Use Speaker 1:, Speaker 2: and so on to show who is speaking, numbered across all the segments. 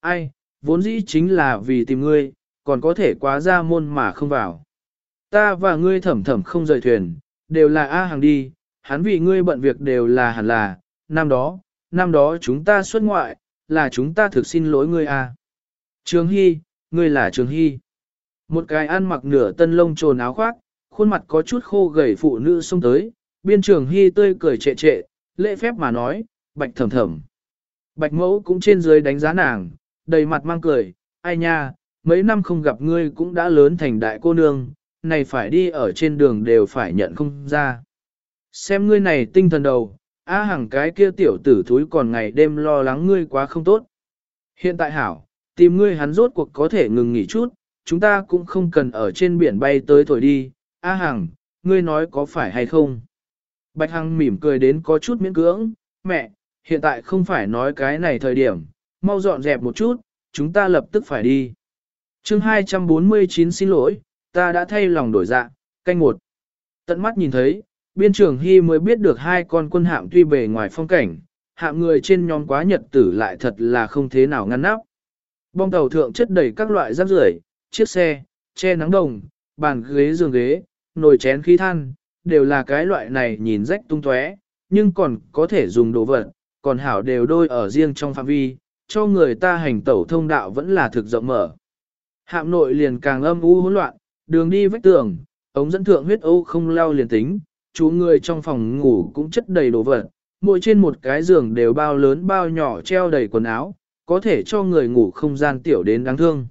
Speaker 1: ai, vốn dĩ chính là vì tìm ngươi, còn có thể quá ra môn mà không vào. Ta và ngươi thẩm thẩm không rời thuyền, đều là A hàng đi, hắn vì ngươi bận việc đều là hẳn là, năm đó, năm đó chúng ta xuất ngoại, là chúng ta thực xin lỗi ngươi A. Trường Hy, ngươi là Trường Hy. Một cái ăn mặc nửa tân lông trồn áo khoác, khuôn mặt có chút khô gầy phụ nữ xông tới, biên trường Hy tươi cười trệ trệ, lễ phép mà nói, bạch thẩm thẩm. Bạch mẫu cũng trên dưới đánh giá nàng, đầy mặt mang cười, ai nha, mấy năm không gặp ngươi cũng đã lớn thành đại cô nương, này phải đi ở trên đường đều phải nhận không ra. Xem ngươi này tinh thần đầu, á hàng cái kia tiểu tử thúi còn ngày đêm lo lắng ngươi quá không tốt. Hiện tại hảo, tìm ngươi hắn rốt cuộc có thể ngừng nghỉ chút, chúng ta cũng không cần ở trên biển bay tới thổi đi, á hằng, ngươi nói có phải hay không? Bạch Hằng mỉm cười đến có chút miễn cưỡng, mẹ, hiện tại không phải nói cái này thời điểm, mau dọn dẹp một chút, chúng ta lập tức phải đi. chương 249 xin lỗi, ta đã thay lòng đổi dạ, canh một. Tận mắt nhìn thấy, biên trưởng Hy mới biết được hai con quân hạm tuy bề ngoài phong cảnh, hạm người trên nhóm quá nhật tử lại thật là không thế nào ngăn nắp. Bong tàu thượng chất đầy các loại rác rưởi, chiếc xe, che nắng đồng, bàn ghế giường ghế, nồi chén khí than, đều là cái loại này nhìn rách tung tóe, nhưng còn có thể dùng đồ vật, còn hảo đều đôi ở riêng trong phạm vi, cho người ta hành tẩu thông đạo vẫn là thực rộng mở. Hạm nội liền càng âm u hỗn loạn, đường đi vách tường, ống dẫn thượng huyết ô không lao liền tính, chú người trong phòng ngủ cũng chất đầy đồ vật, mỗi trên một cái giường đều bao lớn bao nhỏ treo đầy quần áo, có thể cho người ngủ không gian tiểu đến đáng thương.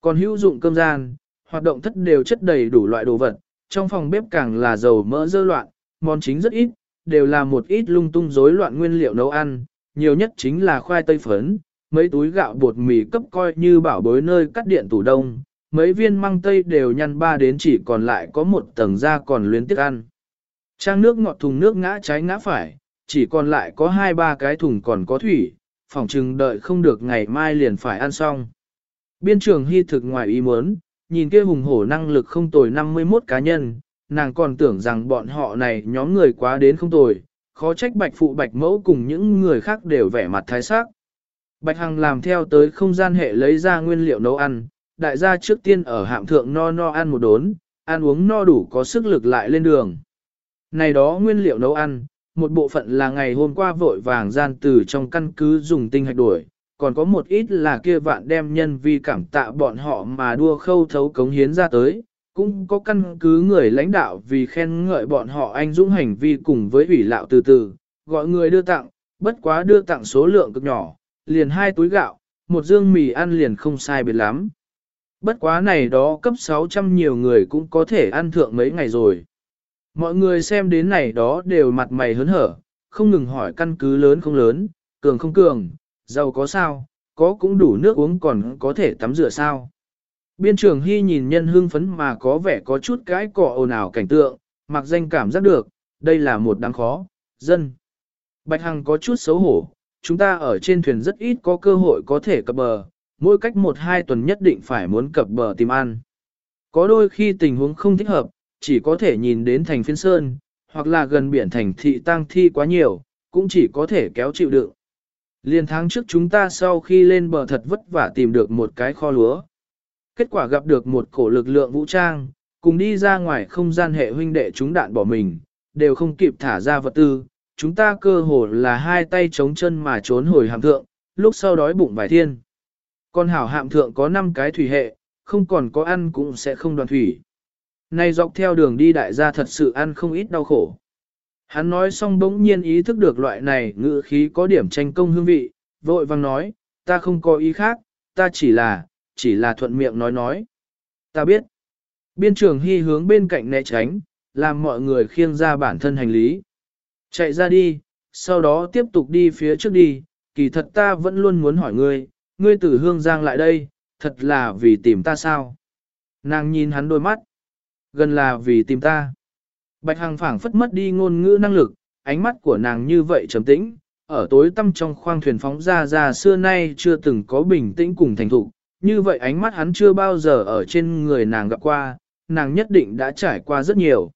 Speaker 1: Còn hữu dụng cơm gian, hoạt động thất đều chất đầy đủ loại đồ vật, trong phòng bếp càng là dầu mỡ dơ loạn, món chính rất ít, đều là một ít lung tung rối loạn nguyên liệu nấu ăn, nhiều nhất chính là khoai tây phấn, mấy túi gạo bột mì cấp coi như bảo bối nơi cắt điện tủ đông, mấy viên măng tây đều nhăn ba đến chỉ còn lại có một tầng da còn luyến tiếc ăn. Trang nước ngọt thùng nước ngã trái ngã phải, chỉ còn lại có hai ba cái thùng còn có thủy, phòng chừng đợi không được ngày mai liền phải ăn xong. Biên trường hy thực ngoài ý muốn, nhìn kia hùng hổ năng lực không tồi 51 cá nhân, nàng còn tưởng rằng bọn họ này nhóm người quá đến không tồi, khó trách bạch phụ bạch mẫu cùng những người khác đều vẻ mặt thái sắc. Bạch Hằng làm theo tới không gian hệ lấy ra nguyên liệu nấu ăn, đại gia trước tiên ở hạm thượng no no ăn một đốn, ăn uống no đủ có sức lực lại lên đường. Này đó nguyên liệu nấu ăn, một bộ phận là ngày hôm qua vội vàng gian từ trong căn cứ dùng tinh hạch đuổi, còn có một ít là kia vạn đem nhân vi cảm tạ bọn họ mà đua khâu thấu cống hiến ra tới, cũng có căn cứ người lãnh đạo vì khen ngợi bọn họ anh dũng hành vi cùng với ủy lạo từ từ, gọi người đưa tặng, bất quá đưa tặng số lượng cực nhỏ, liền hai túi gạo, một dương mì ăn liền không sai biệt lắm. Bất quá này đó cấp 600 nhiều người cũng có thể ăn thượng mấy ngày rồi. Mọi người xem đến này đó đều mặt mày hớn hở, không ngừng hỏi căn cứ lớn không lớn, cường không cường, giàu có sao, có cũng đủ nước uống còn có thể tắm rửa sao. Biên trưởng Hy nhìn nhân hương phấn mà có vẻ có chút cái cọ ồn ào cảnh tượng, mặc danh cảm giác được, đây là một đáng khó, dân. Bạch Hằng có chút xấu hổ, chúng ta ở trên thuyền rất ít có cơ hội có thể cập bờ, mỗi cách một hai tuần nhất định phải muốn cập bờ tìm ăn. Có đôi khi tình huống không thích hợp, chỉ có thể nhìn đến thành phiên sơn, hoặc là gần biển thành thị tang thi quá nhiều, cũng chỉ có thể kéo chịu đựng. Liên tháng trước chúng ta sau khi lên bờ thật vất vả tìm được một cái kho lúa. Kết quả gặp được một cổ lực lượng vũ trang, cùng đi ra ngoài không gian hệ huynh đệ chúng đạn bỏ mình, đều không kịp thả ra vật tư. Chúng ta cơ hồ là hai tay chống chân mà trốn hồi hàm thượng, lúc sau đói bụng vài thiên. Còn hảo hạm thượng có 5 cái thủy hệ, không còn có ăn cũng sẽ không đoàn thủy. Này dọc theo đường đi đại gia thật sự ăn không ít đau khổ. Hắn nói xong bỗng nhiên ý thức được loại này ngữ khí có điểm tranh công hương vị, vội vang nói, ta không có ý khác, ta chỉ là, chỉ là thuận miệng nói nói. Ta biết. Biên trưởng hy hướng bên cạnh né tránh, làm mọi người khiêng ra bản thân hành lý. Chạy ra đi, sau đó tiếp tục đi phía trước đi, kỳ thật ta vẫn luôn muốn hỏi ngươi, ngươi từ hương giang lại đây, thật là vì tìm ta sao? Nàng nhìn hắn đôi mắt, gần là vì tìm ta. Bạch Hằng phảng phất mất đi ngôn ngữ năng lực, ánh mắt của nàng như vậy trầm tĩnh, ở tối tăm trong khoang thuyền phóng ra ra xưa nay chưa từng có bình tĩnh cùng thành thục, như vậy ánh mắt hắn chưa bao giờ ở trên người nàng gặp qua, nàng nhất định đã trải qua rất nhiều.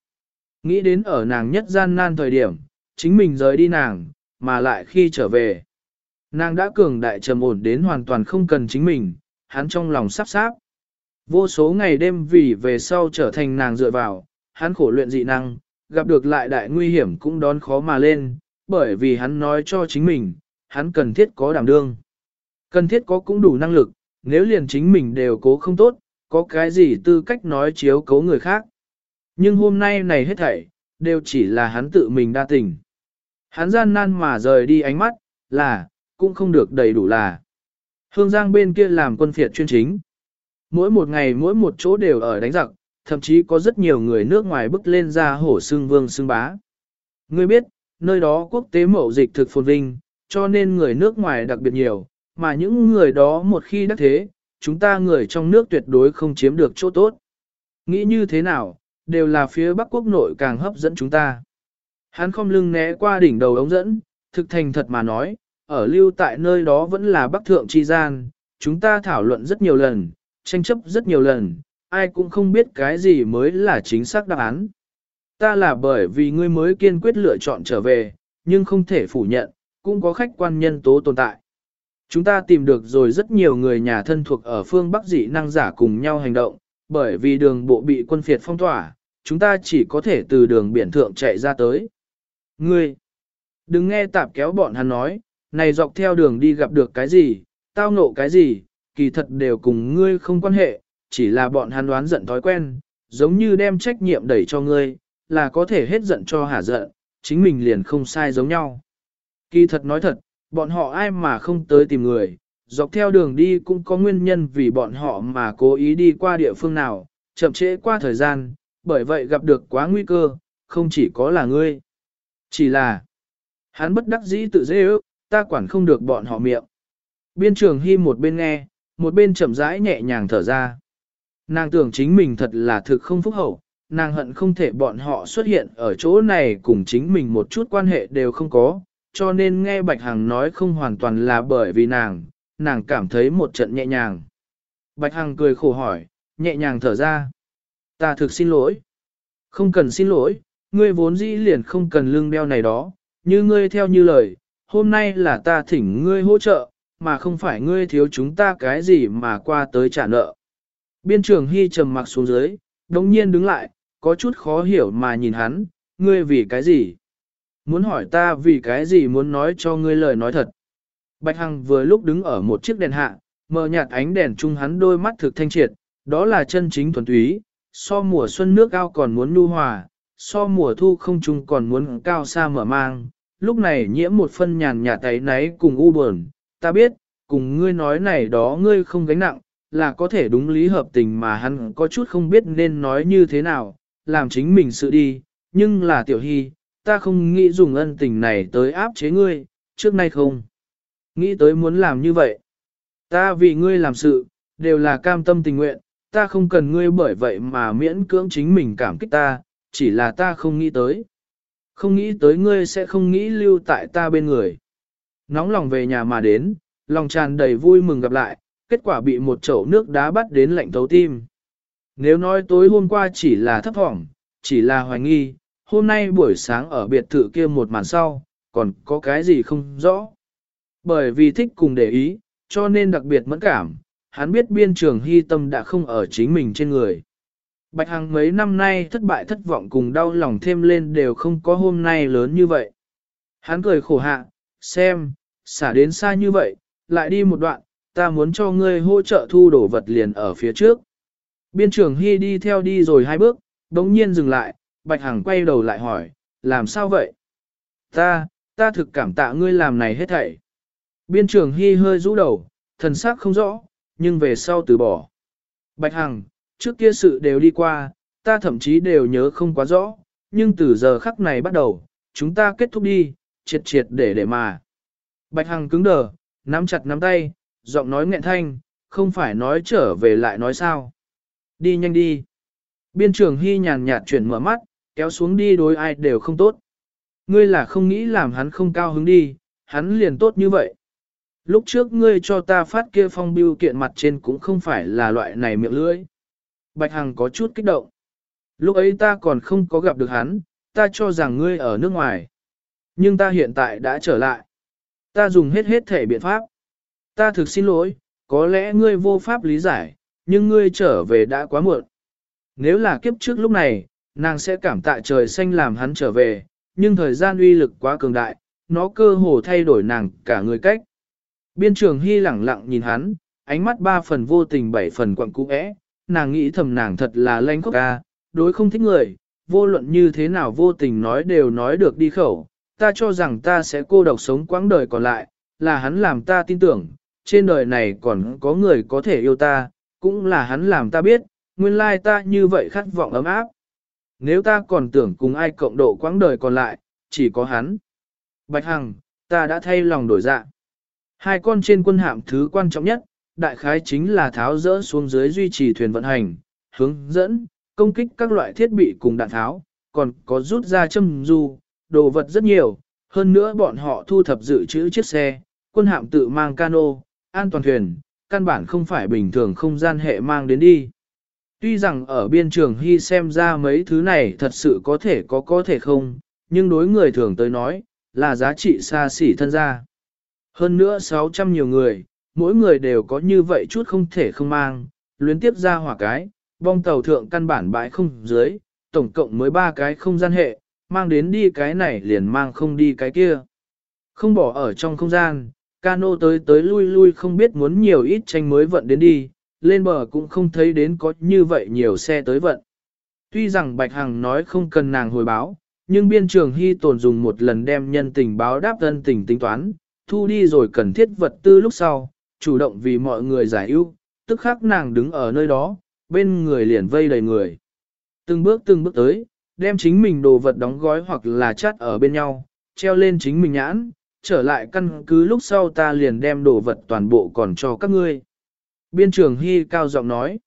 Speaker 1: Nghĩ đến ở nàng nhất gian nan thời điểm, chính mình rời đi nàng, mà lại khi trở về. Nàng đã cường đại trầm ổn đến hoàn toàn không cần chính mình, hắn trong lòng sắp sáp. Vô số ngày đêm vì về sau trở thành nàng dựa vào, hắn khổ luyện dị năng, gặp được lại đại nguy hiểm cũng đón khó mà lên, bởi vì hắn nói cho chính mình, hắn cần thiết có đảm đương. Cần thiết có cũng đủ năng lực, nếu liền chính mình đều cố không tốt, có cái gì tư cách nói chiếu cố người khác. Nhưng hôm nay này hết thảy, đều chỉ là hắn tự mình đa tình. Hắn gian nan mà rời đi ánh mắt, là, cũng không được đầy đủ là. Hương Giang bên kia làm quân phiệt chuyên chính. Mỗi một ngày mỗi một chỗ đều ở đánh giặc, thậm chí có rất nhiều người nước ngoài bước lên ra hổ xương vương xương bá. Ngươi biết, nơi đó quốc tế mậu dịch thực phồn vinh, cho nên người nước ngoài đặc biệt nhiều, mà những người đó một khi đắc thế, chúng ta người trong nước tuyệt đối không chiếm được chỗ tốt. Nghĩ như thế nào, đều là phía Bắc quốc nội càng hấp dẫn chúng ta. Hắn không lưng né qua đỉnh đầu ống dẫn, thực thành thật mà nói, ở lưu tại nơi đó vẫn là Bắc Thượng Chi Gian, chúng ta thảo luận rất nhiều lần, tranh chấp rất nhiều lần, ai cũng không biết cái gì mới là chính xác đáp án. Ta là bởi vì ngươi mới kiên quyết lựa chọn trở về, nhưng không thể phủ nhận, cũng có khách quan nhân tố tồn tại. Chúng ta tìm được rồi rất nhiều người nhà thân thuộc ở phương Bắc dị năng giả cùng nhau hành động, bởi vì đường bộ bị quân phiệt phong tỏa, chúng ta chỉ có thể từ đường biển thượng chạy ra tới. Ngươi, đừng nghe tạp kéo bọn hắn nói, này dọc theo đường đi gặp được cái gì, tao ngộ cái gì, kỳ thật đều cùng ngươi không quan hệ, chỉ là bọn hắn đoán giận thói quen, giống như đem trách nhiệm đẩy cho ngươi, là có thể hết giận cho hả giận, chính mình liền không sai giống nhau. Kỳ thật nói thật, bọn họ ai mà không tới tìm người, dọc theo đường đi cũng có nguyên nhân vì bọn họ mà cố ý đi qua địa phương nào, chậm trễ qua thời gian, bởi vậy gặp được quá nguy cơ, không chỉ có là ngươi. Chỉ là, hắn bất đắc dĩ tự dễ ước, ta quản không được bọn họ miệng. Biên trường hy một bên nghe, một bên chậm rãi nhẹ nhàng thở ra. Nàng tưởng chính mình thật là thực không phúc hậu, nàng hận không thể bọn họ xuất hiện ở chỗ này cùng chính mình một chút quan hệ đều không có, cho nên nghe Bạch Hằng nói không hoàn toàn là bởi vì nàng, nàng cảm thấy một trận nhẹ nhàng. Bạch Hằng cười khổ hỏi, nhẹ nhàng thở ra. Ta thực xin lỗi. Không cần xin lỗi, ngươi vốn dĩ liền không cần lương đeo này đó, như ngươi theo như lời, hôm nay là ta thỉnh ngươi hỗ trợ, mà không phải ngươi thiếu chúng ta cái gì mà qua tới trả nợ. Biên trưởng Hy trầm mặc xuống dưới, đồng nhiên đứng lại, có chút khó hiểu mà nhìn hắn, ngươi vì cái gì? Muốn hỏi ta vì cái gì muốn nói cho ngươi lời nói thật. Bạch Hằng vừa lúc đứng ở một chiếc đèn hạ, mờ nhạt ánh đèn chung hắn đôi mắt thực thanh triệt, đó là chân chính thuần túy, so mùa xuân nước cao còn muốn nu hòa, so mùa thu không trung còn muốn cao xa mở mang, lúc này nhiễm một phân nhàn nhạt tay náy cùng u buồn, ta biết, cùng ngươi nói này đó ngươi không gánh nặng, là có thể đúng lý hợp tình mà hắn có chút không biết nên nói như thế nào, làm chính mình sự đi, nhưng là tiểu hy, ta không nghĩ dùng ân tình này tới áp chế ngươi, trước nay không. Nghĩ tới muốn làm như vậy. Ta vì ngươi làm sự, đều là cam tâm tình nguyện, ta không cần ngươi bởi vậy mà miễn cưỡng chính mình cảm kích ta, chỉ là ta không nghĩ tới. Không nghĩ tới ngươi sẽ không nghĩ lưu tại ta bên người. Nóng lòng về nhà mà đến, lòng tràn đầy vui mừng gặp lại, kết quả bị một chậu nước đá bắt đến lạnh thấu tim. Nếu nói tối hôm qua chỉ là thấp thỏm, chỉ là hoài nghi, hôm nay buổi sáng ở biệt thự kia một màn sau, còn có cái gì không rõ. Bởi vì thích cùng để ý, cho nên đặc biệt mẫn cảm, hắn biết biên trường hy tâm đã không ở chính mình trên người. Bạch Hằng mấy năm nay thất bại thất vọng cùng đau lòng thêm lên đều không có hôm nay lớn như vậy. Hắn cười khổ hạ, xem, xả đến xa như vậy, lại đi một đoạn, ta muốn cho ngươi hỗ trợ thu đổ vật liền ở phía trước. Biên trưởng Hy đi theo đi rồi hai bước, đống nhiên dừng lại, Bạch Hằng quay đầu lại hỏi, làm sao vậy? Ta, ta thực cảm tạ ngươi làm này hết thảy. Biên trưởng Hy hơi rũ đầu, thần sắc không rõ, nhưng về sau từ bỏ. Bạch Hằng, trước kia sự đều đi qua, ta thậm chí đều nhớ không quá rõ, nhưng từ giờ khắc này bắt đầu, chúng ta kết thúc đi, triệt triệt để để mà. Bạch Hằng cứng đờ, nắm chặt nắm tay, giọng nói nghẹn thanh, không phải nói trở về lại nói sao. Đi nhanh đi. Biên trưởng Hy nhàn nhạt chuyển mở mắt, kéo xuống đi đối ai đều không tốt. Ngươi là không nghĩ làm hắn không cao hứng đi, hắn liền tốt như vậy. Lúc trước ngươi cho ta phát kia phong biêu kiện mặt trên cũng không phải là loại này miệng lưỡi. Bạch Hằng có chút kích động. Lúc ấy ta còn không có gặp được hắn, ta cho rằng ngươi ở nước ngoài. Nhưng ta hiện tại đã trở lại. Ta dùng hết hết thể biện pháp. Ta thực xin lỗi, có lẽ ngươi vô pháp lý giải, nhưng ngươi trở về đã quá muộn. Nếu là kiếp trước lúc này, nàng sẽ cảm tạ trời xanh làm hắn trở về, nhưng thời gian uy lực quá cường đại, nó cơ hồ thay đổi nàng cả người cách. Biên trường hy lẳng lặng nhìn hắn, ánh mắt ba phần vô tình bảy phần quặng cũ ẽ, nàng nghĩ thầm nàng thật là lanh khóc ca, đối không thích người, vô luận như thế nào vô tình nói đều nói được đi khẩu, ta cho rằng ta sẽ cô độc sống quãng đời còn lại, là hắn làm ta tin tưởng, trên đời này còn có người có thể yêu ta, cũng là hắn làm ta biết, nguyên lai ta như vậy khát vọng ấm áp. Nếu ta còn tưởng cùng ai cộng độ quãng đời còn lại, chỉ có hắn. Bạch Hằng, ta đã thay lòng đổi dạ. Hai con trên quân hạm thứ quan trọng nhất, đại khái chính là tháo rỡ xuống dưới duy trì thuyền vận hành, hướng dẫn, công kích các loại thiết bị cùng đạn tháo, còn có rút ra châm du, đồ vật rất nhiều, hơn nữa bọn họ thu thập dự trữ chiếc xe, quân hạm tự mang cano, an toàn thuyền, căn bản không phải bình thường không gian hệ mang đến đi. Tuy rằng ở biên trường hy xem ra mấy thứ này thật sự có thể có có thể không, nhưng đối người thường tới nói, là giá trị xa xỉ thân gia Hơn nữa 600 nhiều người, mỗi người đều có như vậy chút không thể không mang, luyến tiếp ra hỏa cái, bong tàu thượng căn bản bãi không dưới, tổng cộng mới ba cái không gian hệ, mang đến đi cái này liền mang không đi cái kia. Không bỏ ở trong không gian, cano tới tới lui lui không biết muốn nhiều ít tranh mới vận đến đi, lên bờ cũng không thấy đến có như vậy nhiều xe tới vận. Tuy rằng Bạch Hằng nói không cần nàng hồi báo, nhưng biên trường hy tồn dùng một lần đem nhân tình báo đáp thân tình tính toán, thu đi rồi cần thiết vật tư lúc sau, chủ động vì mọi người giải ưu, tức khắc nàng đứng ở nơi đó, bên người liền vây đầy người. Từng bước từng bước tới, đem chính mình đồ vật đóng gói hoặc là chắt ở bên nhau, treo lên chính mình nhãn, trở lại căn cứ lúc sau ta liền đem đồ vật toàn bộ còn cho các ngươi. Biên trường Hy cao giọng nói,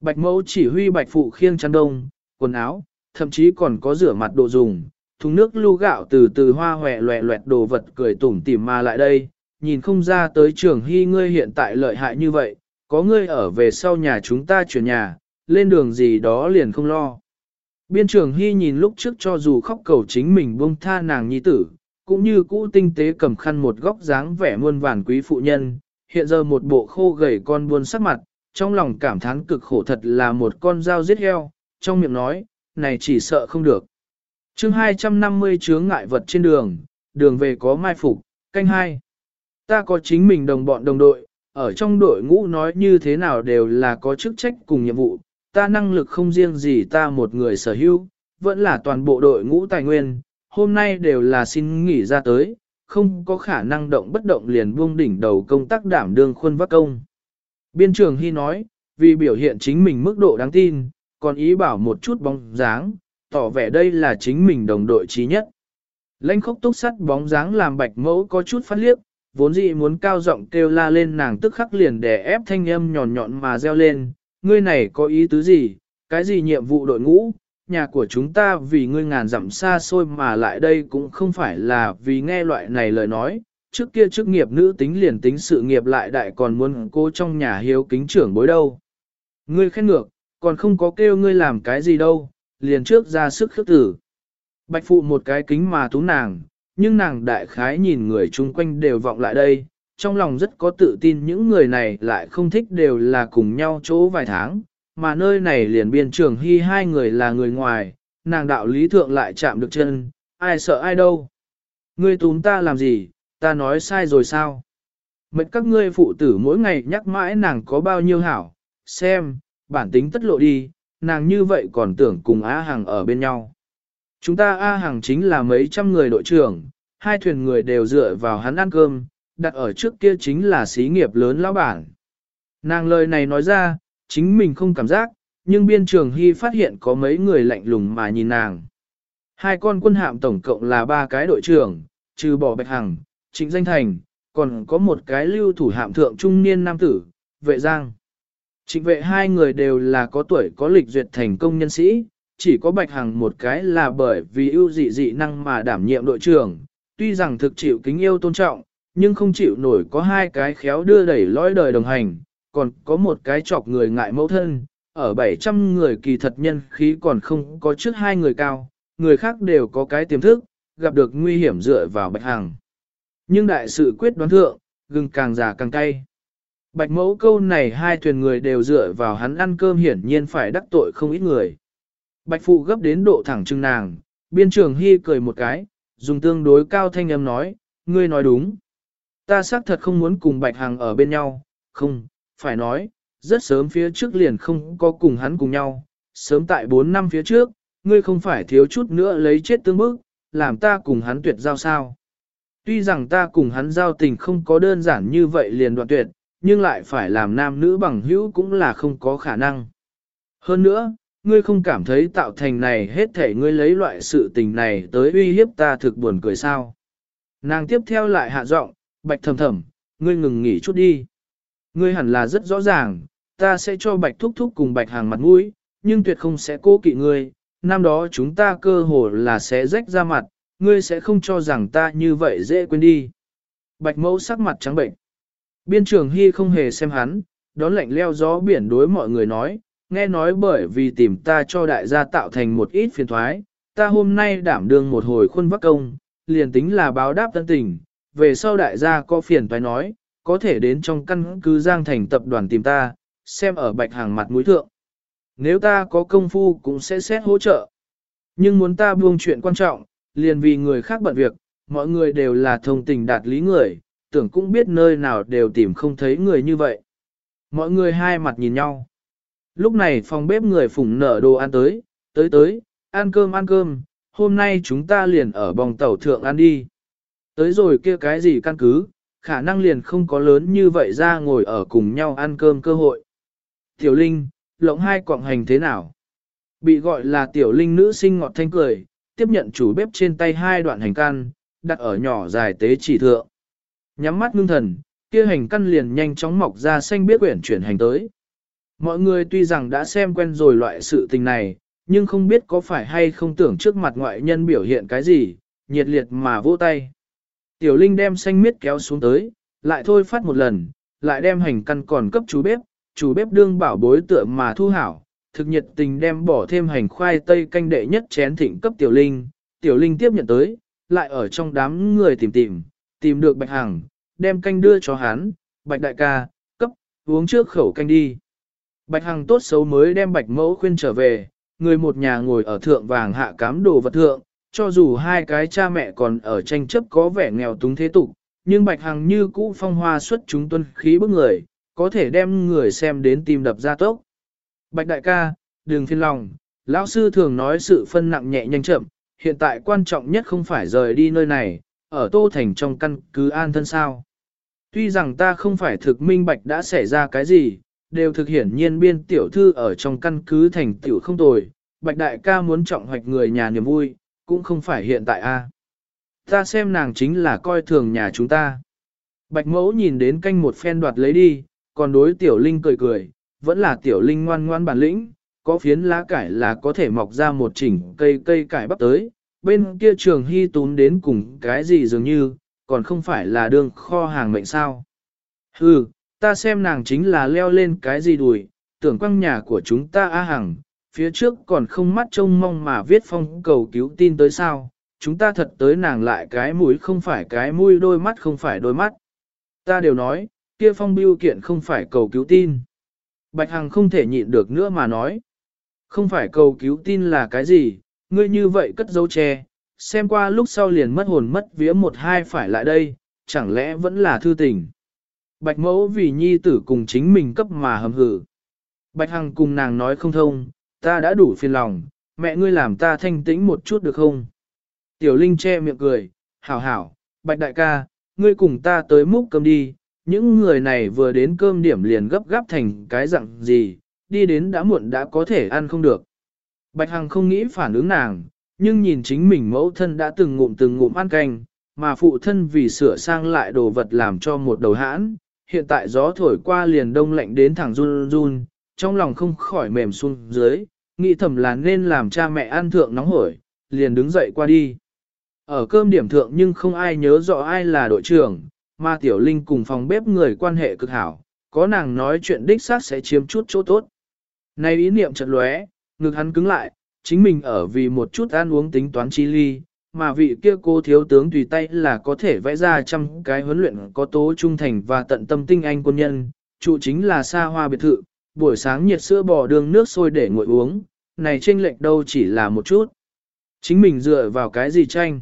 Speaker 1: bạch mẫu chỉ huy bạch phụ khiêng chăn đông, quần áo, thậm chí còn có rửa mặt đồ dùng, thùng nước lưu gạo từ từ hoa hòe loẹ loẹt đồ vật cười tủm tỉm mà lại đây, nhìn không ra tới trường Hy ngươi hiện tại lợi hại như vậy, có ngươi ở về sau nhà chúng ta chuyển nhà, lên đường gì đó liền không lo. Biên trường Hy nhìn lúc trước cho dù khóc cầu chính mình buông tha nàng nhi tử, cũng như cũ tinh tế cầm khăn một góc dáng vẻ muôn vàn quý phụ nhân, hiện giờ một bộ khô gầy con buôn sắc mặt, trong lòng cảm thán cực khổ thật là một con dao giết heo, trong miệng nói, này chỉ sợ không được. chương 250 chướng ngại vật trên đường, đường về có mai phục, canh hai. Ta có chính mình đồng bọn đồng đội, ở trong đội ngũ nói như thế nào đều là có chức trách cùng nhiệm vụ, ta năng lực không riêng gì ta một người sở hữu, vẫn là toàn bộ đội ngũ tài nguyên, hôm nay đều là xin nghỉ ra tới, không có khả năng động bất động liền buông đỉnh đầu công tác đảm đương khuôn vác công. Biên trường Hy nói, vì biểu hiện chính mình mức độ đáng tin, còn ý bảo một chút bóng dáng, tỏ vẻ đây là chính mình đồng đội trí nhất. Lênh khốc túc sắt bóng dáng làm bạch mẫu có chút phát liếc, vốn dĩ muốn cao giọng kêu la lên nàng tức khắc liền để ép thanh âm nhọn nhọn mà reo lên, ngươi này có ý tứ gì, cái gì nhiệm vụ đội ngũ, nhà của chúng ta vì ngươi ngàn dặm xa xôi mà lại đây cũng không phải là vì nghe loại này lời nói, trước kia chức nghiệp nữ tính liền tính sự nghiệp lại đại còn muốn cô trong nhà hiếu kính trưởng bối đâu. Ngươi khen ngược, còn không có kêu ngươi làm cái gì đâu, liền trước ra sức khước tử. Bạch phụ một cái kính mà tú nàng, nhưng nàng đại khái nhìn người chung quanh đều vọng lại đây, trong lòng rất có tự tin những người này lại không thích đều là cùng nhau chỗ vài tháng, mà nơi này liền biên trường hy hai người là người ngoài, nàng đạo lý thượng lại chạm được chân, ai sợ ai đâu. Ngươi túm ta làm gì, ta nói sai rồi sao? Mệnh các ngươi phụ tử mỗi ngày nhắc mãi nàng có bao nhiêu hảo, xem, bản tính tất lộ đi, nàng như vậy còn tưởng cùng a Hằng ở bên nhau. Chúng ta A Hằng chính là mấy trăm người đội trưởng, hai thuyền người đều dựa vào hắn ăn cơm, đặt ở trước kia chính là xí nghiệp lớn lão bản. Nàng lời này nói ra, chính mình không cảm giác, nhưng biên trường hy phát hiện có mấy người lạnh lùng mà nhìn nàng. Hai con quân hạm tổng cộng là ba cái đội trưởng, trừ bỏ bạch hằng, trịnh danh thành, còn có một cái lưu thủ hạm thượng trung niên nam tử, vệ giang. Trịnh vệ hai người đều là có tuổi có lịch duyệt thành công nhân sĩ, chỉ có Bạch Hằng một cái là bởi vì ưu dị dị năng mà đảm nhiệm đội trưởng, tuy rằng thực chịu kính yêu tôn trọng, nhưng không chịu nổi có hai cái khéo đưa đẩy lõi đời đồng hành, còn có một cái chọc người ngại mẫu thân, ở 700 người kỳ thật nhân khí còn không có trước hai người cao, người khác đều có cái tiềm thức, gặp được nguy hiểm dựa vào Bạch hàng Nhưng đại sự quyết đoán thượng, gừng càng già càng cay. Bạch mẫu câu này hai thuyền người đều dựa vào hắn ăn cơm hiển nhiên phải đắc tội không ít người. Bạch phụ gấp đến độ thẳng trưng nàng, biên trường hy cười một cái, dùng tương đối cao thanh âm nói, ngươi nói đúng. Ta xác thật không muốn cùng bạch hằng ở bên nhau, không, phải nói, rất sớm phía trước liền không có cùng hắn cùng nhau, sớm tại 4 năm phía trước, ngươi không phải thiếu chút nữa lấy chết tương bức, làm ta cùng hắn tuyệt giao sao. Tuy rằng ta cùng hắn giao tình không có đơn giản như vậy liền đoạn tuyệt, nhưng lại phải làm nam nữ bằng hữu cũng là không có khả năng. Hơn nữa, ngươi không cảm thấy tạo thành này hết thể ngươi lấy loại sự tình này tới uy hiếp ta thực buồn cười sao. Nàng tiếp theo lại hạ giọng, bạch thầm thầm, ngươi ngừng nghỉ chút đi. Ngươi hẳn là rất rõ ràng, ta sẽ cho bạch thúc thúc cùng bạch hàng mặt mũi, nhưng tuyệt không sẽ cố kỵ ngươi, năm đó chúng ta cơ hồ là sẽ rách ra mặt, ngươi sẽ không cho rằng ta như vậy dễ quên đi. Bạch mẫu sắc mặt trắng bệnh. Biên trường Hy không hề xem hắn, đón lạnh leo gió biển đối mọi người nói, nghe nói bởi vì tìm ta cho đại gia tạo thành một ít phiền thoái, ta hôm nay đảm đương một hồi khuôn vắc công, liền tính là báo đáp tân tình, về sau đại gia có phiền thoái nói, có thể đến trong căn cứ Giang Thành tập đoàn tìm ta, xem ở bạch hàng mặt mũi thượng. Nếu ta có công phu cũng sẽ xét hỗ trợ. Nhưng muốn ta buông chuyện quan trọng, liền vì người khác bận việc, mọi người đều là thông tình đạt lý người, tưởng cũng biết nơi nào đều tìm không thấy người như vậy. Mọi người hai mặt nhìn nhau. Lúc này phòng bếp người phụng nở đồ ăn tới, tới tới, ăn cơm ăn cơm, hôm nay chúng ta liền ở bòng tàu thượng ăn đi. Tới rồi kia cái gì căn cứ, khả năng liền không có lớn như vậy ra ngồi ở cùng nhau ăn cơm cơ hội. Tiểu Linh, lộng hai quạng hành thế nào? Bị gọi là Tiểu Linh nữ sinh ngọt thanh cười, tiếp nhận chủ bếp trên tay hai đoạn hành can, đặt ở nhỏ dài tế chỉ thượng. Nhắm mắt ngưng thần, kia hành căn liền nhanh chóng mọc ra xanh biết quyển chuyển hành tới. Mọi người tuy rằng đã xem quen rồi loại sự tình này, nhưng không biết có phải hay không tưởng trước mặt ngoại nhân biểu hiện cái gì, nhiệt liệt mà vỗ tay. Tiểu Linh đem xanh miết kéo xuống tới, lại thôi phát một lần, lại đem hành căn còn cấp chú bếp, chú bếp đương bảo bối tựa mà thu hảo, thực nhiệt tình đem bỏ thêm hành khoai tây canh đệ nhất chén thịnh cấp Tiểu Linh, Tiểu Linh tiếp nhận tới, lại ở trong đám người tìm tìm, tìm được Bạch Hằng, đem canh đưa cho hắn, Bạch Đại ca, cấp, uống trước khẩu canh đi. Bạch Hằng tốt xấu mới đem Bạch Mẫu khuyên trở về, người một nhà ngồi ở thượng vàng hạ cám đồ vật thượng, cho dù hai cái cha mẹ còn ở tranh chấp có vẻ nghèo túng thế tục, nhưng Bạch Hằng như cũ phong hoa xuất chúng tuân khí bức người, có thể đem người xem đến tim đập ra tốc. Bạch đại ca, đừng phiền lòng, lão sư thường nói sự phân nặng nhẹ nhanh chậm, hiện tại quan trọng nhất không phải rời đi nơi này, ở Tô Thành trong căn cứ an thân sao. Tuy rằng ta không phải thực minh bạch đã xảy ra cái gì, đều thực hiển nhiên biên tiểu thư ở trong căn cứ thành tiểu không tồi, bạch đại ca muốn trọng hoạch người nhà niềm vui, cũng không phải hiện tại a. Ta xem nàng chính là coi thường nhà chúng ta. Bạch mẫu nhìn đến canh một phen đoạt lấy đi, còn đối tiểu linh cười cười, vẫn là tiểu linh ngoan ngoan bản lĩnh, có phiến lá cải là có thể mọc ra một chỉnh cây cây cải bắp tới, bên kia trường hy tún đến cùng cái gì dường như, còn không phải là đường kho hàng mệnh sao. Hừ, ta xem nàng chính là leo lên cái gì đùi, tưởng quăng nhà của chúng ta a hằng, phía trước còn không mắt trông mong mà viết phong cầu cứu tin tới sao, chúng ta thật tới nàng lại cái mũi không phải cái mũi đôi mắt không phải đôi mắt. Ta đều nói, kia phong biêu kiện không phải cầu cứu tin. Bạch Hằng không thể nhịn được nữa mà nói. Không phải cầu cứu tin là cái gì, ngươi như vậy cất dấu che, xem qua lúc sau liền mất hồn mất vía một hai phải lại đây, chẳng lẽ vẫn là thư tình. Bạch mẫu vì nhi tử cùng chính mình cấp mà hầm hử. Bạch Hằng cùng nàng nói không thông, ta đã đủ phiền lòng, mẹ ngươi làm ta thanh tĩnh một chút được không? Tiểu Linh che miệng cười, hảo hảo, Bạch đại ca, ngươi cùng ta tới múc cơm đi, những người này vừa đến cơm điểm liền gấp gáp thành cái dạng gì, đi đến đã muộn đã có thể ăn không được. Bạch Hằng không nghĩ phản ứng nàng, nhưng nhìn chính mình mẫu thân đã từng ngụm từng ngụm ăn canh, mà phụ thân vì sửa sang lại đồ vật làm cho một đầu hãn, hiện tại gió thổi qua liền đông lạnh đến thẳng run run, trong lòng không khỏi mềm xuống dưới, nghĩ thầm là nên làm cha mẹ ăn thượng nóng hổi, liền đứng dậy qua đi. Ở cơm điểm thượng nhưng không ai nhớ rõ ai là đội trưởng, mà Tiểu Linh cùng phòng bếp người quan hệ cực hảo, có nàng nói chuyện đích xác sẽ chiếm chút chỗ tốt. Này ý niệm chợt lóe, ngực hắn cứng lại, chính mình ở vì một chút ăn uống tính toán chi ly, mà vị kia cô thiếu tướng tùy tay là có thể vẽ ra trăm cái huấn luyện có tố trung thành và tận tâm tinh anh quân nhân, trụ chính là xa hoa biệt thự, buổi sáng nhiệt sữa bò đường nước sôi để nguội uống, này chênh lệch đâu chỉ là một chút. Chính mình dựa vào cái gì tranh?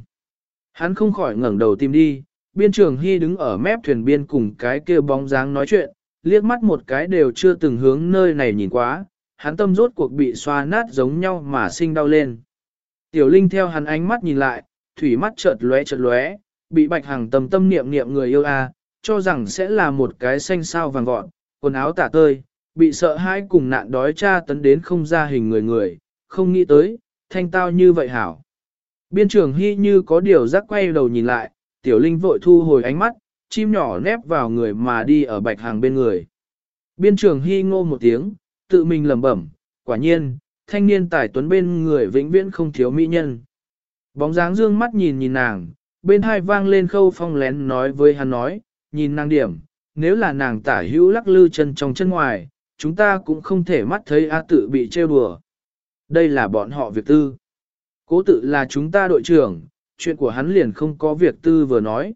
Speaker 1: Hắn không khỏi ngẩng đầu tìm đi, biên trường hy đứng ở mép thuyền biên cùng cái kia bóng dáng nói chuyện, liếc mắt một cái đều chưa từng hướng nơi này nhìn quá, hắn tâm rốt cuộc bị xoa nát giống nhau mà sinh đau lên. Tiểu Linh theo hắn ánh mắt nhìn lại, thủy mắt chợt lóe chợt lóe, bị bạch hàng tâm tâm niệm niệm người yêu a, cho rằng sẽ là một cái xanh sao vàng vọt, quần áo tả tơi, bị sợ hãi cùng nạn đói cha tấn đến không ra hình người người, không nghĩ tới, thanh tao như vậy hảo. Biên trưởng hy như có điều giác quay đầu nhìn lại, tiểu linh vội thu hồi ánh mắt, chim nhỏ nép vào người mà đi ở bạch hàng bên người. Biên trưởng hy ngô một tiếng, tự mình lẩm bẩm, quả nhiên, thanh niên tài tuấn bên người vĩnh viễn không thiếu mỹ nhân. Bóng dáng dương mắt nhìn nhìn nàng, bên hai vang lên khâu phong lén nói với hắn nói, nhìn nàng điểm, nếu là nàng tả hữu lắc lư chân trong chân ngoài, chúng ta cũng không thể mắt thấy A tự bị trêu đùa. Đây là bọn họ việc tư. Cố tự là chúng ta đội trưởng, chuyện của hắn liền không có việc tư vừa nói.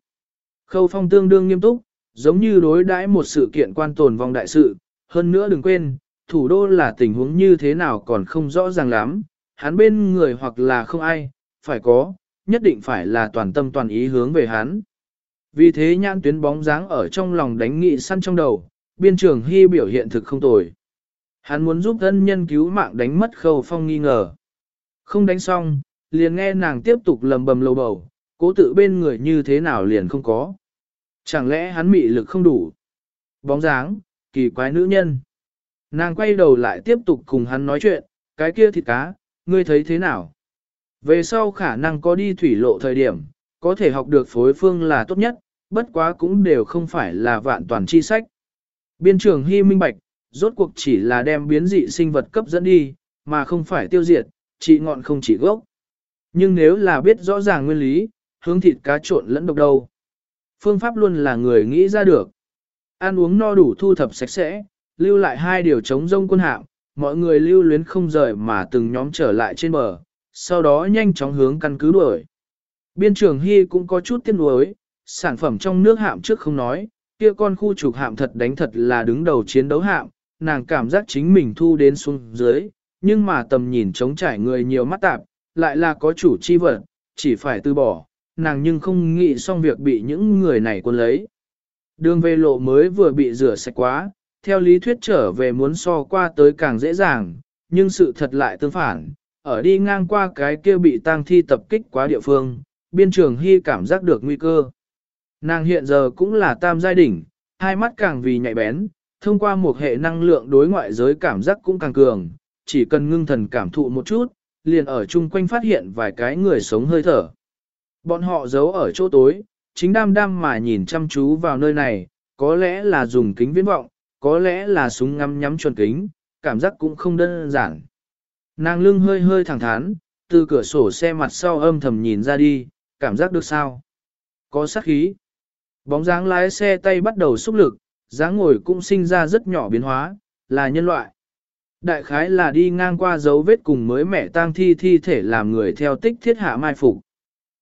Speaker 1: Khâu phong tương đương nghiêm túc, giống như đối đãi một sự kiện quan tồn vong đại sự, hơn nữa đừng quên, thủ đô là tình huống như thế nào còn không rõ ràng lắm, hắn bên người hoặc là không ai, phải có, nhất định phải là toàn tâm toàn ý hướng về hắn. Vì thế nhãn tuyến bóng dáng ở trong lòng đánh nghị săn trong đầu, biên trường hy biểu hiện thực không tồi. Hắn muốn giúp thân nhân cứu mạng đánh mất khâu phong nghi ngờ. Không đánh xong, liền nghe nàng tiếp tục lầm bầm lầu bầu, cố tự bên người như thế nào liền không có. Chẳng lẽ hắn mị lực không đủ? Bóng dáng, kỳ quái nữ nhân. Nàng quay đầu lại tiếp tục cùng hắn nói chuyện, cái kia thịt cá, ngươi thấy thế nào? Về sau khả năng có đi thủy lộ thời điểm, có thể học được phối phương là tốt nhất, bất quá cũng đều không phải là vạn toàn chi sách. Biên trường hy minh bạch, rốt cuộc chỉ là đem biến dị sinh vật cấp dẫn đi, mà không phải tiêu diệt, Chỉ ngọn không chỉ gốc. Nhưng nếu là biết rõ ràng nguyên lý, hướng thịt cá trộn lẫn độc đâu. Phương pháp luôn là người nghĩ ra được. Ăn uống no đủ thu thập sạch sẽ, lưu lại hai điều chống rông quân hạm, mọi người lưu luyến không rời mà từng nhóm trở lại trên bờ, sau đó nhanh chóng hướng căn cứ đuổi. Biên trưởng Hy cũng có chút tiếc nuối, sản phẩm trong nước hạm trước không nói, kia con khu trục hạm thật đánh thật là đứng đầu chiến đấu hạm, nàng cảm giác chính mình thu đến xuống dưới, nhưng mà tầm nhìn trống trải người nhiều mắt tạp, lại là có chủ chi vật, chỉ phải từ bỏ, nàng nhưng không nghĩ xong việc bị những người này quân lấy. Đường về lộ mới vừa bị rửa sạch quá, theo lý thuyết trở về muốn so qua tới càng dễ dàng, nhưng sự thật lại tương phản, ở đi ngang qua cái kia bị tang thi tập kích quá địa phương, biên trường hy cảm giác được nguy cơ. Nàng hiện giờ cũng là tam giai đỉnh, hai mắt càng vì nhạy bén, thông qua một hệ năng lượng đối ngoại giới cảm giác cũng càng cường, chỉ cần ngưng thần cảm thụ một chút, liền ở chung quanh phát hiện vài cái người sống hơi thở. Bọn họ giấu ở chỗ tối, chính đam đam mà nhìn chăm chú vào nơi này, có lẽ là dùng kính viễn vọng, có lẽ là súng ngắm nhắm chuẩn kính, cảm giác cũng không đơn giản. Nàng lưng hơi hơi thẳng thắn, từ cửa sổ xe mặt sau âm thầm nhìn ra đi, cảm giác được sao? Có sát khí. Bóng dáng lái xe tay bắt đầu xúc lực, dáng ngồi cũng sinh ra rất nhỏ biến hóa, là nhân loại. Đại khái là đi ngang qua dấu vết cùng mới mẹ tang thi thi thể làm người theo tích thiết hạ mai phục.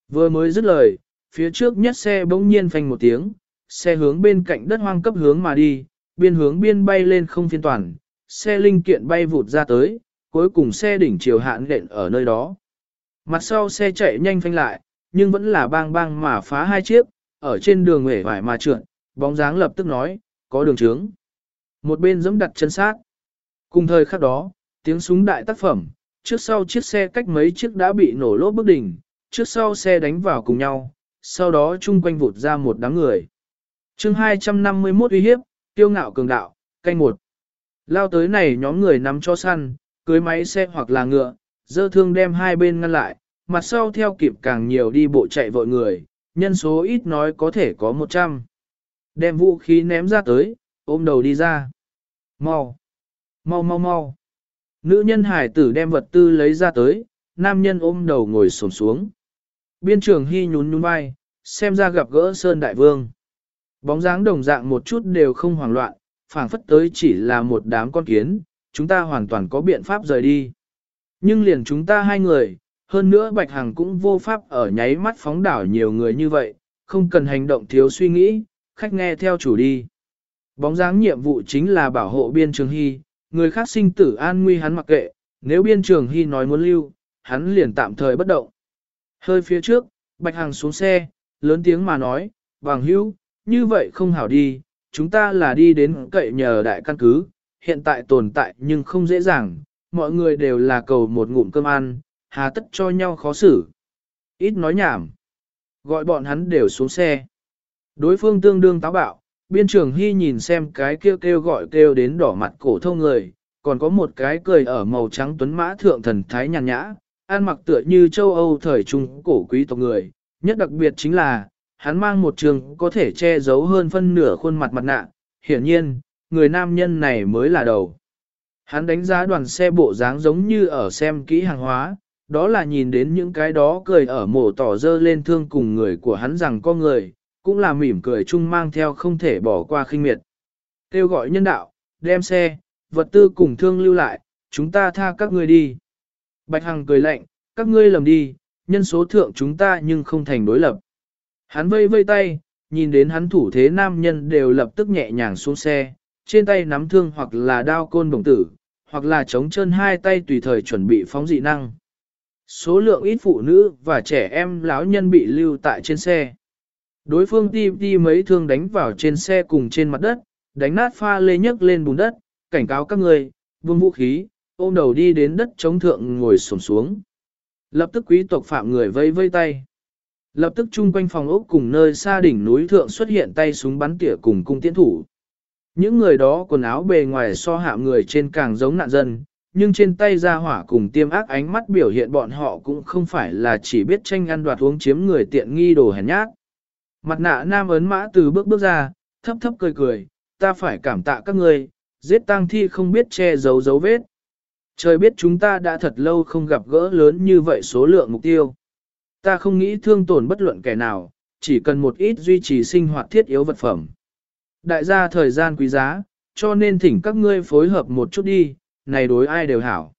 Speaker 1: Vừa mới dứt lời, phía trước nhất xe bỗng nhiên phanh một tiếng, xe hướng bên cạnh đất hoang cấp hướng mà đi, biên hướng biên bay lên không phiên toàn, xe linh kiện bay vụt ra tới, cuối cùng xe đỉnh chiều hạn lệnh ở nơi đó. Mặt sau xe chạy nhanh phanh lại, nhưng vẫn là bang bang mà phá hai chiếc, ở trên đường hể vải mà trượn, bóng dáng lập tức nói, có đường trướng. Một bên giống đặt chân sát. Cùng thời khắc đó, tiếng súng đại tác phẩm, trước sau chiếc xe cách mấy chiếc đã bị nổ lốp bức đỉnh, trước sau xe đánh vào cùng nhau, sau đó chung quanh vụt ra một đám người. chương 251 uy hiếp, tiêu ngạo cường đạo, canh một. Lao tới này nhóm người nắm cho săn, cưới máy xe hoặc là ngựa, dơ thương đem hai bên ngăn lại, mặt sau theo kịp càng nhiều đi bộ chạy vội người, nhân số ít nói có thể có 100. Đem vũ khí ném ra tới, ôm đầu đi ra. Mau! Mau mau mau! Nữ nhân hải tử đem vật tư lấy ra tới, nam nhân ôm đầu ngồi xổm xuống. Biên trường hy nhún nhún vai, xem ra gặp gỡ Sơn Đại Vương. Bóng dáng đồng dạng một chút đều không hoảng loạn, phảng phất tới chỉ là một đám con kiến, chúng ta hoàn toàn có biện pháp rời đi. Nhưng liền chúng ta hai người, hơn nữa Bạch Hằng cũng vô pháp ở nháy mắt phóng đảo nhiều người như vậy, không cần hành động thiếu suy nghĩ, khách nghe theo chủ đi. Bóng dáng nhiệm vụ chính là bảo hộ biên trường hy, người khác sinh tử an nguy hắn mặc kệ, nếu biên trường hy nói muốn lưu, hắn liền tạm thời bất động. Hơi phía trước, Bạch Hằng xuống xe, lớn tiếng mà nói, Vàng hữu, như vậy không hảo đi, chúng ta là đi đến cậy nhờ đại căn cứ, hiện tại tồn tại nhưng không dễ dàng, mọi người đều là cầu một ngụm cơm ăn, hà tất cho nhau khó xử. Ít nói nhảm. Gọi bọn hắn đều xuống xe. Đối phương tương đương táo bạo, biên trường hy nhìn xem cái kêu kêu gọi kêu đến đỏ mặt cổ thông người, còn có một cái cười ở màu trắng tuấn mã thượng thần thái nhàn nhã, ăn mặc tựa như châu Âu thời trung cổ quý tộc người, nhất đặc biệt chính là, hắn mang một trường có thể che giấu hơn phân nửa khuôn mặt mặt nạ, hiển nhiên, người nam nhân này mới là đầu. Hắn đánh giá đoàn xe bộ dáng giống như ở xem kỹ hàng hóa, đó là nhìn đến những cái đó cười ở mổ tỏ dơ lên thương cùng người của hắn rằng có người, cũng là mỉm cười chung mang theo không thể bỏ qua khinh miệt. Kêu gọi nhân đạo, đem xe, vật tư cùng thương lưu lại, chúng ta tha các ngươi đi. Bạch Hằng cười lạnh, các ngươi lầm đi, nhân số thượng chúng ta nhưng không thành đối lập. Hắn vây vây tay, nhìn đến hắn thủ thế nam nhân đều lập tức nhẹ nhàng xuống xe, trên tay nắm thương hoặc là đao côn đồng tử, hoặc là chống chân hai tay tùy thời chuẩn bị phóng dị năng. Số lượng ít phụ nữ và trẻ em lão nhân bị lưu tại trên xe. Đối phương ti ti mấy thương đánh vào trên xe cùng trên mặt đất, đánh nát pha lê nhấc lên bùn đất, cảnh cáo các người, buông vũ khí, ôm đầu đi đến đất chống thượng ngồi xổm xuống. Lập tức quý tộc phạm người vây vây tay. Lập tức chung quanh phòng ốc cùng nơi xa đỉnh núi thượng xuất hiện tay súng bắn tỉa cùng cung tiễn thủ. Những người đó quần áo bề ngoài so hạ người trên càng giống nạn dân, nhưng trên tay ra hỏa cùng tiêm ác ánh mắt biểu hiện bọn họ cũng không phải là chỉ biết tranh ăn đoạt uống chiếm người tiện nghi đồ hèn nhát. Mặt nạ nam ấn mã từ bước bước ra, thấp thấp cười cười, ta phải cảm tạ các ngươi, giết tang thi không biết che giấu dấu vết. Trời biết chúng ta đã thật lâu không gặp gỡ lớn như vậy số lượng mục tiêu. Ta không nghĩ thương tổn bất luận kẻ nào, chỉ cần một ít duy trì sinh hoạt thiết yếu vật phẩm. Đại gia thời gian quý giá, cho nên thỉnh các ngươi phối hợp một chút đi, này đối ai đều hảo.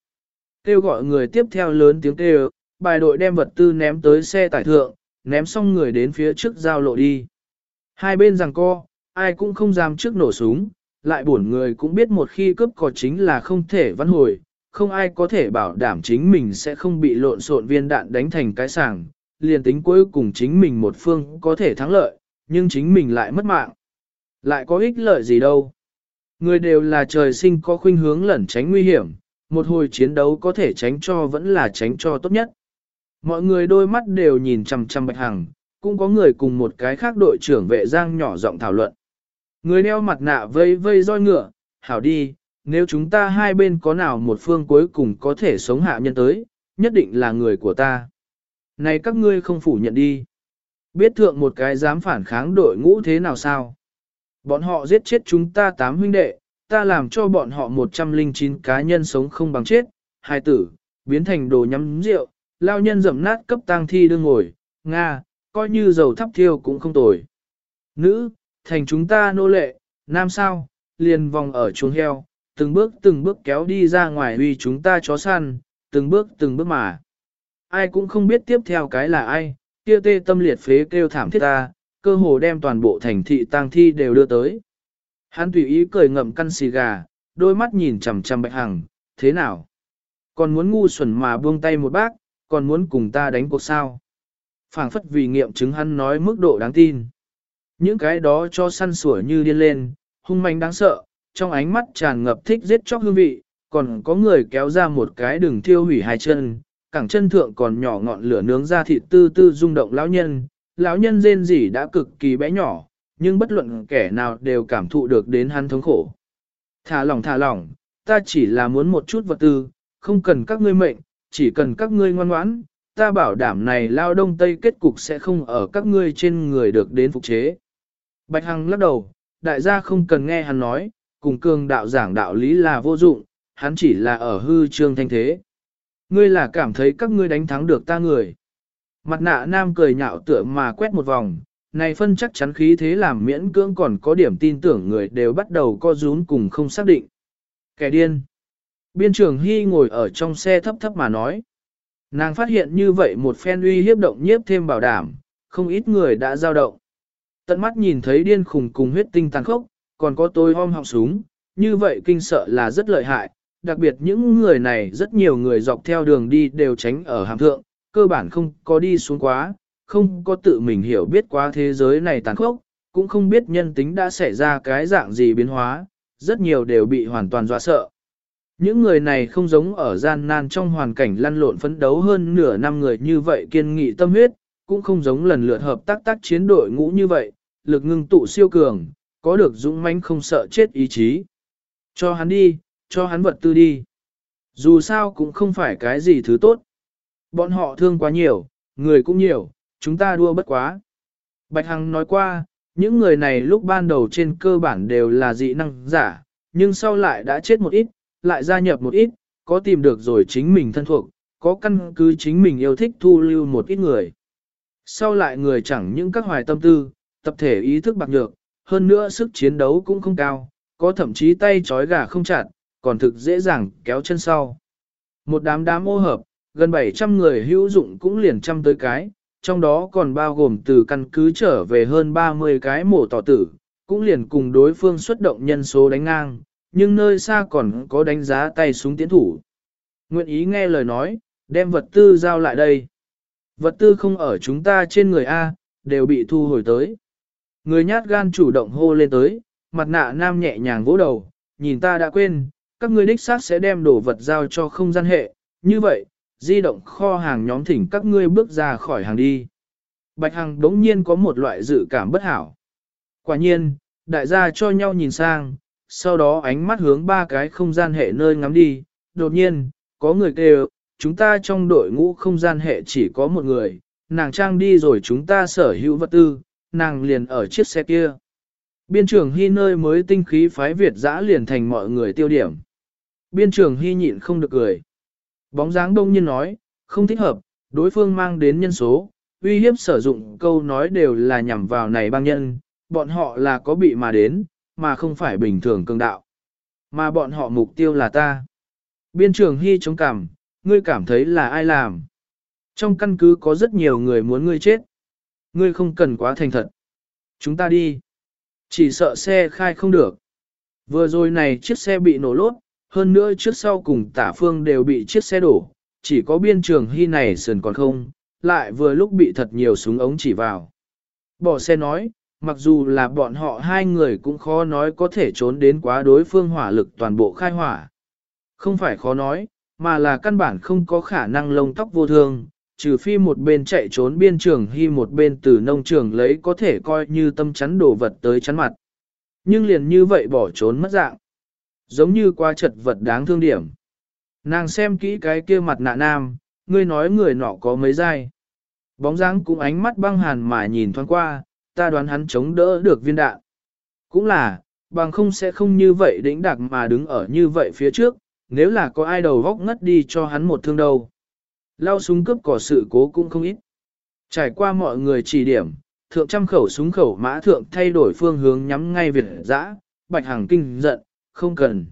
Speaker 1: Kêu gọi người tiếp theo lớn tiếng kêu, bài đội đem vật tư ném tới xe tải thượng, ném xong người đến phía trước giao lộ đi. Hai bên rằng co, ai cũng không dám trước nổ súng, lại buồn người cũng biết một khi cướp có chính là không thể văn hồi, không ai có thể bảo đảm chính mình sẽ không bị lộn xộn viên đạn đánh thành cái sàng, liền tính cuối cùng chính mình một phương có thể thắng lợi, nhưng chính mình lại mất mạng. Lại có ích lợi gì đâu. Người đều là trời sinh có khuynh hướng lẩn tránh nguy hiểm, một hồi chiến đấu có thể tránh cho vẫn là tránh cho tốt nhất. Mọi người đôi mắt đều nhìn chằm chằm Bạch Hằng, cũng có người cùng một cái khác đội trưởng vệ giang nhỏ giọng thảo luận. Người đeo mặt nạ vây vây roi ngựa, hảo đi, nếu chúng ta hai bên có nào một phương cuối cùng có thể sống hạ nhân tới, nhất định là người của ta. Này các ngươi không phủ nhận đi. Biết thượng một cái dám phản kháng đội ngũ thế nào sao? Bọn họ giết chết chúng ta tám huynh đệ, ta làm cho bọn họ 109 cá nhân sống không bằng chết, hai tử, biến thành đồ nhắm rượu, lao nhân dậm nát cấp tang thi đương ngồi, Nga, coi như dầu thắp thiêu cũng không tồi. Nữ, thành chúng ta nô lệ, nam sao, liền vòng ở chuồng heo, từng bước từng bước kéo đi ra ngoài uy chúng ta chó săn, từng bước từng bước mà. Ai cũng không biết tiếp theo cái là ai, kia tê tâm liệt phế kêu thảm thiết ta, cơ hồ đem toàn bộ thành thị tang thi đều đưa tới. Hắn tùy ý cười ngậm căn xì gà, đôi mắt nhìn chằm chằm bạch hằng, thế nào? Còn muốn ngu xuẩn mà buông tay một bác, còn muốn cùng ta đánh cuộc sao? phảng phất vì nghiệm chứng hắn nói mức độ đáng tin. Những cái đó cho săn sủa như điên lên, hung manh đáng sợ, trong ánh mắt tràn ngập thích giết chóc hương vị, còn có người kéo ra một cái đường thiêu hủy hai chân, cẳng chân thượng còn nhỏ ngọn lửa nướng ra thịt tư tư rung động lão nhân, lão nhân rên rỉ đã cực kỳ bé nhỏ, nhưng bất luận kẻ nào đều cảm thụ được đến hắn thống khổ. Thả lỏng thả lỏng, ta chỉ là muốn một chút vật tư, không cần các ngươi mệnh, chỉ cần các ngươi ngoan ngoãn, ta bảo đảm này lao đông tây kết cục sẽ không ở các ngươi trên người được đến phục chế. Bạch Hằng lắc đầu, đại gia không cần nghe hắn nói, cùng cường đạo giảng đạo lý là vô dụng, hắn chỉ là ở hư trương thanh thế. Ngươi là cảm thấy các ngươi đánh thắng được ta người. Mặt nạ nam cười nhạo tựa mà quét một vòng, này phân chắc chắn khí thế làm miễn cưỡng còn có điểm tin tưởng người đều bắt đầu co rún cùng không xác định. Kẻ điên. Biên trưởng Hy ngồi ở trong xe thấp thấp mà nói. Nàng phát hiện như vậy một phen uy hiếp động nhiếp thêm bảo đảm, không ít người đã giao động. Tận mắt nhìn thấy điên khùng cùng huyết tinh tàn khốc, còn có tôi om họng súng, như vậy kinh sợ là rất lợi hại, đặc biệt những người này rất nhiều người dọc theo đường đi đều tránh ở hàm thượng, cơ bản không có đi xuống quá, không có tự mình hiểu biết quá thế giới này tàn khốc, cũng không biết nhân tính đã xảy ra cái dạng gì biến hóa, rất nhiều đều bị hoàn toàn dọa sợ. Những người này không giống ở gian nan trong hoàn cảnh lăn lộn phấn đấu hơn nửa năm người như vậy kiên nghị tâm huyết, cũng không giống lần lượt hợp tác tác chiến đội ngũ như vậy, lực ngưng tụ siêu cường, có được dũng mãnh không sợ chết ý chí. Cho hắn đi, cho hắn vật tư đi. Dù sao cũng không phải cái gì thứ tốt. Bọn họ thương quá nhiều, người cũng nhiều, chúng ta đua bất quá. Bạch Hằng nói qua, những người này lúc ban đầu trên cơ bản đều là dị năng giả, nhưng sau lại đã chết một ít, lại gia nhập một ít, có tìm được rồi chính mình thân thuộc, có căn cứ chính mình yêu thích thu lưu một ít người. Sau lại người chẳng những các hoài tâm tư, tập thể ý thức bạc nhược, hơn nữa sức chiến đấu cũng không cao, có thậm chí tay trói gà không chặt, còn thực dễ dàng kéo chân sau. Một đám đám ô hợp, gần 700 người hữu dụng cũng liền trăm tới cái, trong đó còn bao gồm từ căn cứ trở về hơn 30 cái mổ tỏ tử, cũng liền cùng đối phương xuất động nhân số đánh ngang, nhưng nơi xa còn có đánh giá tay súng tiến thủ. Nguyện ý nghe lời nói, đem vật tư giao lại đây. Vật tư không ở chúng ta trên người A, đều bị thu hồi tới. Người nhát gan chủ động hô lên tới, mặt nạ nam nhẹ nhàng vỗ đầu, nhìn ta đã quên, các ngươi đích xác sẽ đem đồ vật giao cho không gian hệ, như vậy, di động kho hàng nhóm thỉnh các ngươi bước ra khỏi hàng đi. Bạch Hằng đống nhiên có một loại dự cảm bất hảo. Quả nhiên, đại gia cho nhau nhìn sang, sau đó ánh mắt hướng ba cái không gian hệ nơi ngắm đi, đột nhiên, có người kêu, chúng ta trong đội ngũ không gian hệ chỉ có một người, nàng trang đi rồi chúng ta sở hữu vật tư, nàng liền ở chiếc xe kia. Biên trưởng hy nơi mới tinh khí phái Việt dã liền thành mọi người tiêu điểm. Biên trưởng hy nhịn không được cười. Bóng dáng đông nhiên nói, không thích hợp, đối phương mang đến nhân số, uy hiếp sử dụng câu nói đều là nhằm vào này băng nhân, bọn họ là có bị mà đến, mà không phải bình thường cường đạo. Mà bọn họ mục tiêu là ta. Biên trưởng hy chống cảm, ngươi cảm thấy là ai làm. Trong căn cứ có rất nhiều người muốn ngươi chết. Ngươi không cần quá thành thật. Chúng ta đi. Chỉ sợ xe khai không được. Vừa rồi này chiếc xe bị nổ lốt, hơn nữa trước sau cùng tả phương đều bị chiếc xe đổ, chỉ có biên trường hy này sườn còn không, lại vừa lúc bị thật nhiều súng ống chỉ vào. Bỏ xe nói, mặc dù là bọn họ hai người cũng khó nói có thể trốn đến quá đối phương hỏa lực toàn bộ khai hỏa. Không phải khó nói, mà là căn bản không có khả năng lông tóc vô thương, trừ phi một bên chạy trốn biên trường hy một bên từ nông trường lấy có thể coi như tâm chắn đồ vật tới chắn mặt. Nhưng liền như vậy bỏ trốn mất dạng. Giống như qua chật vật đáng thương điểm. Nàng xem kỹ cái kia mặt nạ nam, ngươi nói người nọ có mấy dai. Bóng dáng cũng ánh mắt băng hàn mà nhìn thoáng qua, ta đoán hắn chống đỡ được viên đạn. Cũng là, bằng không sẽ không như vậy đĩnh đặc mà đứng ở như vậy phía trước, nếu là có ai đầu vóc ngất đi cho hắn một thương đầu. Lao súng cướp cỏ sự cố cũng không ít. Trải qua mọi người chỉ điểm, thượng trăm khẩu súng khẩu mã thượng thay đổi phương hướng nhắm ngay Việt dã, bạch hàng kinh giận, không cần.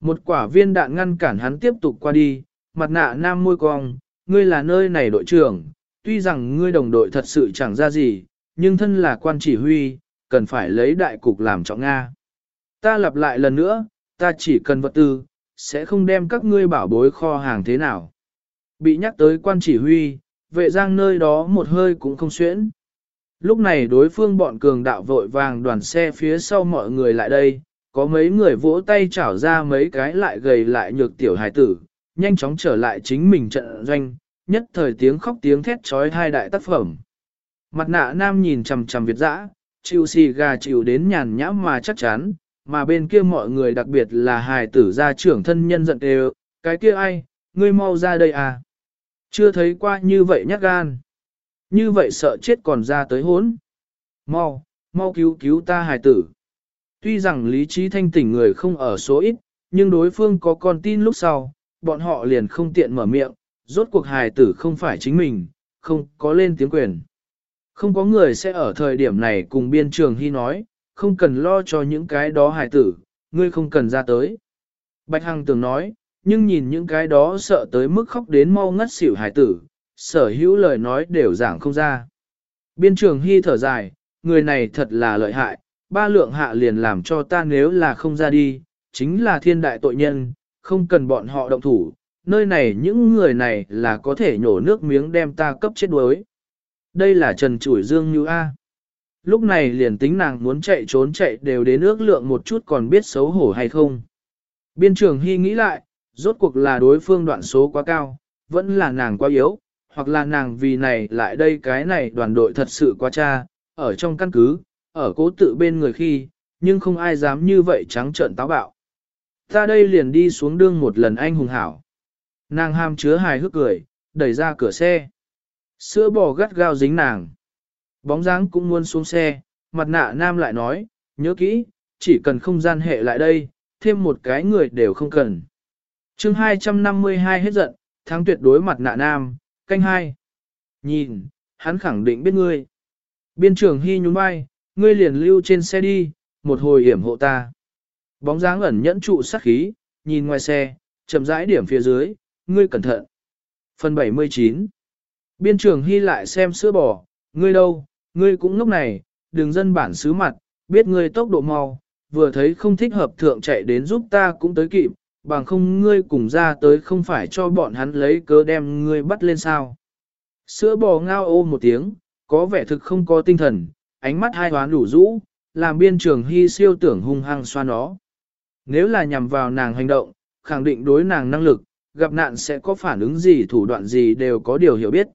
Speaker 1: Một quả viên đạn ngăn cản hắn tiếp tục qua đi, mặt nạ nam môi cong, ngươi là nơi này đội trưởng, tuy rằng ngươi đồng đội thật sự chẳng ra gì, nhưng thân là quan chỉ huy, cần phải lấy đại cục làm trọng Nga. Ta lặp lại lần nữa, ta chỉ cần vật tư, sẽ không đem các ngươi bảo bối kho hàng thế nào. Bị nhắc tới quan chỉ huy, vệ giang nơi đó một hơi cũng không xuyễn. Lúc này đối phương bọn cường đạo vội vàng đoàn xe phía sau mọi người lại đây, có mấy người vỗ tay chảo ra mấy cái lại gầy lại nhược tiểu hài tử, nhanh chóng trở lại chính mình trận doanh, nhất thời tiếng khóc tiếng thét trói hai đại tác phẩm. Mặt nạ nam nhìn chằm chằm Việt dã, chịu xì gà chịu đến nhàn nhã mà chắc chắn, mà bên kia mọi người đặc biệt là hài tử gia trưởng thân nhân giận đều, cái kia ai, ngươi mau ra đây à. Chưa thấy qua như vậy nhát gan. Như vậy sợ chết còn ra tới hốn. Mau, mau cứu cứu ta hài tử. Tuy rằng lý trí thanh tỉnh người không ở số ít, nhưng đối phương có con tin lúc sau, bọn họ liền không tiện mở miệng, rốt cuộc hài tử không phải chính mình, không có lên tiếng quyền. Không có người sẽ ở thời điểm này cùng biên trường hy nói, không cần lo cho những cái đó hài tử, ngươi không cần ra tới. Bạch Hằng tưởng nói, nhưng nhìn những cái đó sợ tới mức khóc đến mau ngất xỉu hải tử, sở hữu lời nói đều giảng không ra. Biên trường hy thở dài, người này thật là lợi hại, ba lượng hạ liền làm cho ta nếu là không ra đi, chính là thiên đại tội nhân, không cần bọn họ động thủ, nơi này những người này là có thể nhổ nước miếng đem ta cấp chết đuối. Đây là Trần Chủi Dương Như A. Lúc này liền tính nàng muốn chạy trốn chạy đều đến ước lượng một chút còn biết xấu hổ hay không. Biên trường Hy nghĩ lại, rốt cuộc là đối phương đoạn số quá cao, vẫn là nàng quá yếu, hoặc là nàng vì này lại đây cái này đoàn đội thật sự quá cha, ở trong căn cứ, ở cố tự bên người khi, nhưng không ai dám như vậy trắng trợn táo bạo. Ta đây liền đi xuống đương một lần anh hùng hảo. Nàng ham chứa hài hước cười, đẩy ra cửa xe. Sữa bò gắt gao dính nàng. Bóng dáng cũng muốn xuống xe, mặt nạ nam lại nói, nhớ kỹ, chỉ cần không gian hệ lại đây, thêm một cái người đều không cần. chương 252 hết giận, thắng tuyệt đối mặt nạ nam, canh hai. Nhìn, hắn khẳng định biết ngươi. Biên trưởng hy nhún vai, ngươi liền lưu trên xe đi, một hồi hiểm hộ ta. Bóng dáng ẩn nhẫn trụ sát khí, nhìn ngoài xe, chậm rãi điểm phía dưới, ngươi cẩn thận. Phần 79 Biên trưởng hy lại xem sữa bò, ngươi đâu, ngươi cũng lúc này, đừng dân bản xứ mặt, biết ngươi tốc độ mau, vừa thấy không thích hợp thượng chạy đến giúp ta cũng tới kịp, bằng không ngươi cùng ra tới không phải cho bọn hắn lấy cớ đem ngươi bắt lên sao. Sữa bò ngao ô một tiếng, có vẻ thực không có tinh thần, ánh mắt hai hoán đủ rũ, làm biên trường hy siêu tưởng hung hăng xoa nó. Nếu là nhằm vào nàng hành động, khẳng định đối nàng năng lực, gặp nạn sẽ có phản ứng gì thủ đoạn gì đều có điều hiểu biết.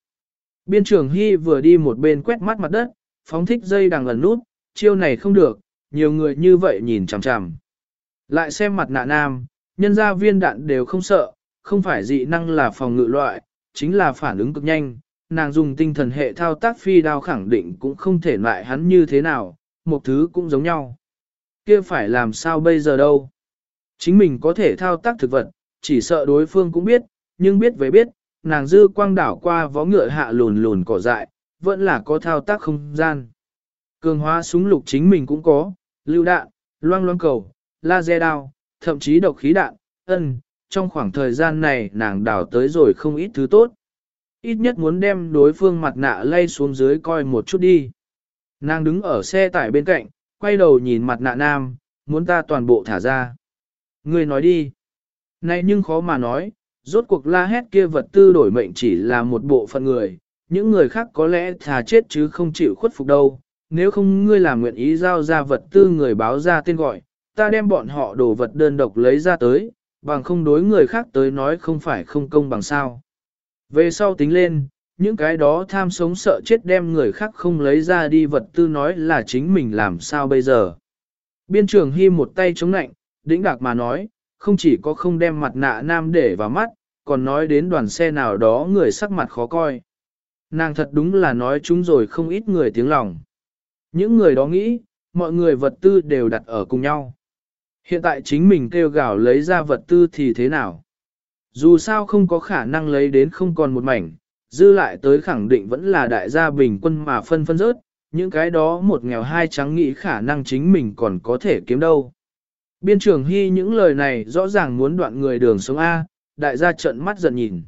Speaker 1: Biên trường hy vừa đi một bên quét mắt mặt đất, phóng thích dây đằng lần nút, chiêu này không được, nhiều người như vậy nhìn chằm chằm. Lại xem mặt nạ nam, nhân gia viên đạn đều không sợ, không phải dị năng là phòng ngự loại, chính là phản ứng cực nhanh, nàng dùng tinh thần hệ thao tác phi đao khẳng định cũng không thể loại hắn như thế nào, một thứ cũng giống nhau. kia phải làm sao bây giờ đâu? Chính mình có thể thao tác thực vật, chỉ sợ đối phương cũng biết, nhưng biết về biết, nàng dư quang đảo qua vó ngựa hạ lùn lùn cỏ dại, vẫn là có thao tác không gian. Cường hóa súng lục chính mình cũng có, lưu đạn, loang loang cầu, laser đao, thậm chí độc khí đạn, ân, trong khoảng thời gian này nàng đảo tới rồi không ít thứ tốt. Ít nhất muốn đem đối phương mặt nạ lay xuống dưới coi một chút đi. Nàng đứng ở xe tải bên cạnh, quay đầu nhìn mặt nạ nam, muốn ta toàn bộ thả ra. Người nói đi. Này nhưng khó mà nói, rốt cuộc la hét kia vật tư đổi mệnh chỉ là một bộ phận người, những người khác có lẽ thà chết chứ không chịu khuất phục đâu. Nếu không ngươi làm nguyện ý giao ra vật tư người báo ra tên gọi, ta đem bọn họ đồ vật đơn độc lấy ra tới, bằng không đối người khác tới nói không phải không công bằng sao. Về sau tính lên, những cái đó tham sống sợ chết đem người khác không lấy ra đi vật tư nói là chính mình làm sao bây giờ. Biên trưởng Hy một tay chống nạnh, đĩnh đạc mà nói, không chỉ có không đem mặt nạ nam để vào mắt, còn nói đến đoàn xe nào đó người sắc mặt khó coi. Nàng thật đúng là nói chúng rồi không ít người tiếng lòng. Những người đó nghĩ, mọi người vật tư đều đặt ở cùng nhau. Hiện tại chính mình kêu gào lấy ra vật tư thì thế nào? Dù sao không có khả năng lấy đến không còn một mảnh, dư lại tới khẳng định vẫn là đại gia bình quân mà phân phân rớt, những cái đó một nghèo hai trắng nghĩ khả năng chính mình còn có thể kiếm đâu. Biên trưởng hy những lời này rõ ràng muốn đoạn người đường sống A, đại gia trợn mắt giận nhìn.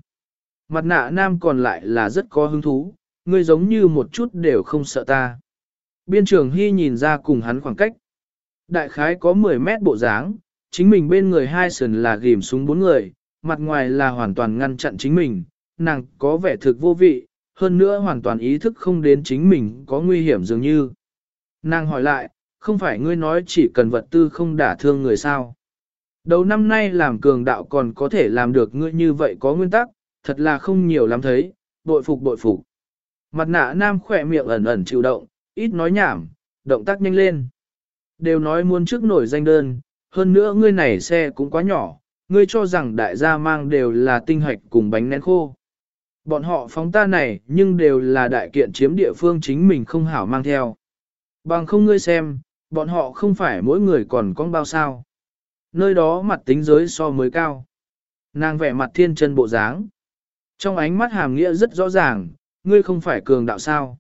Speaker 1: Mặt nạ nam còn lại là rất có hứng thú, ngươi giống như một chút đều không sợ ta. Biên trưởng hy nhìn ra cùng hắn khoảng cách. Đại khái có 10 mét bộ dáng, chính mình bên người hai sườn là ghim súng bốn người, mặt ngoài là hoàn toàn ngăn chặn chính mình, nàng có vẻ thực vô vị, hơn nữa hoàn toàn ý thức không đến chính mình có nguy hiểm dường như. Nàng hỏi lại, không phải ngươi nói chỉ cần vật tư không đả thương người sao? Đầu năm nay làm cường đạo còn có thể làm được ngươi như vậy có nguyên tắc, thật là không nhiều lắm thấy, bội phục bội phục. Mặt nạ nam khỏe miệng ẩn ẩn chịu động, ít nói nhảm, động tác nhanh lên. Đều nói muốn trước nổi danh đơn, hơn nữa ngươi này xe cũng quá nhỏ, ngươi cho rằng đại gia mang đều là tinh hạch cùng bánh nén khô. Bọn họ phóng ta này nhưng đều là đại kiện chiếm địa phương chính mình không hảo mang theo. Bằng không ngươi xem, bọn họ không phải mỗi người còn con bao sao. Nơi đó mặt tính giới so mới cao. Nàng vẻ mặt thiên chân bộ dáng. Trong ánh mắt hàm nghĩa rất rõ ràng, ngươi không phải cường đạo sao.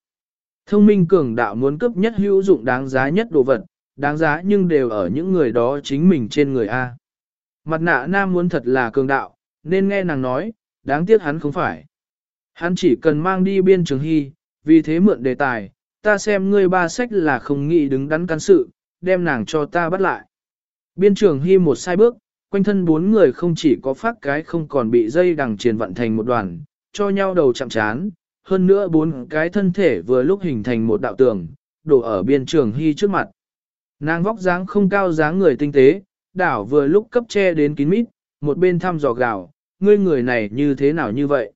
Speaker 1: Thông minh cường đạo muốn cấp nhất hữu dụng đáng giá nhất đồ vật, đáng giá nhưng đều ở những người đó chính mình trên người A. Mặt nạ nam muốn thật là cường đạo, nên nghe nàng nói, đáng tiếc hắn không phải. Hắn chỉ cần mang đi biên trường hy, vì thế mượn đề tài, ta xem ngươi ba sách là không nghĩ đứng đắn can sự, đem nàng cho ta bắt lại. Biên trường hy một sai bước, quanh thân bốn người không chỉ có phát cái không còn bị dây đằng triền vận thành một đoàn, cho nhau đầu chạm chán, hơn nữa bốn cái thân thể vừa lúc hình thành một đạo tường, đổ ở biên trường hy trước mặt. Nàng vóc dáng không cao dáng người tinh tế, đảo vừa lúc cấp che đến kín mít, một bên thăm dò gạo, ngươi người này như thế nào như vậy?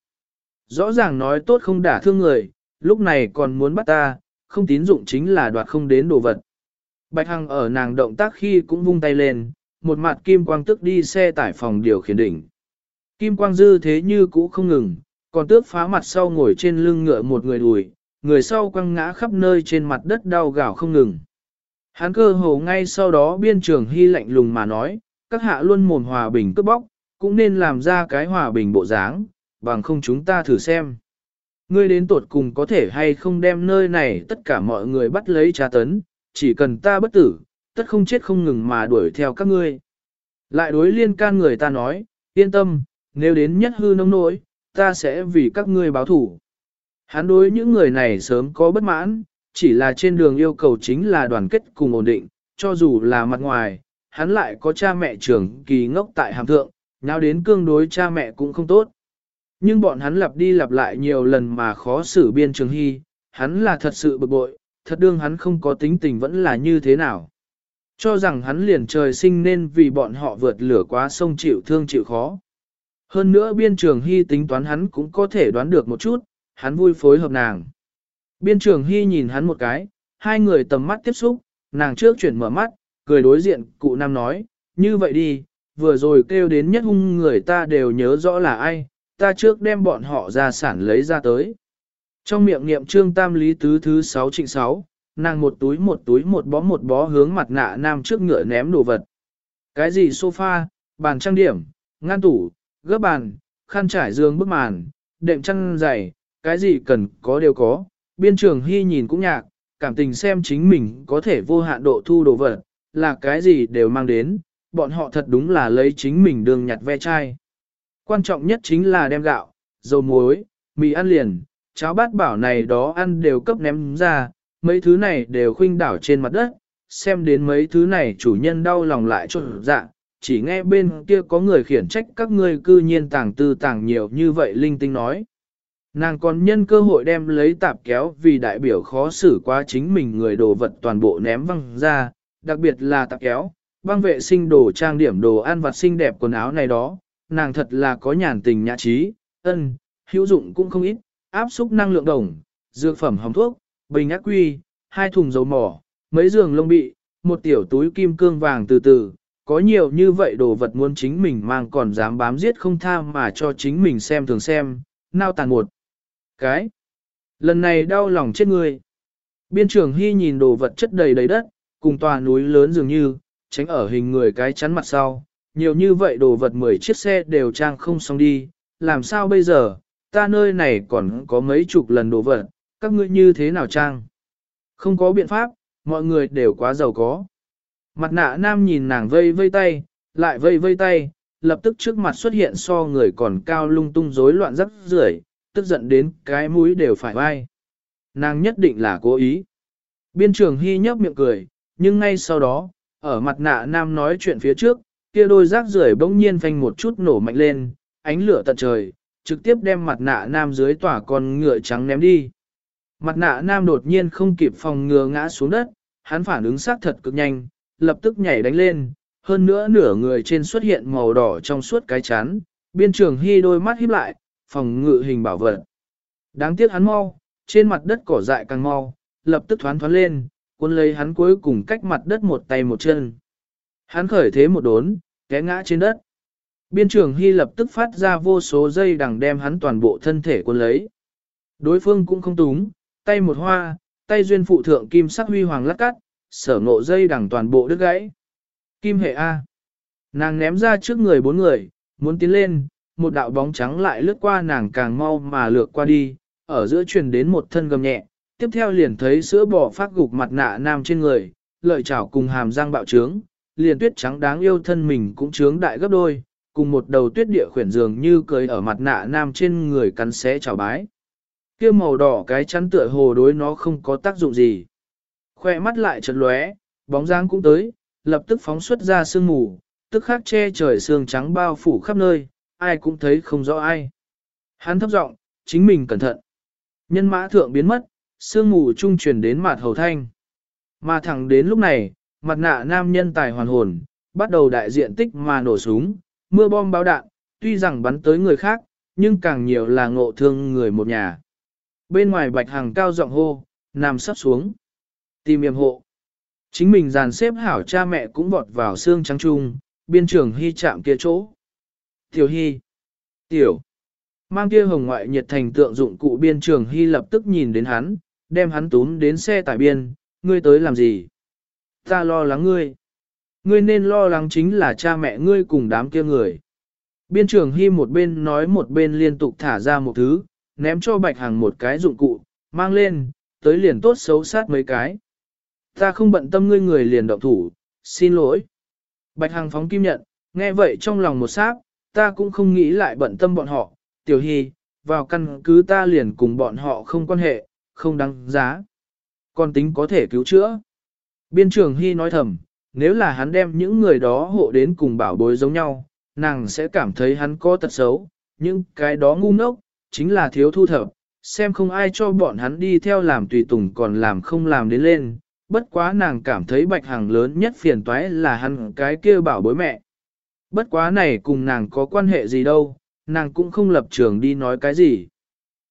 Speaker 1: Rõ ràng nói tốt không đả thương người, lúc này còn muốn bắt ta, không tín dụng chính là đoạt không đến đồ vật. Bạch Hằng ở nàng động tác khi cũng vung tay lên, một mặt kim quang tức đi xe tải phòng điều khiển đỉnh. Kim quang dư thế như cũ không ngừng, còn tước phá mặt sau ngồi trên lưng ngựa một người đùi, người sau quăng ngã khắp nơi trên mặt đất đau gào không ngừng. Hán cơ hồ ngay sau đó biên trường hy lạnh lùng mà nói, các hạ luôn mồm hòa bình cướp bóc, cũng nên làm ra cái hòa bình bộ dáng, bằng không chúng ta thử xem. Ngươi đến tuột cùng có thể hay không đem nơi này tất cả mọi người bắt lấy trà tấn, chỉ cần ta bất tử, tất không chết không ngừng mà đuổi theo các ngươi. Lại đối liên can người ta nói, yên tâm, nếu đến nhất hư nông nỗi, ta sẽ vì các ngươi báo thủ. Hắn đối những người này sớm có bất mãn, chỉ là trên đường yêu cầu chính là đoàn kết cùng ổn định, cho dù là mặt ngoài, hắn lại có cha mẹ trưởng kỳ ngốc tại hàm thượng, nào đến cương đối cha mẹ cũng không tốt. Nhưng bọn hắn lặp đi lặp lại nhiều lần mà khó xử biên trường hy, hắn là thật sự bực bội, thật đương hắn không có tính tình vẫn là như thế nào. Cho rằng hắn liền trời sinh nên vì bọn họ vượt lửa quá sông chịu thương chịu khó. Hơn nữa biên trường hy tính toán hắn cũng có thể đoán được một chút, hắn vui phối hợp nàng. Biên trường hy nhìn hắn một cái, hai người tầm mắt tiếp xúc, nàng trước chuyển mở mắt, cười đối diện cụ nam nói, như vậy đi, vừa rồi kêu đến nhất hung người ta đều nhớ rõ là ai, ta trước đem bọn họ ra sản lấy ra tới. Trong miệng niệm trương tam lý tứ thứ sáu trịnh sáu, nàng một túi một túi một bó một bó hướng mặt nạ nam trước ngựa ném đồ vật. Cái gì sofa, bàn trang điểm, ngăn tủ, gấp bàn, khăn trải giường bức màn, đệm chăn dày, cái gì cần có đều có. Biên trường hy nhìn cũng nhạc, cảm tình xem chính mình có thể vô hạn độ thu đồ vật, là cái gì đều mang đến, bọn họ thật đúng là lấy chính mình đường nhặt ve chai. Quan trọng nhất chính là đem gạo, dầu muối, mì ăn liền, cháo bát bảo này đó ăn đều cấp ném ra, mấy thứ này đều khuynh đảo trên mặt đất, xem đến mấy thứ này chủ nhân đau lòng lại cho dạ, chỉ nghe bên kia có người khiển trách các ngươi cư nhiên tàng tư tàng nhiều như vậy linh tinh nói. Nàng còn nhân cơ hội đem lấy tạp kéo vì đại biểu khó xử quá chính mình người đồ vật toàn bộ ném văng ra, đặc biệt là tạp kéo, băng vệ sinh đồ trang điểm đồ ăn vặt xinh đẹp quần áo này đó, nàng thật là có nhàn tình nhã trí, ân, hữu dụng cũng không ít, áp xúc năng lượng đồng, dược phẩm hồng thuốc, bình ác quy, hai thùng dầu mỏ, mấy giường lông bị, một tiểu túi kim cương vàng từ từ, có nhiều như vậy đồ vật muốn chính mình mang còn dám bám giết không tha mà cho chính mình xem thường xem, nao tàn một. Cái, lần này đau lòng chết người. Biên trưởng Hy nhìn đồ vật chất đầy đầy đất, cùng tòa núi lớn dường như, tránh ở hình người cái chắn mặt sau, nhiều như vậy đồ vật 10 chiếc xe đều trang không xong đi, làm sao bây giờ, ta nơi này còn có mấy chục lần đồ vật, các ngươi như thế nào trang? Không có biện pháp, mọi người đều quá giàu có. Mặt nạ nam nhìn nàng vây vây tay, lại vây vây tay, lập tức trước mặt xuất hiện so người còn cao lung tung rối loạn rắc rưởi, tức giận đến cái mũi đều phải vai. Nàng nhất định là cố ý. Biên trường hy nhấp miệng cười, nhưng ngay sau đó, ở mặt nạ nam nói chuyện phía trước, kia đôi rác rưởi bỗng nhiên phanh một chút nổ mạnh lên, ánh lửa tận trời, trực tiếp đem mặt nạ nam dưới tỏa con ngựa trắng ném đi. Mặt nạ nam đột nhiên không kịp phòng ngừa ngã xuống đất, hắn phản ứng xác thật cực nhanh, lập tức nhảy đánh lên, hơn nữa nửa người trên xuất hiện màu đỏ trong suốt cái chán, biên trường hy đôi mắt híp lại, phòng ngự hình bảo vật. Đáng tiếc hắn mau, trên mặt đất cỏ dại càng mau, lập tức thoán thoán lên, quân lấy hắn cuối cùng cách mặt đất một tay một chân. Hắn khởi thế một đốn, té ngã trên đất. Biên trường Hy lập tức phát ra vô số dây đằng đem hắn toàn bộ thân thể cuốn lấy. Đối phương cũng không túng, tay một hoa, tay duyên phụ thượng kim sắc huy hoàng lắc cắt, sở ngộ dây đằng toàn bộ đứt gãy. Kim hệ A. Nàng ném ra trước người bốn người, muốn tiến lên, một đạo bóng trắng lại lướt qua nàng càng mau mà lược qua đi, ở giữa truyền đến một thân gầm nhẹ, tiếp theo liền thấy sữa bò phát gục mặt nạ nam trên người, lợi chảo cùng hàm răng bạo trướng, liền tuyết trắng đáng yêu thân mình cũng trướng đại gấp đôi, cùng một đầu tuyết địa khuyển dường như cười ở mặt nạ nam trên người cắn xé chào bái. kia màu đỏ cái chắn tựa hồ đối nó không có tác dụng gì. Khoe mắt lại chật lóe, bóng dáng cũng tới, lập tức phóng xuất ra sương mù, tức khắc che trời sương trắng bao phủ khắp nơi, ai cũng thấy không rõ ai. Hắn thấp giọng, chính mình cẩn thận. Nhân mã thượng biến mất, sương mù trung truyền đến mặt hầu thanh. Mà thẳng đến lúc này, mặt nạ nam nhân tài hoàn hồn, bắt đầu đại diện tích mà nổ súng, mưa bom báo đạn, tuy rằng bắn tới người khác, nhưng càng nhiều là ngộ thương người một nhà. Bên ngoài bạch hàng cao giọng hô, nằm sắp xuống. Tìm yểm hộ. Chính mình dàn xếp hảo cha mẹ cũng vọt vào xương trắng trung, biên trường hy chạm kia chỗ. Tiểu hy. Tiểu. Mang kia hồng ngoại nhiệt thành tượng dụng cụ biên trường hy lập tức nhìn đến hắn, đem hắn túm đến xe tải biên, ngươi tới làm gì? Ta lo lắng ngươi. Ngươi nên lo lắng chính là cha mẹ ngươi cùng đám kia người. Biên trường hy một bên nói một bên liên tục thả ra một thứ, ném cho bạch hàng một cái dụng cụ, mang lên, tới liền tốt xấu sát mấy cái. Ta không bận tâm ngươi người liền động thủ, xin lỗi. Bạch Hằng phóng kim nhận, nghe vậy trong lòng một sát, ta cũng không nghĩ lại bận tâm bọn họ, tiểu hy, vào căn cứ ta liền cùng bọn họ không quan hệ, không đáng giá. Còn tính có thể cứu chữa. Biên trường hy nói thầm, nếu là hắn đem những người đó hộ đến cùng bảo bối giống nhau, nàng sẽ cảm thấy hắn có tật xấu, nhưng cái đó ngu ngốc, chính là thiếu thu thập, xem không ai cho bọn hắn đi theo làm tùy tùng còn làm không làm đến lên, bất quá nàng cảm thấy bạch hàng lớn nhất phiền toái là hắn cái kia bảo bối mẹ. Bất quá này cùng nàng có quan hệ gì đâu, nàng cũng không lập trường đi nói cái gì.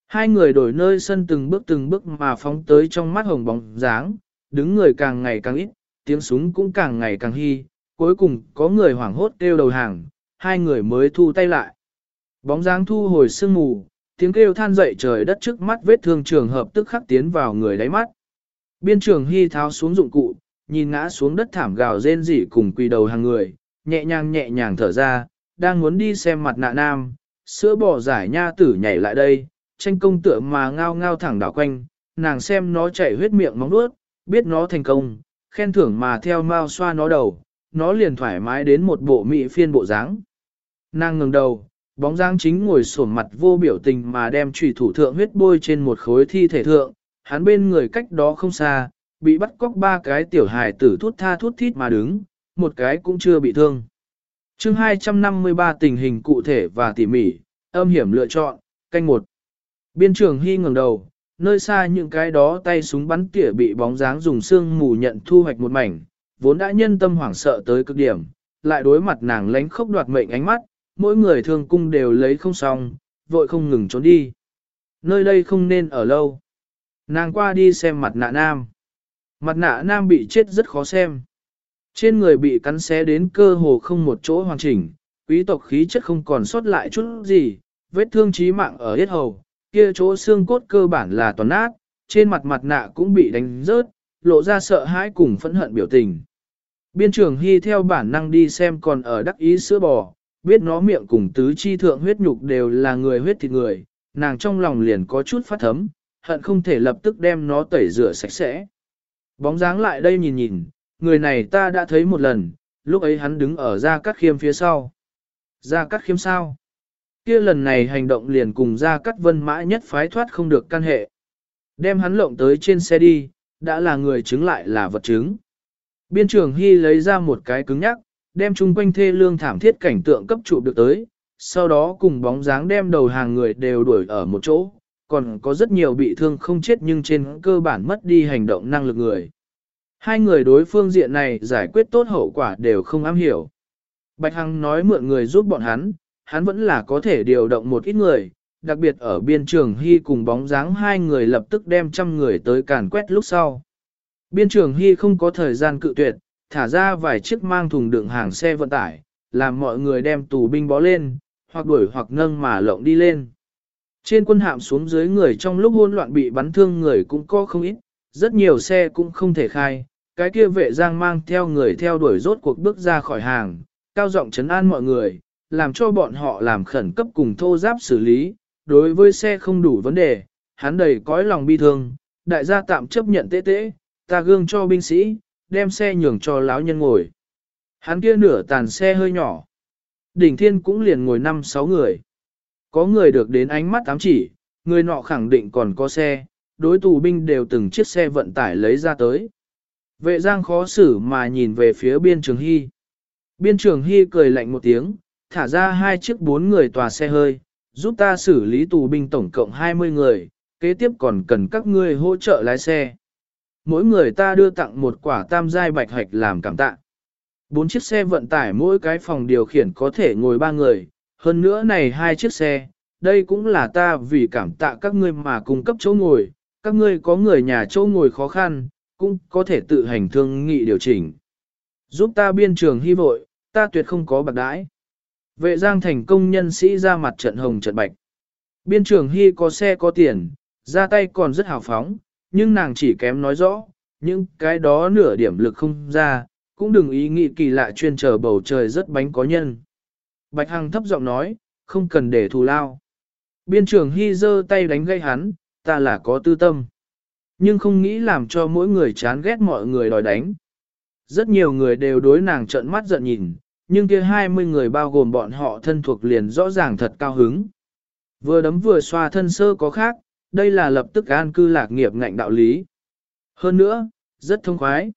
Speaker 1: Hai người đổi nơi sân từng bước từng bước mà phóng tới trong mắt hồng bóng dáng, đứng người càng ngày càng ít, tiếng súng cũng càng ngày càng hy, cuối cùng có người hoảng hốt kêu đầu hàng, hai người mới thu tay lại. Bóng dáng thu hồi sương mù, tiếng kêu than dậy trời đất trước mắt vết thương trường hợp tức khắc tiến vào người đáy mắt. Biên trường hy tháo xuống dụng cụ, nhìn ngã xuống đất thảm gào rên rỉ cùng quỳ đầu hàng người, nhẹ nhàng nhẹ nhàng thở ra, đang muốn đi xem mặt nạ nam, sữa bò giải nha tử nhảy lại đây, tranh công tựa mà ngao ngao thẳng đảo quanh, nàng xem nó chảy huyết miệng móng nuốt, biết nó thành công, khen thưởng mà theo mau xoa nó đầu, nó liền thoải mái đến một bộ mỹ phiên bộ dáng. Nàng ngừng đầu, bóng dáng chính ngồi sổn mặt vô biểu tình mà đem trùy thủ thượng huyết bôi trên một khối thi thể thượng, hắn bên người cách đó không xa, bị bắt cóc ba cái tiểu hài tử thút tha thút thít mà đứng, một cái cũng chưa bị thương. chương 253 tình hình cụ thể và tỉ mỉ, âm hiểm lựa chọn, canh một. Biên trường hy ngẩng đầu, nơi xa những cái đó tay súng bắn tỉa bị bóng dáng dùng xương mù nhận thu hoạch một mảnh, vốn đã nhân tâm hoảng sợ tới cực điểm, lại đối mặt nàng lánh khốc đoạt mệnh ánh mắt, mỗi người thương cung đều lấy không xong, vội không ngừng trốn đi. Nơi đây không nên ở lâu. Nàng qua đi xem mặt nạ nam. Mặt nạ nam bị chết rất khó xem. Trên người bị cắn xé đến cơ hồ không một chỗ hoàn chỉnh, quý tộc khí chất không còn sót lại chút gì, vết thương chí mạng ở hết hầu, kia chỗ xương cốt cơ bản là toàn nát, trên mặt mặt nạ cũng bị đánh rớt, lộ ra sợ hãi cùng phẫn hận biểu tình. Biên trưởng Hy theo bản năng đi xem còn ở đắc ý sữa bò, biết nó miệng cùng tứ chi thượng huyết nhục đều là người huyết thịt người, nàng trong lòng liền có chút phát thấm, hận không thể lập tức đem nó tẩy rửa sạch sẽ. Bóng dáng lại đây nhìn nhìn, người này ta đã thấy một lần, lúc ấy hắn đứng ở Gia Cát Khiêm phía sau. Gia Cát Khiêm sao? kia lần này hành động liền cùng Gia Cát Vân mã nhất phái thoát không được căn hệ. Đem hắn lộng tới trên xe đi, đã là người chứng lại là vật chứng. Biên trưởng Hy lấy ra một cái cứng nhắc, đem chung quanh thê lương thảm thiết cảnh tượng cấp trụ được tới, sau đó cùng bóng dáng đem đầu hàng người đều đuổi ở một chỗ, còn có rất nhiều bị thương không chết nhưng trên cơ bản mất đi hành động năng lực người. Hai người đối phương diện này giải quyết tốt hậu quả đều không am hiểu. Bạch Hằng nói mượn người giúp bọn hắn, hắn vẫn là có thể điều động một ít người, đặc biệt ở biên trường Hy cùng bóng dáng hai người lập tức đem trăm người tới càn quét lúc sau. Biên trường Hy không có thời gian cự tuyệt, thả ra vài chiếc mang thùng đựng hàng xe vận tải, làm mọi người đem tù binh bó lên, hoặc đuổi hoặc nâng mà lộng đi lên. Trên quân hạm xuống dưới người trong lúc hỗn loạn bị bắn thương người cũng có không ít, rất nhiều xe cũng không thể khai, cái kia vệ giang mang theo người theo đuổi rốt cuộc bước ra khỏi hàng, cao giọng chấn an mọi người, làm cho bọn họ làm khẩn cấp cùng thô giáp xử lý, đối với xe không đủ vấn đề, hắn đầy cõi lòng bi thương, đại gia tạm chấp nhận tế tế, ta gương cho binh sĩ, đem xe nhường cho lão nhân ngồi. Hắn kia nửa tàn xe hơi nhỏ. Đỉnh thiên cũng liền ngồi năm sáu người. Có người được đến ánh mắt ám chỉ, người nọ khẳng định còn có xe, đối tù binh đều từng chiếc xe vận tải lấy ra tới. Vệ giang khó xử mà nhìn về phía biên trường hy. Biên trường hy cười lạnh một tiếng, thả ra hai chiếc bốn người tòa xe hơi, giúp ta xử lý tù binh tổng cộng 20 người, kế tiếp còn cần các ngươi hỗ trợ lái xe. Mỗi người ta đưa tặng một quả tam giai bạch hạch làm cảm tạ. Bốn chiếc xe vận tải mỗi cái phòng điều khiển có thể ngồi ba người, hơn nữa này hai chiếc xe, đây cũng là ta vì cảm tạ các ngươi mà cung cấp chỗ ngồi, các ngươi có người nhà chỗ ngồi khó khăn, cũng có thể tự hành thương nghị điều chỉnh. Giúp ta biên trường hy vội, ta tuyệt không có bạc đãi. Vệ giang thành công nhân sĩ ra mặt trận hồng trận bạch. Biên trường hy có xe có tiền, ra tay còn rất hào phóng, nhưng nàng chỉ kém nói rõ, những cái đó nửa điểm lực không ra, cũng đừng ý nghĩ kỳ lạ chuyên chờ bầu trời rất bánh có nhân. Bạch Hằng thấp giọng nói, không cần để thù lao. Biên trưởng Hy giơ tay đánh gây hắn, ta là có tư tâm. Nhưng không nghĩ làm cho mỗi người chán ghét mọi người đòi đánh. Rất nhiều người đều đối nàng trợn mắt giận nhìn, nhưng kia 20 người bao gồm bọn họ thân thuộc liền rõ ràng thật cao hứng. Vừa đấm vừa xoa thân sơ có khác, đây là lập tức an cư lạc nghiệp ngạnh đạo lý. Hơn nữa, rất thông khoái.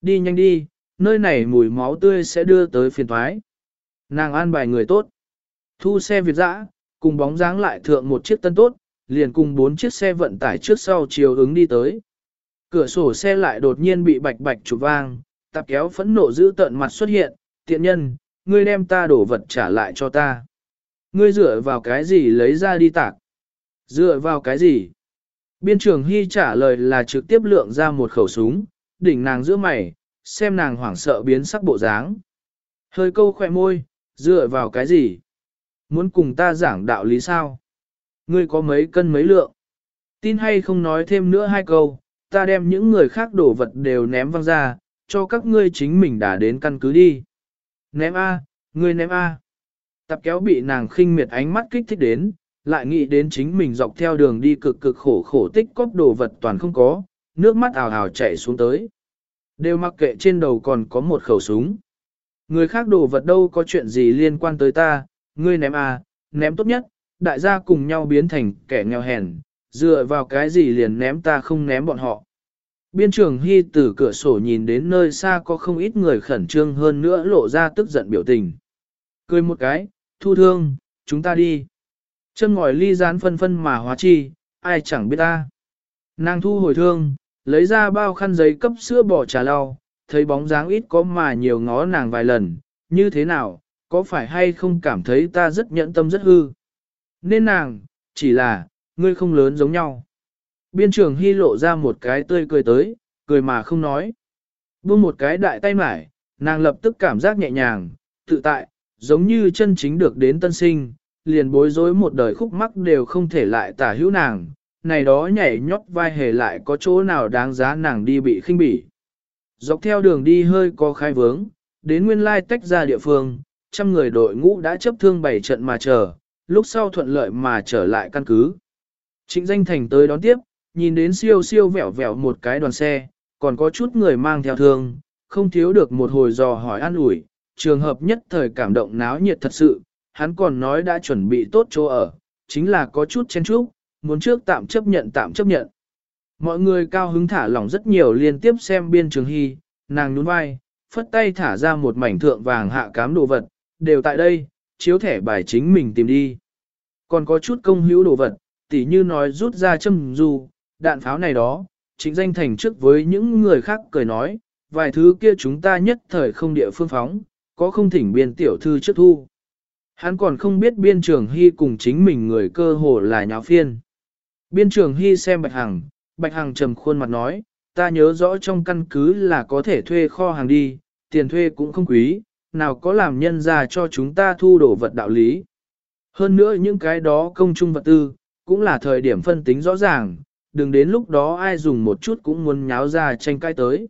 Speaker 1: Đi nhanh đi, nơi này mùi máu tươi sẽ đưa tới phiền thoái. Nàng an bài người tốt. Thu xe Việt dã, cùng bóng dáng lại thượng một chiếc tân tốt, liền cùng bốn chiếc xe vận tải trước sau chiều ứng đi tới. Cửa sổ xe lại đột nhiên bị bạch bạch chụp vang, tạp kéo phẫn nộ giữ tận mặt xuất hiện, tiện nhân, ngươi đem ta đổ vật trả lại cho ta. Ngươi dựa vào cái gì lấy ra đi tạc? Dựa vào cái gì? Biên trưởng Hy trả lời là trực tiếp lượng ra một khẩu súng, đỉnh nàng giữa mày, xem nàng hoảng sợ biến sắc bộ dáng. Hơi câu khỏe môi, dựa vào cái gì? Muốn cùng ta giảng đạo lý sao? Ngươi có mấy cân mấy lượng? Tin hay không nói thêm nữa hai câu, ta đem những người khác đổ vật đều ném văng ra, cho các ngươi chính mình đã đến căn cứ đi. Ném A, ngươi ném A. Tập kéo bị nàng khinh miệt ánh mắt kích thích đến, lại nghĩ đến chính mình dọc theo đường đi cực cực khổ khổ tích cóp đồ vật toàn không có, nước mắt ào ào chảy xuống tới. Đều mặc kệ trên đầu còn có một khẩu súng. Người khác đồ vật đâu có chuyện gì liên quan tới ta, ngươi ném à, ném tốt nhất, đại gia cùng nhau biến thành kẻ nghèo hèn, dựa vào cái gì liền ném ta không ném bọn họ. Biên trường Hy từ cửa sổ nhìn đến nơi xa có không ít người khẩn trương hơn nữa lộ ra tức giận biểu tình. Cười một cái, thu thương, chúng ta đi. Chân ngòi ly rán phân phân mà hóa chi, ai chẳng biết ta. Nàng thu hồi thương, lấy ra bao khăn giấy cấp sữa bỏ trà lau, thấy bóng dáng ít có mà nhiều ngó nàng vài lần, như thế nào, có phải hay không cảm thấy ta rất nhẫn tâm rất hư. Nên nàng, chỉ là, ngươi không lớn giống nhau. Biên trường hy lộ ra một cái tươi cười tới, cười mà không nói. Buông một cái đại tay mải, nàng lập tức cảm giác nhẹ nhàng, tự tại, giống như chân chính được đến tân sinh, liền bối rối một đời khúc mắc đều không thể lại tả hữu nàng, này đó nhảy nhót vai hề lại có chỗ nào đáng giá nàng đi bị khinh bỉ. Dọc theo đường đi hơi có khai vướng, đến nguyên lai tách ra địa phương, trăm người đội ngũ đã chấp thương bảy trận mà chờ, lúc sau thuận lợi mà trở lại căn cứ. Trịnh danh thành tới đón tiếp, nhìn đến siêu siêu vẹo vẹo một cái đoàn xe, còn có chút người mang theo thương, không thiếu được một hồi dò hỏi an ủi, trường hợp nhất thời cảm động náo nhiệt thật sự, hắn còn nói đã chuẩn bị tốt chỗ ở, chính là có chút chen chúc, muốn trước tạm chấp nhận tạm chấp nhận. Mọi người cao hứng thả lỏng rất nhiều liên tiếp xem biên trường hy, nàng nhún vai, phất tay thả ra một mảnh thượng vàng hạ cám đồ vật, đều tại đây, chiếu thẻ bài chính mình tìm đi. Còn có chút công hữu đồ vật, tỉ như nói rút ra châm du, đạn pháo này đó, chính danh thành trước với những người khác cười nói, vài thứ kia chúng ta nhất thời không địa phương phóng, có không thỉnh biên tiểu thư trước thu. Hắn còn không biết biên trường hy cùng chính mình người cơ hồ là nháo phiên. Biên trường hy xem Bạch Hằng, Bạch Hằng trầm khuôn mặt nói, ta nhớ rõ trong căn cứ là có thể thuê kho hàng đi, tiền thuê cũng không quý, nào có làm nhân ra cho chúng ta thu đổ vật đạo lý. Hơn nữa những cái đó công chung vật tư, cũng là thời điểm phân tính rõ ràng, đừng đến lúc đó ai dùng một chút cũng muốn nháo ra tranh cãi tới.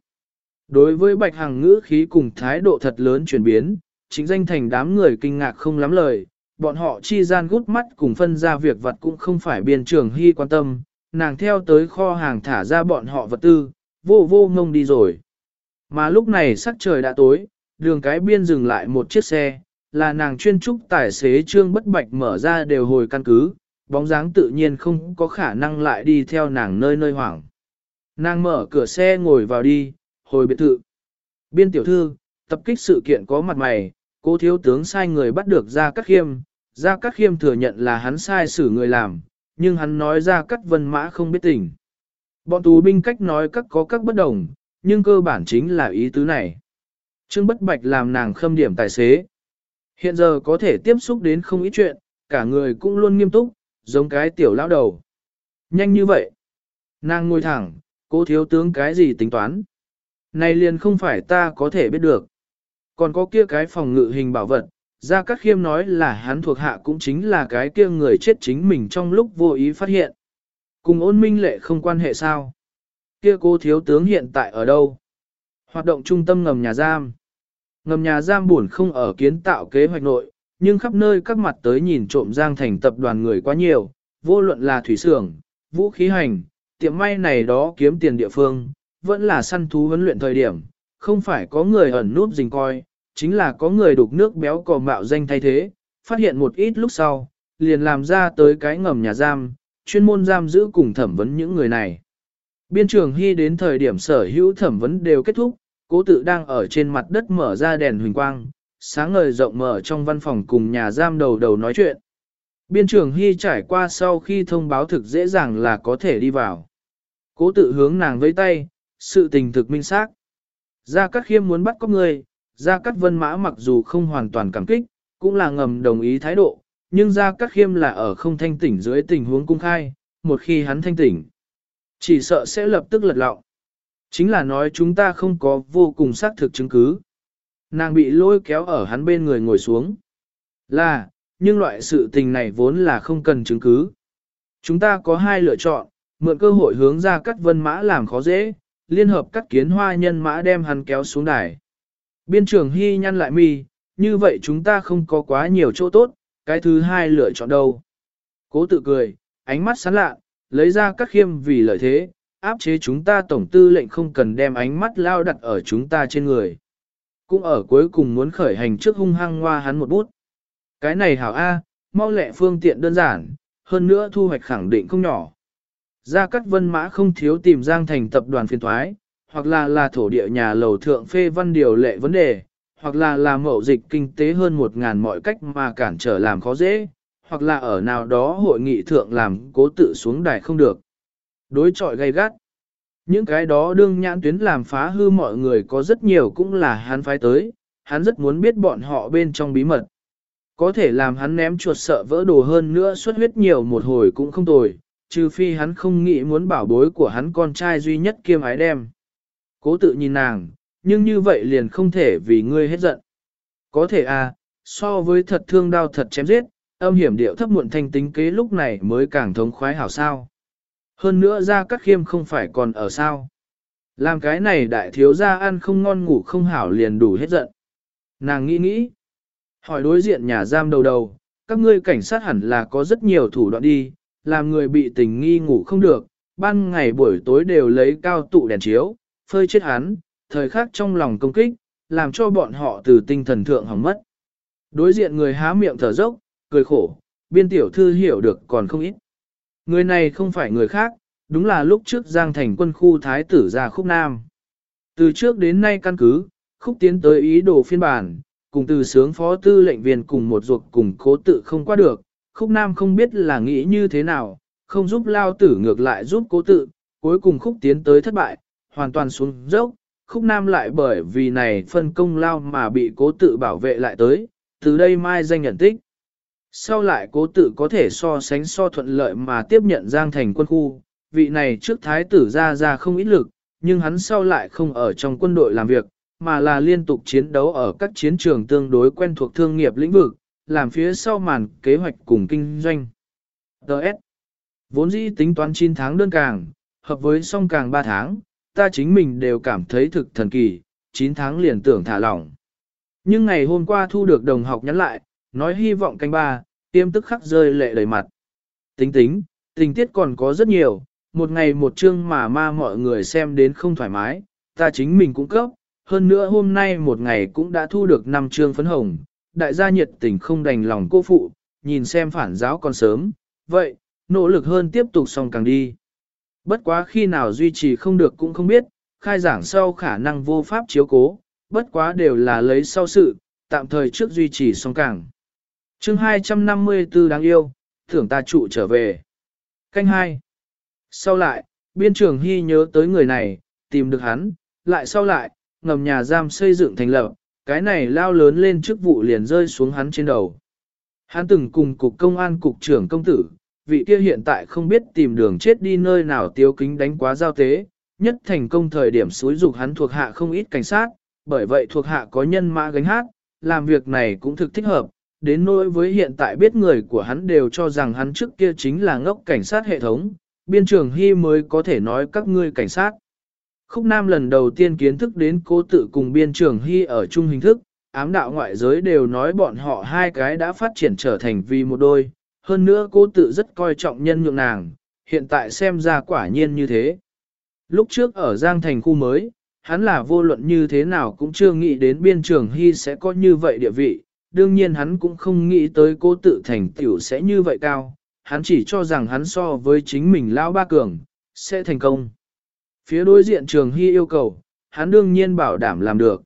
Speaker 1: Đối với Bạch Hằng ngữ khí cùng thái độ thật lớn chuyển biến, chính danh thành đám người kinh ngạc không lắm lời, bọn họ chi gian gút mắt cùng phân ra việc vật cũng không phải biên trường hy quan tâm, nàng theo tới kho hàng thả ra bọn họ vật tư, vô vô ngông đi rồi. Mà lúc này sắc trời đã tối, đường cái biên dừng lại một chiếc xe, là nàng chuyên trúc tài xế trương bất bạch mở ra đều hồi căn cứ, bóng dáng tự nhiên không có khả năng lại đi theo nàng nơi nơi hoảng. Nàng mở cửa xe ngồi vào đi, hồi biệt thự. Biên tiểu thư, tập kích sự kiện có mặt mày, cố thiếu tướng sai người bắt được ra các khiêm, ra các khiêm thừa nhận là hắn sai xử người làm, nhưng hắn nói ra các vân mã không biết tình. Bọn tù binh cách nói các có các bất đồng, nhưng cơ bản chính là ý tứ này. Trương Bất Bạch làm nàng khâm điểm tài xế. Hiện giờ có thể tiếp xúc đến không ít chuyện, cả người cũng luôn nghiêm túc, giống cái tiểu lão đầu. Nhanh như vậy. Nàng ngồi thẳng, cô thiếu tướng cái gì tính toán. Này liền không phải ta có thể biết được. Còn có kia cái phòng ngự hình bảo vật, Gia các Khiêm nói là hắn thuộc hạ cũng chính là cái kia người chết chính mình trong lúc vô ý phát hiện. Cùng ôn minh lệ không quan hệ sao? Kia cô thiếu tướng hiện tại ở đâu? Hoạt động trung tâm ngầm nhà giam. Ngầm nhà giam buồn không ở kiến tạo kế hoạch nội, nhưng khắp nơi các mặt tới nhìn trộm giang thành tập đoàn người quá nhiều, vô luận là thủy xưởng, vũ khí hành, tiệm may này đó kiếm tiền địa phương, vẫn là săn thú huấn luyện thời điểm, không phải có người ẩn núp rình coi, chính là có người đục nước béo cò mạo danh thay thế, phát hiện một ít lúc sau, liền làm ra tới cái ngầm nhà giam, chuyên môn giam giữ cùng thẩm vấn những người này. Biên trường Hy đến thời điểm sở hữu thẩm vấn đều kết thúc, cố tự đang ở trên mặt đất mở ra đèn huỳnh quang, sáng ngời rộng mở trong văn phòng cùng nhà giam đầu đầu nói chuyện. Biên trưởng Hy trải qua sau khi thông báo thực dễ dàng là có thể đi vào. Cố tự hướng nàng với tay, sự tình thực minh xác. Gia Cát Khiêm muốn bắt có người, Gia Cát Vân Mã mặc dù không hoàn toàn cảm kích, cũng là ngầm đồng ý thái độ, nhưng Gia Cát Khiêm là ở không thanh tỉnh dưới tình huống cung khai, một khi hắn thanh tỉnh, chỉ sợ sẽ lập tức lật lọng. Chính là nói chúng ta không có vô cùng xác thực chứng cứ. Nàng bị lôi kéo ở hắn bên người ngồi xuống. Là, nhưng loại sự tình này vốn là không cần chứng cứ. Chúng ta có hai lựa chọn, mượn cơ hội hướng ra cắt vân mã làm khó dễ, liên hợp cắt kiến hoa nhân mã đem hắn kéo xuống đài. Biên trưởng hy nhăn lại mi, như vậy chúng ta không có quá nhiều chỗ tốt, cái thứ hai lựa chọn đâu. Cố tự cười, ánh mắt sán lạ, lấy ra các khiêm vì lợi thế, áp chế chúng ta tổng tư lệnh không cần đem ánh mắt lao đặt ở chúng ta trên người. Cũng ở cuối cùng muốn khởi hành trước hung hăng hoa hắn một bút. Cái này hảo A, mau lẹ phương tiện đơn giản, hơn nữa thu hoạch khẳng định không nhỏ. Gia Cát Vân Mã không thiếu tìm Giang Thành tập đoàn phiên thoái, hoặc là là thổ địa nhà lầu thượng phê văn điều lệ vấn đề, hoặc là là mậu dịch kinh tế hơn một ngàn mọi cách mà cản trở làm khó dễ, hoặc là ở nào đó hội nghị thượng làm cố tự xuống đài không được. Đối trọi gay gắt. Những cái đó đương nhãn tuyến làm phá hư mọi người có rất nhiều cũng là hắn phái tới, hắn rất muốn biết bọn họ bên trong bí mật. Có thể làm hắn ném chuột sợ vỡ đồ hơn nữa xuất huyết nhiều một hồi cũng không tồi, trừ phi hắn không nghĩ muốn bảo bối của hắn con trai duy nhất kiêm ái đem. Cố tự nhìn nàng, nhưng như vậy liền không thể vì ngươi hết giận. Có thể à, so với thật thương đau thật chém giết, âm hiểm điệu thấp muộn thanh tính kế lúc này mới càng thống khoái hảo sao. Hơn nữa ra các khiêm không phải còn ở sao. Làm cái này đại thiếu gia ăn không ngon ngủ không hảo liền đủ hết giận. Nàng nghĩ nghĩ. Hỏi đối diện nhà giam đầu đầu, các ngươi cảnh sát hẳn là có rất nhiều thủ đoạn đi, làm người bị tình nghi ngủ không được, ban ngày buổi tối đều lấy cao tụ đèn chiếu, phơi chết hắn, thời khắc trong lòng công kích, làm cho bọn họ từ tinh thần thượng hỏng mất. Đối diện người há miệng thở dốc, cười khổ, biên tiểu thư hiểu được còn không ít. Người này không phải người khác, đúng là lúc trước Giang Thành quân khu thái tử ra khúc Nam. Từ trước đến nay căn cứ, khúc tiến tới ý đồ phiên bản, cùng từ sướng phó tư lệnh viên cùng một ruột cùng cố tự không qua được, khúc Nam không biết là nghĩ như thế nào, không giúp lao tử ngược lại giúp cố tự, cuối cùng khúc tiến tới thất bại, hoàn toàn xuống dốc, khúc Nam lại bởi vì này phân công lao mà bị cố tự bảo vệ lại tới, từ đây mai danh nhận tích. Sau lại cố tự có thể so sánh so thuận lợi mà tiếp nhận Giang Thành quân khu, vị này trước thái tử ra ra không ít lực, nhưng hắn sau lại không ở trong quân đội làm việc, mà là liên tục chiến đấu ở các chiến trường tương đối quen thuộc thương nghiệp lĩnh vực, làm phía sau màn kế hoạch cùng kinh doanh. Đợt. Vốn dĩ tính toán 9 tháng đơn càng, hợp với song càng 3 tháng, ta chính mình đều cảm thấy thực thần kỳ, 9 tháng liền tưởng thả lỏng. Nhưng ngày hôm qua thu được đồng học nhắn lại, nói hy vọng canh ba, tiêm tức khắc rơi lệ đầy mặt. Tính tính, tình tiết còn có rất nhiều, một ngày một chương mà ma mọi người xem đến không thoải mái, ta chính mình cũng cấp, hơn nữa hôm nay một ngày cũng đã thu được năm chương phấn hồng, đại gia nhiệt tình không đành lòng cô phụ, nhìn xem phản giáo còn sớm, vậy, nỗ lực hơn tiếp tục xong càng đi. Bất quá khi nào duy trì không được cũng không biết, khai giảng sau khả năng vô pháp chiếu cố, bất quá đều là lấy sau sự, tạm thời trước duy trì xong càng chương 254 đáng yêu, thưởng ta trụ trở về. Canh 2. Sau lại, biên trường Hy nhớ tới người này, tìm được hắn, lại sau lại, ngầm nhà giam xây dựng thành lập, cái này lao lớn lên chức vụ liền rơi xuống hắn trên đầu. Hắn từng cùng cục công an cục trưởng công tử, vị kia hiện tại không biết tìm đường chết đi nơi nào tiêu kính đánh quá giao tế, nhất thành công thời điểm xúi dục hắn thuộc hạ không ít cảnh sát, bởi vậy thuộc hạ có nhân mã gánh hát, làm việc này cũng thực thích hợp, đến nỗi với hiện tại biết người của hắn đều cho rằng hắn trước kia chính là ngốc cảnh sát hệ thống, biên trưởng Hy mới có thể nói các ngươi cảnh sát. Khúc Nam lần đầu tiên kiến thức đến cố tự cùng biên trưởng Hy ở chung hình thức, ám đạo ngoại giới đều nói bọn họ hai cái đã phát triển trở thành vì một đôi, hơn nữa cố tự rất coi trọng nhân nhượng nàng, hiện tại xem ra quả nhiên như thế. Lúc trước ở Giang Thành khu mới, hắn là vô luận như thế nào cũng chưa nghĩ đến biên trưởng Hy sẽ có như vậy địa vị, đương nhiên hắn cũng không nghĩ tới cố tự thành tiểu sẽ như vậy cao, hắn chỉ cho rằng hắn so với chính mình lão ba cường, sẽ thành công. Phía đối diện trường Hy yêu cầu, hắn đương nhiên bảo đảm làm được.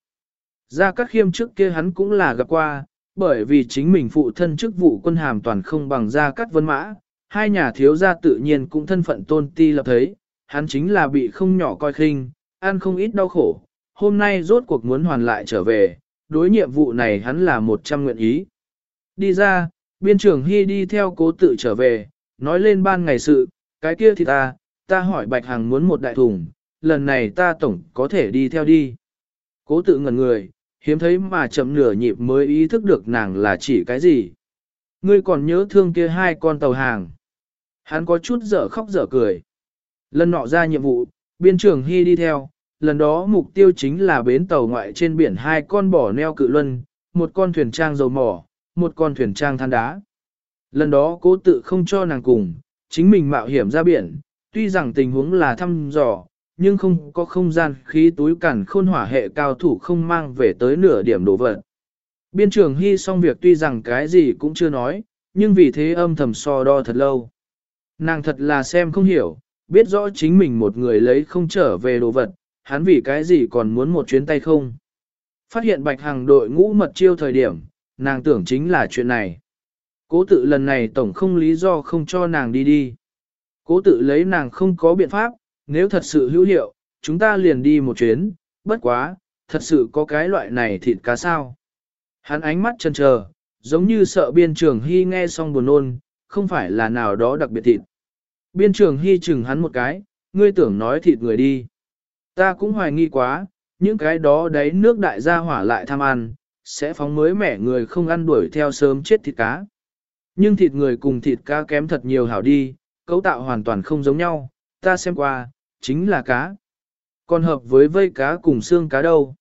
Speaker 1: Ra các khiêm trước kia hắn cũng là gặp qua, bởi vì chính mình phụ thân chức vụ quân hàm toàn không bằng ra cắt vân mã, hai nhà thiếu gia tự nhiên cũng thân phận tôn ti lập thấy, hắn chính là bị không nhỏ coi khinh, ăn không ít đau khổ, hôm nay rốt cuộc muốn hoàn lại trở về, đối nhiệm vụ này hắn là một trăm nguyện ý. Đi ra, biên trưởng Hy đi theo cố tự trở về, nói lên ban ngày sự, cái kia thì ta, ta hỏi Bạch Hằng muốn một đại thùng, lần này ta tổng có thể đi theo đi. Cố tự ngẩn người, hiếm thấy mà chậm nửa nhịp mới ý thức được nàng là chỉ cái gì. Ngươi còn nhớ thương kia hai con tàu hàng. Hắn có chút dở khóc dở cười. Lần nọ ra nhiệm vụ, biên trưởng Hy đi theo, lần đó mục tiêu chính là bến tàu ngoại trên biển hai con bỏ neo cự luân, một con thuyền trang dầu mỏ, một con thuyền trang than đá. Lần đó cố tự không cho nàng cùng, chính mình mạo hiểm ra biển, tuy rằng tình huống là thăm dò, nhưng không có không gian khí túi cản khôn hỏa hệ cao thủ không mang về tới nửa điểm đồ vật. Biên trường hy xong việc tuy rằng cái gì cũng chưa nói, nhưng vì thế âm thầm so đo thật lâu. Nàng thật là xem không hiểu, biết rõ chính mình một người lấy không trở về đồ vật, hắn vì cái gì còn muốn một chuyến tay không. Phát hiện bạch hàng đội ngũ mật chiêu thời điểm, nàng tưởng chính là chuyện này. Cố tự lần này tổng không lý do không cho nàng đi đi. Cố tự lấy nàng không có biện pháp, nếu thật sự hữu hiệu, chúng ta liền đi một chuyến, bất quá, thật sự có cái loại này thịt cá sao. Hắn ánh mắt chân chờ, giống như sợ biên trường hy nghe xong buồn nôn, không phải là nào đó đặc biệt thịt. Biên trường hy chừng hắn một cái, ngươi tưởng nói thịt người đi. Ta cũng hoài nghi quá, những cái đó đấy nước đại gia hỏa lại tham ăn, sẽ phóng mới mẻ người không ăn đuổi theo sớm chết thịt cá. Nhưng thịt người cùng thịt cá kém thật nhiều hảo đi, cấu tạo hoàn toàn không giống nhau, ta xem qua, chính là cá. Còn hợp với vây cá cùng xương cá đâu.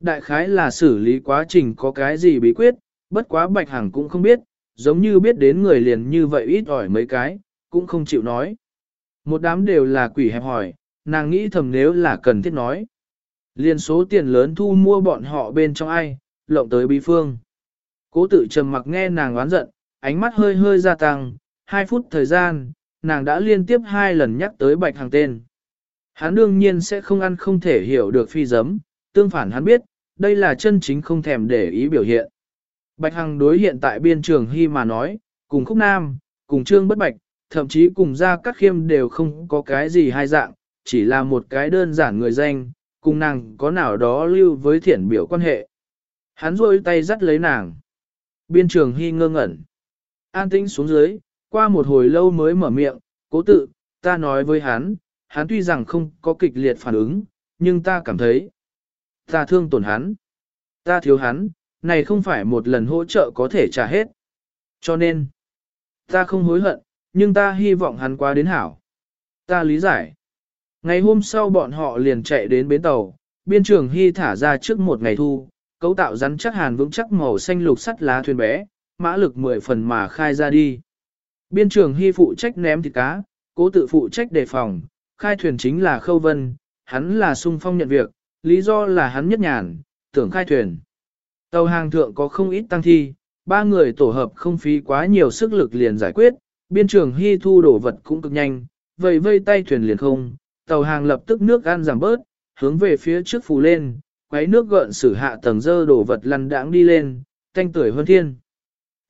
Speaker 1: Đại khái là xử lý quá trình có cái gì bí quyết, bất quá bạch hằng cũng không biết, giống như biết đến người liền như vậy ít ỏi mấy cái, cũng không chịu nói. Một đám đều là quỷ hẹp hỏi, nàng nghĩ thầm nếu là cần thiết nói. liên số tiền lớn thu mua bọn họ bên trong ai, lộng tới bí phương. Cố tự trầm mặc nghe nàng oán giận, ánh mắt hơi hơi gia tăng, hai phút thời gian, nàng đã liên tiếp hai lần nhắc tới bạch hàng tên. Hắn đương nhiên sẽ không ăn không thể hiểu được phi giấm, tương phản hắn biết, đây là chân chính không thèm để ý biểu hiện. Bạch Hằng đối hiện tại biên trường Hy mà nói, cùng Khúc Nam, cùng Trương Bất Bạch, thậm chí cùng Gia Cát Khiêm đều không có cái gì hai dạng, chỉ là một cái đơn giản người danh, cùng nàng có nào đó lưu với thiển biểu quan hệ. Hắn rôi tay dắt lấy nàng. Biên trường Hy ngơ ngẩn. An tĩnh xuống dưới, qua một hồi lâu mới mở miệng, cố tự, ta nói với hắn, hắn tuy rằng không có kịch liệt phản ứng, nhưng ta cảm thấy, ta thương tổn hắn, ta thiếu hắn, này không phải một lần hỗ trợ có thể trả hết. Cho nên, ta không hối hận, nhưng ta hy vọng hắn qua đến hảo. Ta lý giải. Ngày hôm sau bọn họ liền chạy đến bến tàu, biên trường hy thả ra trước một ngày thu, cấu tạo rắn chắc hàn vững chắc màu xanh lục sắt lá thuyền bé, mã lực 10 phần mà khai ra đi. Biên trường hy phụ trách ném thịt cá, cố tự phụ trách đề phòng, khai thuyền chính là khâu vân, hắn là sung phong nhận việc, lý do là hắn nhất nhàn, tưởng khai thuyền. Tàu hàng thượng có không ít tăng thi, ba người tổ hợp không phí quá nhiều sức lực liền giải quyết, biên trường hy thu đổ vật cũng cực nhanh, vậy vây tay thuyền liền không, tàu hàng lập tức nước gan giảm bớt, hướng về phía trước phù lên, quấy nước gợn sử hạ tầng dơ đổ vật lăn đãng đi lên, thanh tuổi hơn thiên.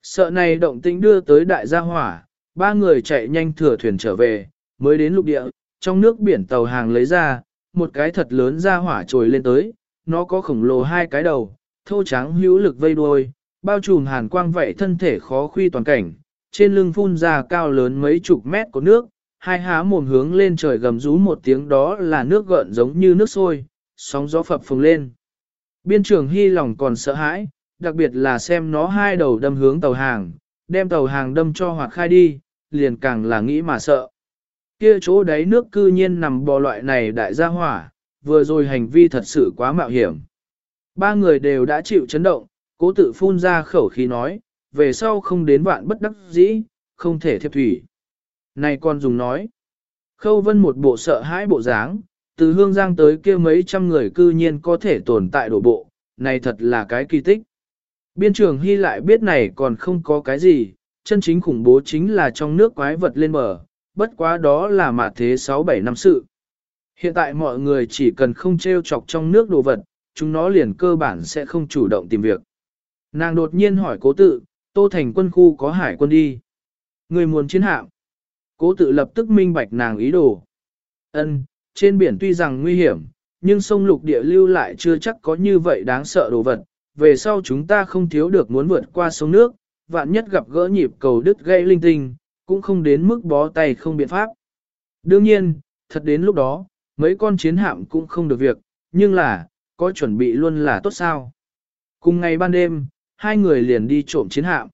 Speaker 1: Sợ này động tĩnh đưa tới đại gia hỏa, ba người chạy nhanh thừa thuyền trở về, mới đến lục địa, trong nước biển tàu hàng lấy ra, một cái thật lớn ra hỏa trồi lên tới, nó có khổng lồ hai cái đầu, thô trắng hữu lực vây đuôi, bao trùm hàn quang vậy thân thể khó khuy toàn cảnh, trên lưng phun ra cao lớn mấy chục mét của nước, hai há mồm hướng lên trời gầm rú một tiếng đó là nước gợn giống như nước sôi, sóng gió phập phồng lên. Biên trường hy lòng còn sợ hãi, đặc biệt là xem nó hai đầu đâm hướng tàu hàng, đem tàu hàng đâm cho hoặc khai đi, liền càng là nghĩ mà sợ. Kia chỗ đáy nước cư nhiên nằm bò loại này đại gia hỏa, vừa rồi hành vi thật sự quá mạo hiểm. Ba người đều đã chịu chấn động, cố tự phun ra khẩu khí nói, về sau không đến vạn bất đắc dĩ, không thể thiệp thủy. Này con dùng nói, khâu vân một bộ sợ hãi bộ dáng, từ hương giang tới kia mấy trăm người cư nhiên có thể tồn tại đổ bộ, này thật là cái kỳ tích. Biên trường Hy lại biết này còn không có cái gì, chân chính khủng bố chính là trong nước quái vật lên bờ, bất quá đó là mà thế 6-7 năm sự. Hiện tại mọi người chỉ cần không treo chọc trong nước đồ vật, chúng nó liền cơ bản sẽ không chủ động tìm việc. Nàng đột nhiên hỏi cố tự, tô thành quân khu có hải quân đi. Người muốn chiến hạm. Cố tự lập tức minh bạch nàng ý đồ. Ân, trên biển tuy rằng nguy hiểm, nhưng sông lục địa lưu lại chưa chắc có như vậy đáng sợ đồ vật. Về sau chúng ta không thiếu được muốn vượt qua sông nước, vạn nhất gặp gỡ nhịp cầu đứt gây linh tinh, cũng không đến mức bó tay không biện pháp. Đương nhiên, thật đến lúc đó, mấy con chiến hạm cũng không được việc, nhưng là, có chuẩn bị luôn là tốt sao. Cùng ngày ban đêm, hai người liền đi trộm chiến hạm.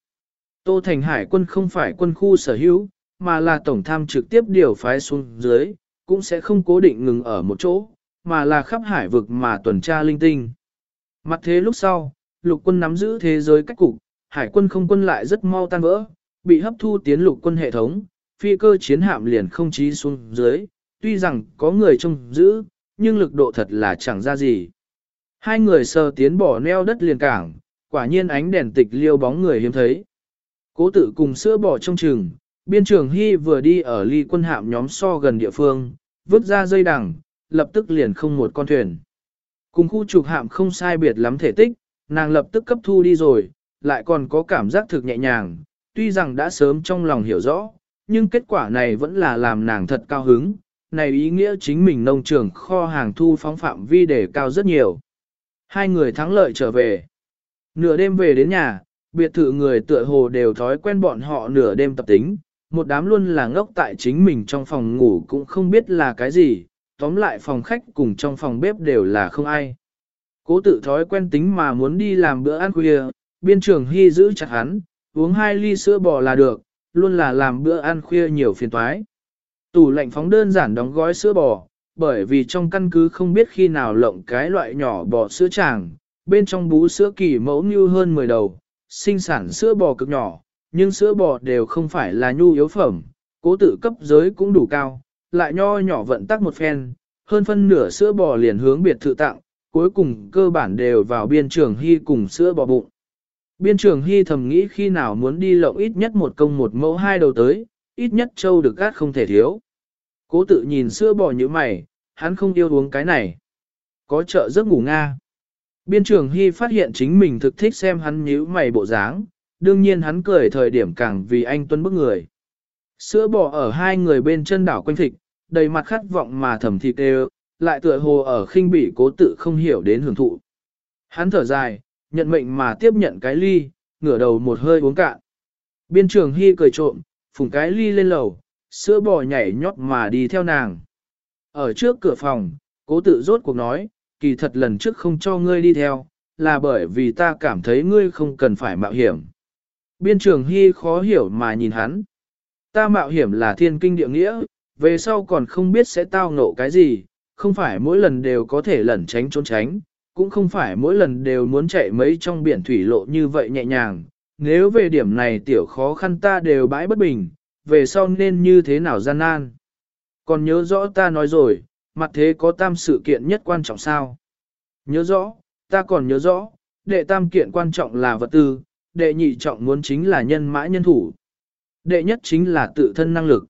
Speaker 1: Tô Thành Hải quân không phải quân khu sở hữu, mà là tổng tham trực tiếp điều phái xuống dưới, cũng sẽ không cố định ngừng ở một chỗ, mà là khắp hải vực mà tuần tra linh tinh. Mặt thế lúc sau, lục quân nắm giữ thế giới cách cục, hải quân không quân lại rất mau tan vỡ, bị hấp thu tiến lục quân hệ thống, phi cơ chiến hạm liền không chí xuống dưới, tuy rằng có người trông giữ, nhưng lực độ thật là chẳng ra gì. Hai người sờ tiến bỏ neo đất liền cảng, quả nhiên ánh đèn tịch liêu bóng người hiếm thấy. Cố tử cùng sữa bỏ trong trường, biên trưởng Hy vừa đi ở ly quân hạm nhóm so gần địa phương, vứt ra dây đằng, lập tức liền không một con thuyền. Cùng khu trục hạm không sai biệt lắm thể tích, nàng lập tức cấp thu đi rồi, lại còn có cảm giác thực nhẹ nhàng, tuy rằng đã sớm trong lòng hiểu rõ, nhưng kết quả này vẫn là làm nàng thật cao hứng, này ý nghĩa chính mình nông trường kho hàng thu phóng phạm vi để cao rất nhiều. Hai người thắng lợi trở về. Nửa đêm về đến nhà, biệt thự người tựa hồ đều thói quen bọn họ nửa đêm tập tính, một đám luôn là ngốc tại chính mình trong phòng ngủ cũng không biết là cái gì, tóm lại phòng khách cùng trong phòng bếp đều là không ai. Cố tự thói quen tính mà muốn đi làm bữa ăn khuya, biên trường hy giữ chặt hắn, uống hai ly sữa bò là được, luôn là làm bữa ăn khuya nhiều phiền toái. Tủ lạnh phóng đơn giản đóng gói sữa bò, bởi vì trong căn cứ không biết khi nào lộng cái loại nhỏ bò sữa tràng, bên trong bú sữa kỳ mẫu như hơn 10 đầu, sinh sản sữa bò cực nhỏ, nhưng sữa bò đều không phải là nhu yếu phẩm, cố tự cấp giới cũng đủ cao, lại nho nhỏ vận tắc một phen, hơn phân nửa sữa bò liền hướng biệt thự tặng, cuối cùng cơ bản đều vào biên trường hy cùng sữa bò bụng. Biên trường hy thầm nghĩ khi nào muốn đi lộng ít nhất một công một mẫu hai đầu tới, ít nhất châu được gắt không thể thiếu. Cố tự nhìn sữa bò như mày, hắn không yêu uống cái này. Có trợ giấc ngủ Nga. Biên trường Hy phát hiện chính mình thực thích xem hắn nhíu mày bộ dáng, đương nhiên hắn cười thời điểm càng vì anh tuân bức người. Sữa bò ở hai người bên chân đảo quanh thịt, đầy mặt khát vọng mà thầm thịt đều, lại tựa hồ ở khinh bỉ cố tự không hiểu đến hưởng thụ. Hắn thở dài, nhận mệnh mà tiếp nhận cái ly, ngửa đầu một hơi uống cạn. Biên trường Hy cười trộm, phùng cái ly lên lầu, sữa bò nhảy nhót mà đi theo nàng. Ở trước cửa phòng, cố tự rốt cuộc nói, kỳ thật lần trước không cho ngươi đi theo, là bởi vì ta cảm thấy ngươi không cần phải mạo hiểm. Biên trường Hy khó hiểu mà nhìn hắn. Ta mạo hiểm là thiên kinh địa nghĩa, về sau còn không biết sẽ tao ngộ cái gì, không phải mỗi lần đều có thể lẩn tránh trốn tránh, cũng không phải mỗi lần đều muốn chạy mấy trong biển thủy lộ như vậy nhẹ nhàng. Nếu về điểm này tiểu khó khăn ta đều bãi bất bình, về sau nên như thế nào gian nan. Còn nhớ rõ ta nói rồi, mặt thế có tam sự kiện nhất quan trọng sao. Nhớ rõ, ta còn nhớ rõ, đệ tam kiện quan trọng là vật tư, đệ nhị trọng muốn chính là nhân mã nhân thủ. Đệ nhất chính là tự thân năng lực.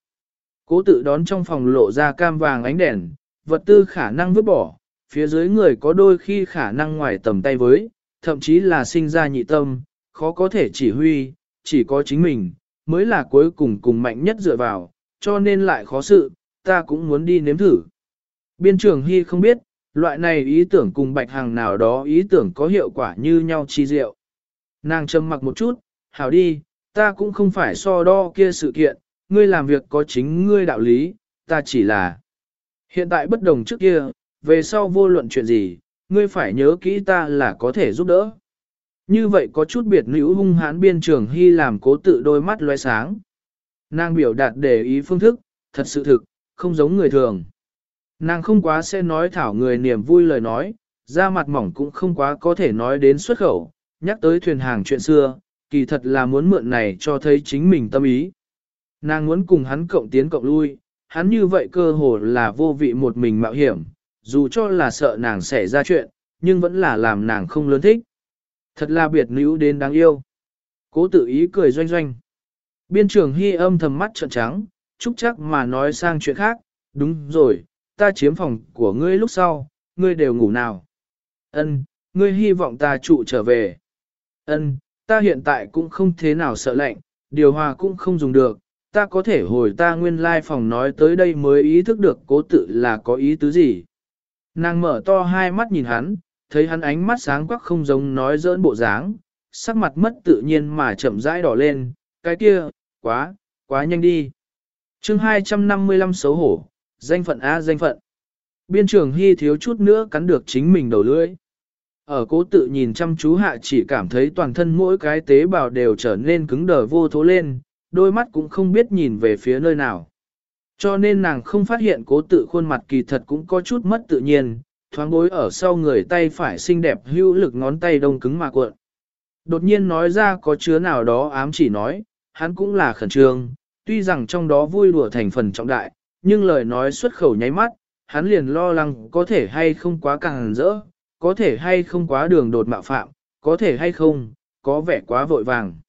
Speaker 1: Cố tự đón trong phòng lộ ra cam vàng ánh đèn, vật tư khả năng vứt bỏ, phía dưới người có đôi khi khả năng ngoài tầm tay với, thậm chí là sinh ra nhị tâm, khó có thể chỉ huy, chỉ có chính mình, mới là cuối cùng cùng mạnh nhất dựa vào, cho nên lại khó sự, ta cũng muốn đi nếm thử. Biên trưởng Hy không biết, loại này ý tưởng cùng bạch hàng nào đó ý tưởng có hiệu quả như nhau chi diệu. Nàng trầm mặc một chút, hảo đi, ta cũng không phải so đo kia sự kiện, ngươi làm việc có chính ngươi đạo lý, ta chỉ là hiện tại bất đồng trước kia, về sau vô luận chuyện gì, ngươi phải nhớ kỹ ta là có thể giúp đỡ. Như vậy có chút biệt nữ hung hãn biên trường hy làm cố tự đôi mắt loe sáng. Nàng biểu đạt để ý phương thức, thật sự thực, không giống người thường. Nàng không quá sẽ nói thảo người niềm vui lời nói, da mặt mỏng cũng không quá có thể nói đến xuất khẩu, nhắc tới thuyền hàng chuyện xưa, kỳ thật là muốn mượn này cho thấy chính mình tâm ý. Nàng muốn cùng hắn cộng tiến cộng lui, hắn như vậy cơ hồ là vô vị một mình mạo hiểm, dù cho là sợ nàng xảy ra chuyện, nhưng vẫn là làm nàng không lớn thích. Thật là biệt nữ đến đáng yêu. Cố tự ý cười doanh doanh. Biên trưởng hy âm thầm mắt trợn trắng, chúc chắc mà nói sang chuyện khác, đúng rồi, ta chiếm phòng của ngươi lúc sau, ngươi đều ngủ nào. Ân, ngươi hy vọng ta trụ trở về. Ân, ta hiện tại cũng không thế nào sợ lạnh, điều hòa cũng không dùng được, ta có thể hồi ta nguyên lai phòng nói tới đây mới ý thức được cố tự là có ý tứ gì. Nàng mở to hai mắt nhìn hắn, thấy hắn ánh mắt sáng quắc không giống nói dỡn bộ dáng, sắc mặt mất tự nhiên mà chậm rãi đỏ lên, cái kia, quá, quá nhanh đi. chương 255 xấu hổ, danh phận A danh phận. Biên trưởng Hy thiếu chút nữa cắn được chính mình đầu lưỡi. Ở cố tự nhìn chăm chú hạ chỉ cảm thấy toàn thân mỗi cái tế bào đều trở nên cứng đờ vô thố lên, đôi mắt cũng không biết nhìn về phía nơi nào. Cho nên nàng không phát hiện cố tự khuôn mặt kỳ thật cũng có chút mất tự nhiên, thoáng bối ở sau người tay phải xinh đẹp hữu lực ngón tay đông cứng mà cuộn. Đột nhiên nói ra có chứa nào đó ám chỉ nói, hắn cũng là khẩn trương, tuy rằng trong đó vui đùa thành phần trọng đại, nhưng lời nói xuất khẩu nháy mắt, hắn liền lo lắng có thể hay không quá càng rỡ, có thể hay không quá đường đột mạo phạm, có thể hay không, có vẻ quá vội vàng.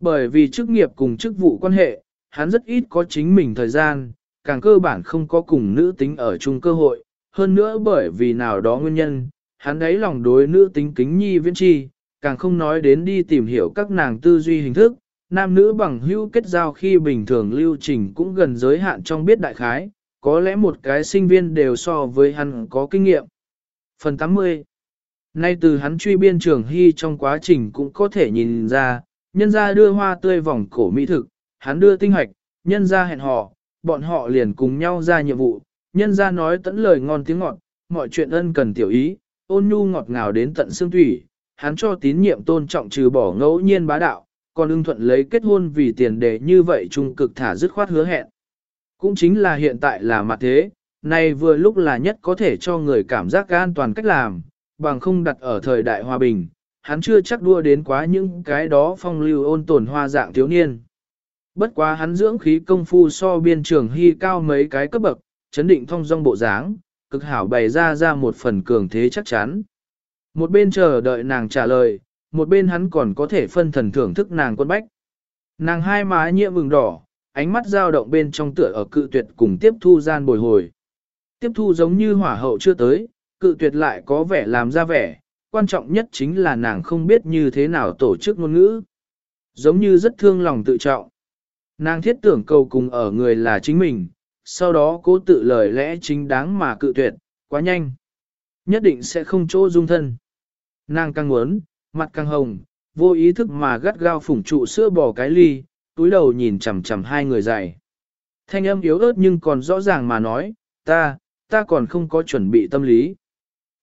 Speaker 1: Bởi vì chức nghiệp cùng chức vụ quan hệ, hắn rất ít có chính mình thời gian, càng cơ bản không có cùng nữ tính ở chung cơ hội, hơn nữa bởi vì nào đó nguyên nhân, hắn đấy lòng đối nữ tính kính nhi viễn chi, càng không nói đến đi tìm hiểu các nàng tư duy hình thức, nam nữ bằng hữu kết giao khi bình thường lưu trình cũng gần giới hạn trong biết đại khái, có lẽ một cái sinh viên đều so với hắn có kinh nghiệm. Phần 80 Nay từ hắn truy biên trường hy trong quá trình cũng có thể nhìn ra, nhân ra đưa hoa tươi vòng cổ mỹ thực, hắn đưa tinh hoạch, nhân ra hẹn hò, bọn họ liền cùng nhau ra nhiệm vụ, nhân ra nói tẫn lời ngon tiếng ngọt, mọi chuyện ân cần tiểu ý, ôn nhu ngọt ngào đến tận xương thủy, hắn cho tín nhiệm tôn trọng trừ bỏ ngẫu nhiên bá đạo, còn ưng thuận lấy kết hôn vì tiền đề như vậy trung cực thả dứt khoát hứa hẹn. Cũng chính là hiện tại là mặt thế, này vừa lúc là nhất có thể cho người cảm giác an toàn cách làm, bằng không đặt ở thời đại hòa bình, hắn chưa chắc đua đến quá những cái đó phong lưu ôn tồn hoa dạng thiếu niên. Bất quá hắn dưỡng khí công phu so biên trường hy cao mấy cái cấp bậc, chấn định thông dong bộ dáng, cực hảo bày ra ra một phần cường thế chắc chắn. Một bên chờ đợi nàng trả lời, một bên hắn còn có thể phân thần thưởng thức nàng quân bách. Nàng hai má nhiễm vừng đỏ, ánh mắt dao động bên trong tựa ở cự tuyệt cùng tiếp thu gian bồi hồi. Tiếp thu giống như hỏa hậu chưa tới, cự tuyệt lại có vẻ làm ra vẻ, quan trọng nhất chính là nàng không biết như thế nào tổ chức ngôn ngữ. Giống như rất thương lòng tự trọng. Nàng thiết tưởng cầu cùng ở người là chính mình, sau đó cố tự lời lẽ chính đáng mà cự tuyệt, quá nhanh. Nhất định sẽ không chỗ dung thân. Nàng càng muốn, mặt càng hồng, vô ý thức mà gắt gao phủng trụ sữa bò cái ly, túi đầu nhìn chằm chằm hai người dày. Thanh âm yếu ớt nhưng còn rõ ràng mà nói, ta, ta còn không có chuẩn bị tâm lý.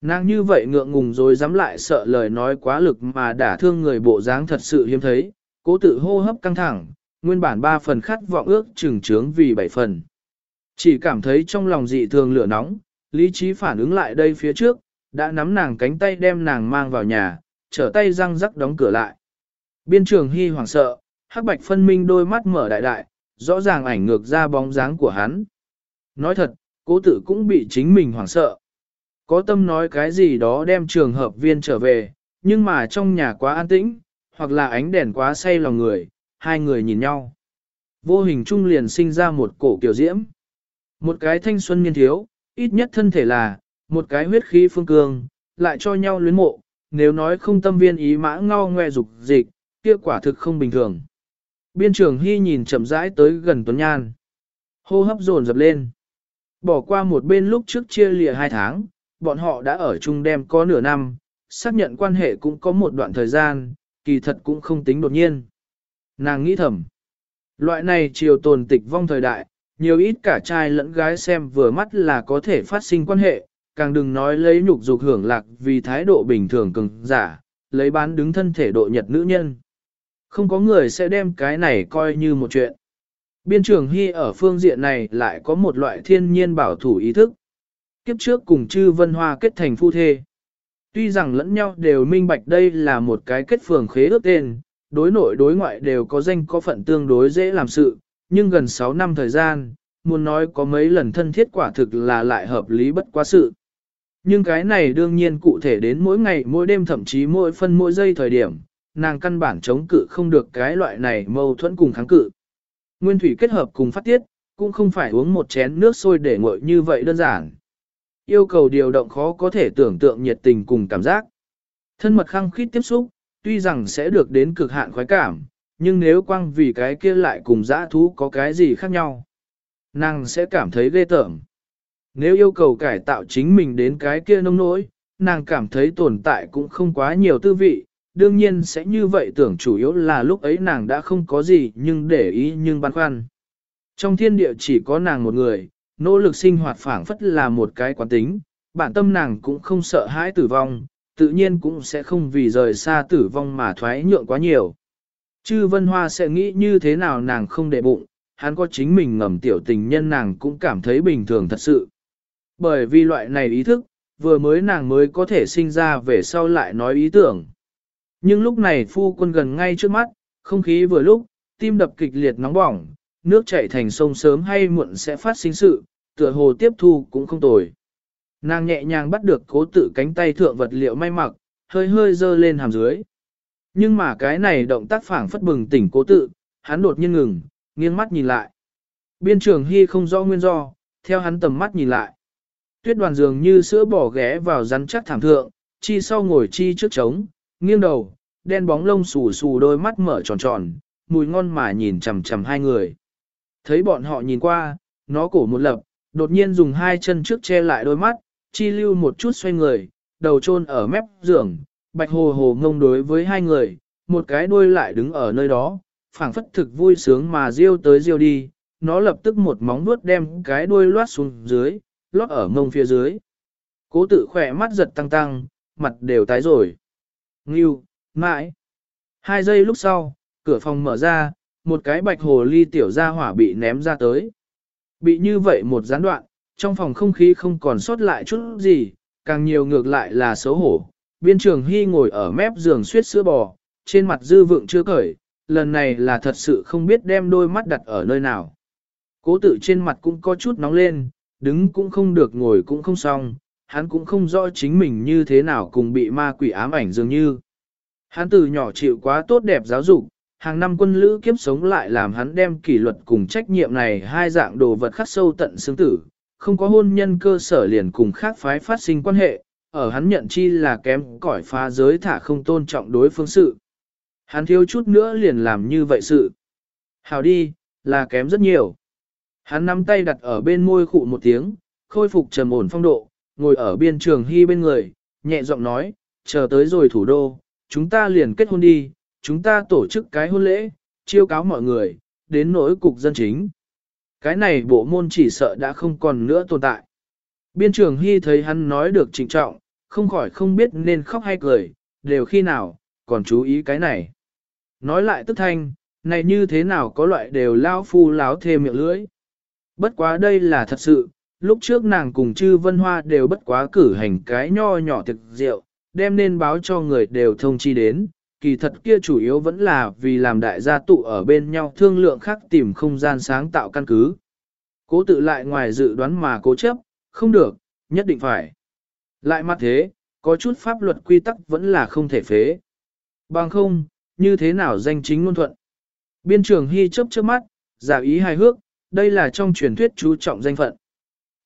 Speaker 1: Nàng như vậy ngượng ngùng rồi dám lại sợ lời nói quá lực mà đả thương người bộ dáng thật sự hiếm thấy, cố tự hô hấp căng thẳng, nguyên bản ba phần khát vọng ước chừng trướng vì bảy phần. Chỉ cảm thấy trong lòng dị thường lửa nóng, lý trí phản ứng lại đây phía trước, đã nắm nàng cánh tay đem nàng mang vào nhà, trở tay răng rắc đóng cửa lại. Biên trường hy hoảng sợ, hắc bạch phân minh đôi mắt mở đại đại, rõ ràng ảnh ngược ra bóng dáng của hắn. Nói thật, cố tự cũng bị chính mình hoảng sợ. Có tâm nói cái gì đó đem trường hợp viên trở về, nhưng mà trong nhà quá an tĩnh, hoặc là ánh đèn quá say lòng người, hai người nhìn nhau. Vô hình trung liền sinh ra một cổ kiểu diễm. Một cái thanh xuân niên thiếu, ít nhất thân thể là, một cái huyết khí phương cương, lại cho nhau luyến mộ, nếu nói không tâm viên ý mã ngao ngoe dục dịch, kia quả thực không bình thường. Biên trường Hy nhìn chậm rãi tới gần Tuấn Nhan. Hô hấp dồn dập lên. Bỏ qua một bên lúc trước chia lìa hai tháng, bọn họ đã ở chung đem có nửa năm, xác nhận quan hệ cũng có một đoạn thời gian, kỳ thật cũng không tính đột nhiên. Nàng nghĩ thầm. Loại này chiều tồn tịch vong thời đại, nhiều ít cả trai lẫn gái xem vừa mắt là có thể phát sinh quan hệ, càng đừng nói lấy nhục dục hưởng lạc vì thái độ bình thường cường giả, lấy bán đứng thân thể độ nhật nữ nhân. Không có người sẽ đem cái này coi như một chuyện. Biên trường Hy ở phương diện này lại có một loại thiên nhiên bảo thủ ý thức. Kiếp trước cùng chư vân hoa kết thành phu thê. Tuy rằng lẫn nhau đều minh bạch đây là một cái kết phường khế ước tên, đối nội đối ngoại đều có danh có phận tương đối dễ làm sự, nhưng gần 6 năm thời gian, muốn nói có mấy lần thân thiết quả thực là lại hợp lý bất quá sự. Nhưng cái này đương nhiên cụ thể đến mỗi ngày mỗi đêm thậm chí mỗi phân mỗi giây thời điểm, nàng căn bản chống cự không được cái loại này mâu thuẫn cùng kháng cự. Nguyên thủy kết hợp cùng phát tiết, cũng không phải uống một chén nước sôi để nguội như vậy đơn giản. Yêu cầu điều động khó có thể tưởng tượng nhiệt tình cùng cảm giác. Thân mật khăng khít tiếp xúc, tuy rằng sẽ được đến cực hạn khoái cảm, nhưng nếu quăng vì cái kia lại cùng dã thú có cái gì khác nhau, nàng sẽ cảm thấy ghê tởm. Nếu yêu cầu cải tạo chính mình đến cái kia nông nỗi, nàng cảm thấy tồn tại cũng không quá nhiều tư vị, đương nhiên sẽ như vậy tưởng chủ yếu là lúc ấy nàng đã không có gì nhưng để ý nhưng băn khoăn. Trong thiên địa chỉ có nàng một người, nỗ lực sinh hoạt phảng phất là một cái quán tính, bản tâm nàng cũng không sợ hãi tử vong, tự nhiên cũng sẽ không vì rời xa tử vong mà thoái nhượng quá nhiều. Chư Vân Hoa sẽ nghĩ như thế nào nàng không để bụng, hắn có chính mình ngầm tiểu tình nhân nàng cũng cảm thấy bình thường thật sự. Bởi vì loại này ý thức, vừa mới nàng mới có thể sinh ra về sau lại nói ý tưởng. Nhưng lúc này phu quân gần ngay trước mắt, không khí vừa lúc, tim đập kịch liệt nóng bỏng, nước chảy thành sông sớm hay muộn sẽ phát sinh sự, tựa hồ tiếp thu cũng không tồi. Nàng nhẹ nhàng bắt được cố tự cánh tay thượng vật liệu may mặc, hơi hơi dơ lên hàm dưới. Nhưng mà cái này động tác phảng phất bừng tỉnh cố tự, hắn đột nhiên ngừng, nghiêng mắt nhìn lại. Biên trường Hy không rõ nguyên do, theo hắn tầm mắt nhìn lại. Tuyết đoàn dường như sữa bỏ ghé vào rắn chắc thảm thượng, chi sau ngồi chi trước trống, nghiêng đầu, đen bóng lông xù xù đôi mắt mở tròn tròn, mùi ngon mà nhìn chằm chằm hai người. Thấy bọn họ nhìn qua, nó cổ một lập, đột nhiên dùng hai chân trước che lại đôi mắt, chi lưu một chút xoay người, đầu chôn ở mép giường, bạch hồ hồ ngông đối với hai người, một cái đuôi lại đứng ở nơi đó, phảng phất thực vui sướng mà riêu tới riêu đi, nó lập tức một móng vuốt đem cái đuôi loát xuống dưới, lót ở mông phía dưới. Cố tự khỏe mắt giật tăng tăng, mặt đều tái rồi. Ngưu, mãi. Hai giây lúc sau, cửa phòng mở ra, một cái bạch hồ ly tiểu ra hỏa bị ném ra tới. Bị như vậy một gián đoạn, trong phòng không khí không còn sót lại chút gì, càng nhiều ngược lại là xấu hổ. Biên trường Hy ngồi ở mép giường suýt sữa bò, trên mặt dư vượng chưa cởi, lần này là thật sự không biết đem đôi mắt đặt ở nơi nào. Cố tự trên mặt cũng có chút nóng lên, đứng cũng không được ngồi cũng không xong, hắn cũng không rõ chính mình như thế nào cùng bị ma quỷ ám ảnh dường như. Hắn từ nhỏ chịu quá tốt đẹp giáo dục, hàng năm quân lữ kiếp sống lại làm hắn đem kỷ luật cùng trách nhiệm này hai dạng đồ vật khắc sâu tận xương tử, không có hôn nhân cơ sở liền cùng khác phái phát sinh quan hệ, ở hắn nhận chi là kém cỏi phá giới thả không tôn trọng đối phương sự. Hắn thiếu chút nữa liền làm như vậy sự. Hào đi, là kém rất nhiều. Hắn nắm tay đặt ở bên môi khụ một tiếng, khôi phục trầm ổn phong độ, ngồi ở biên trường hy bên người, nhẹ giọng nói, chờ tới rồi thủ đô, chúng ta liền kết hôn đi, chúng ta tổ chức cái hôn lễ, chiêu cáo mọi người, đến nỗi cục dân chính. Cái này bộ môn chỉ sợ đã không còn nữa tồn tại. Biên trường Hy thấy hắn nói được trịnh trọng, không khỏi không biết nên khóc hay cười, đều khi nào, còn chú ý cái này. Nói lại tức thanh, này như thế nào có loại đều lao phu láo thêm miệng lưỡi. Bất quá đây là thật sự, lúc trước nàng cùng chư vân hoa đều bất quá cử hành cái nho nhỏ thực rượu, đem nên báo cho người đều thông chi đến, kỳ thật kia chủ yếu vẫn là vì làm đại gia tụ ở bên nhau thương lượng khác tìm không gian sáng tạo căn cứ. Cố tự lại ngoài dự đoán mà cố chấp, không được, nhất định phải. Lại mặt thế, có chút pháp luật quy tắc vẫn là không thể phế. Bằng không, như thế nào danh chính ngôn thuận. Biên trường hy chớp trước mắt, giả ý hài hước, đây là trong truyền thuyết chú trọng danh phận.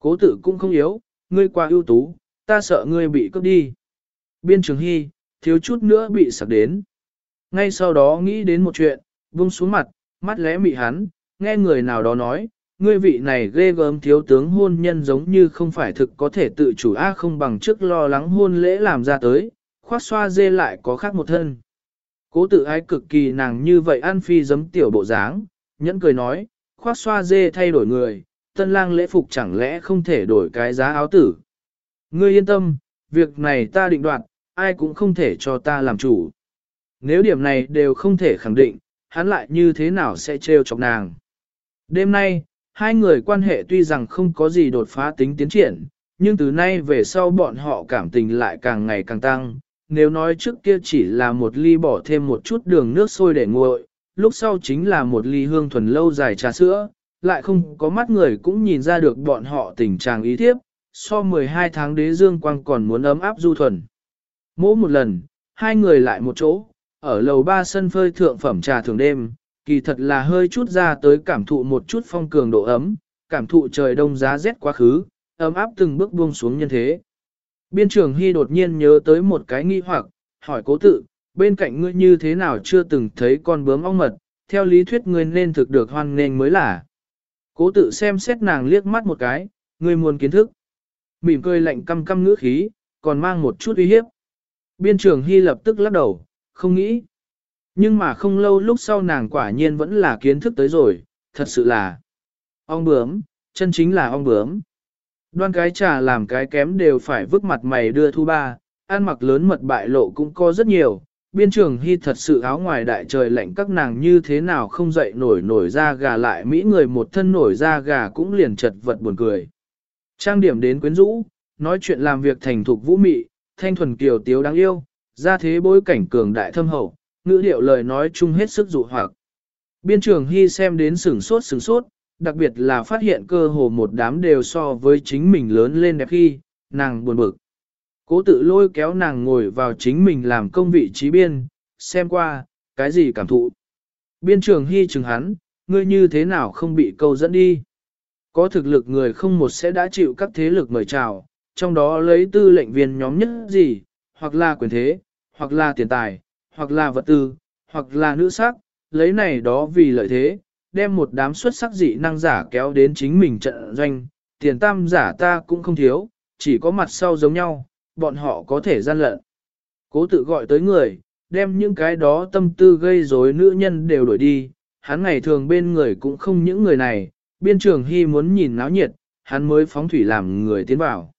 Speaker 1: Cố tự cũng không yếu, ngươi quá ưu tú, ta sợ ngươi bị cướp đi. Biên trường hy, thiếu chút nữa bị sặc đến. Ngay sau đó nghĩ đến một chuyện, vung xuống mặt, mắt lẽ mị hắn, nghe người nào đó nói, ngươi vị này ghê gớm thiếu tướng hôn nhân giống như không phải thực có thể tự chủ a không bằng trước lo lắng hôn lễ làm ra tới, khoát xoa dê lại có khác một thân. Cố tự ái cực kỳ nàng như vậy an phi giấm tiểu bộ dáng, nhẫn cười nói, khoát xoa dê thay đổi người, tân lang lễ phục chẳng lẽ không thể đổi cái giá áo tử. Ngươi yên tâm, việc này ta định đoạt, ai cũng không thể cho ta làm chủ. Nếu điểm này đều không thể khẳng định, hắn lại như thế nào sẽ trêu chọc nàng. Đêm nay, hai người quan hệ tuy rằng không có gì đột phá tính tiến triển, nhưng từ nay về sau bọn họ cảm tình lại càng ngày càng tăng. Nếu nói trước kia chỉ là một ly bỏ thêm một chút đường nước sôi để nguội, lúc sau chính là một ly hương thuần lâu dài trà sữa, lại không có mắt người cũng nhìn ra được bọn họ tình trạng ý thiếp, so 12 tháng đế dương quang còn muốn ấm áp du thuần. Mỗi một lần, hai người lại một chỗ, ở lầu ba sân phơi thượng phẩm trà thường đêm, kỳ thật là hơi chút ra tới cảm thụ một chút phong cường độ ấm, cảm thụ trời đông giá rét quá khứ, ấm áp từng bước buông xuống nhân thế. Biên trường Hy đột nhiên nhớ tới một cái nghi hoặc, hỏi cố tự, bên cạnh ngươi như thế nào chưa từng thấy con bướm ong mật, theo lý thuyết ngươi nên thực được hoan nghênh mới là. Cố tự xem xét nàng liếc mắt một cái, ngươi muốn kiến thức. Mỉm cười lạnh căm căm ngữ khí, còn mang một chút uy hiếp. Biên trường Hy lập tức lắc đầu, không nghĩ. Nhưng mà không lâu lúc sau nàng quả nhiên vẫn là kiến thức tới rồi, thật sự là ong bướm, chân chính là ong bướm. Đoan cái trà làm cái kém đều phải vứt mặt mày đưa thu ba, ăn mặc lớn mật bại lộ cũng có rất nhiều. Biên trường hy thật sự áo ngoài đại trời lạnh các nàng như thế nào không dậy nổi nổi ra gà lại Mỹ người một thân nổi ra gà cũng liền chật vật buồn cười. Trang điểm đến quyến rũ, nói chuyện làm việc thành thục vũ mị, thanh thuần kiều tiếu đáng yêu, ra thế bối cảnh cường đại thâm hậu, ngữ điệu lời nói chung hết sức dụ hoặc. Biên trường Hy xem đến sửng sốt sửng sốt, đặc biệt là phát hiện cơ hồ một đám đều so với chính mình lớn lên đẹp khi, nàng buồn bực. Cố tự lôi kéo nàng ngồi vào chính mình làm công vị trí biên, xem qua, cái gì cảm thụ. Biên trường Hy chừng hắn, ngươi như thế nào không bị câu dẫn đi. Có thực lực người không một sẽ đã chịu các thế lực mời chào, trong đó lấy tư lệnh viên nhóm nhất gì, hoặc là quyền thế, hoặc là tiền tài, hoặc là vật tư, hoặc là nữ sắc, lấy này đó vì lợi thế, đem một đám xuất sắc dị năng giả kéo đến chính mình trận doanh, tiền tam giả ta cũng không thiếu, chỉ có mặt sau giống nhau, bọn họ có thể gian lận. Cố tự gọi tới người, đem những cái đó tâm tư gây rối nữ nhân đều đổi đi, hắn ngày thường bên người cũng không những người này, biên trường hy muốn nhìn náo nhiệt, hắn mới phóng thủy làm người tiến vào.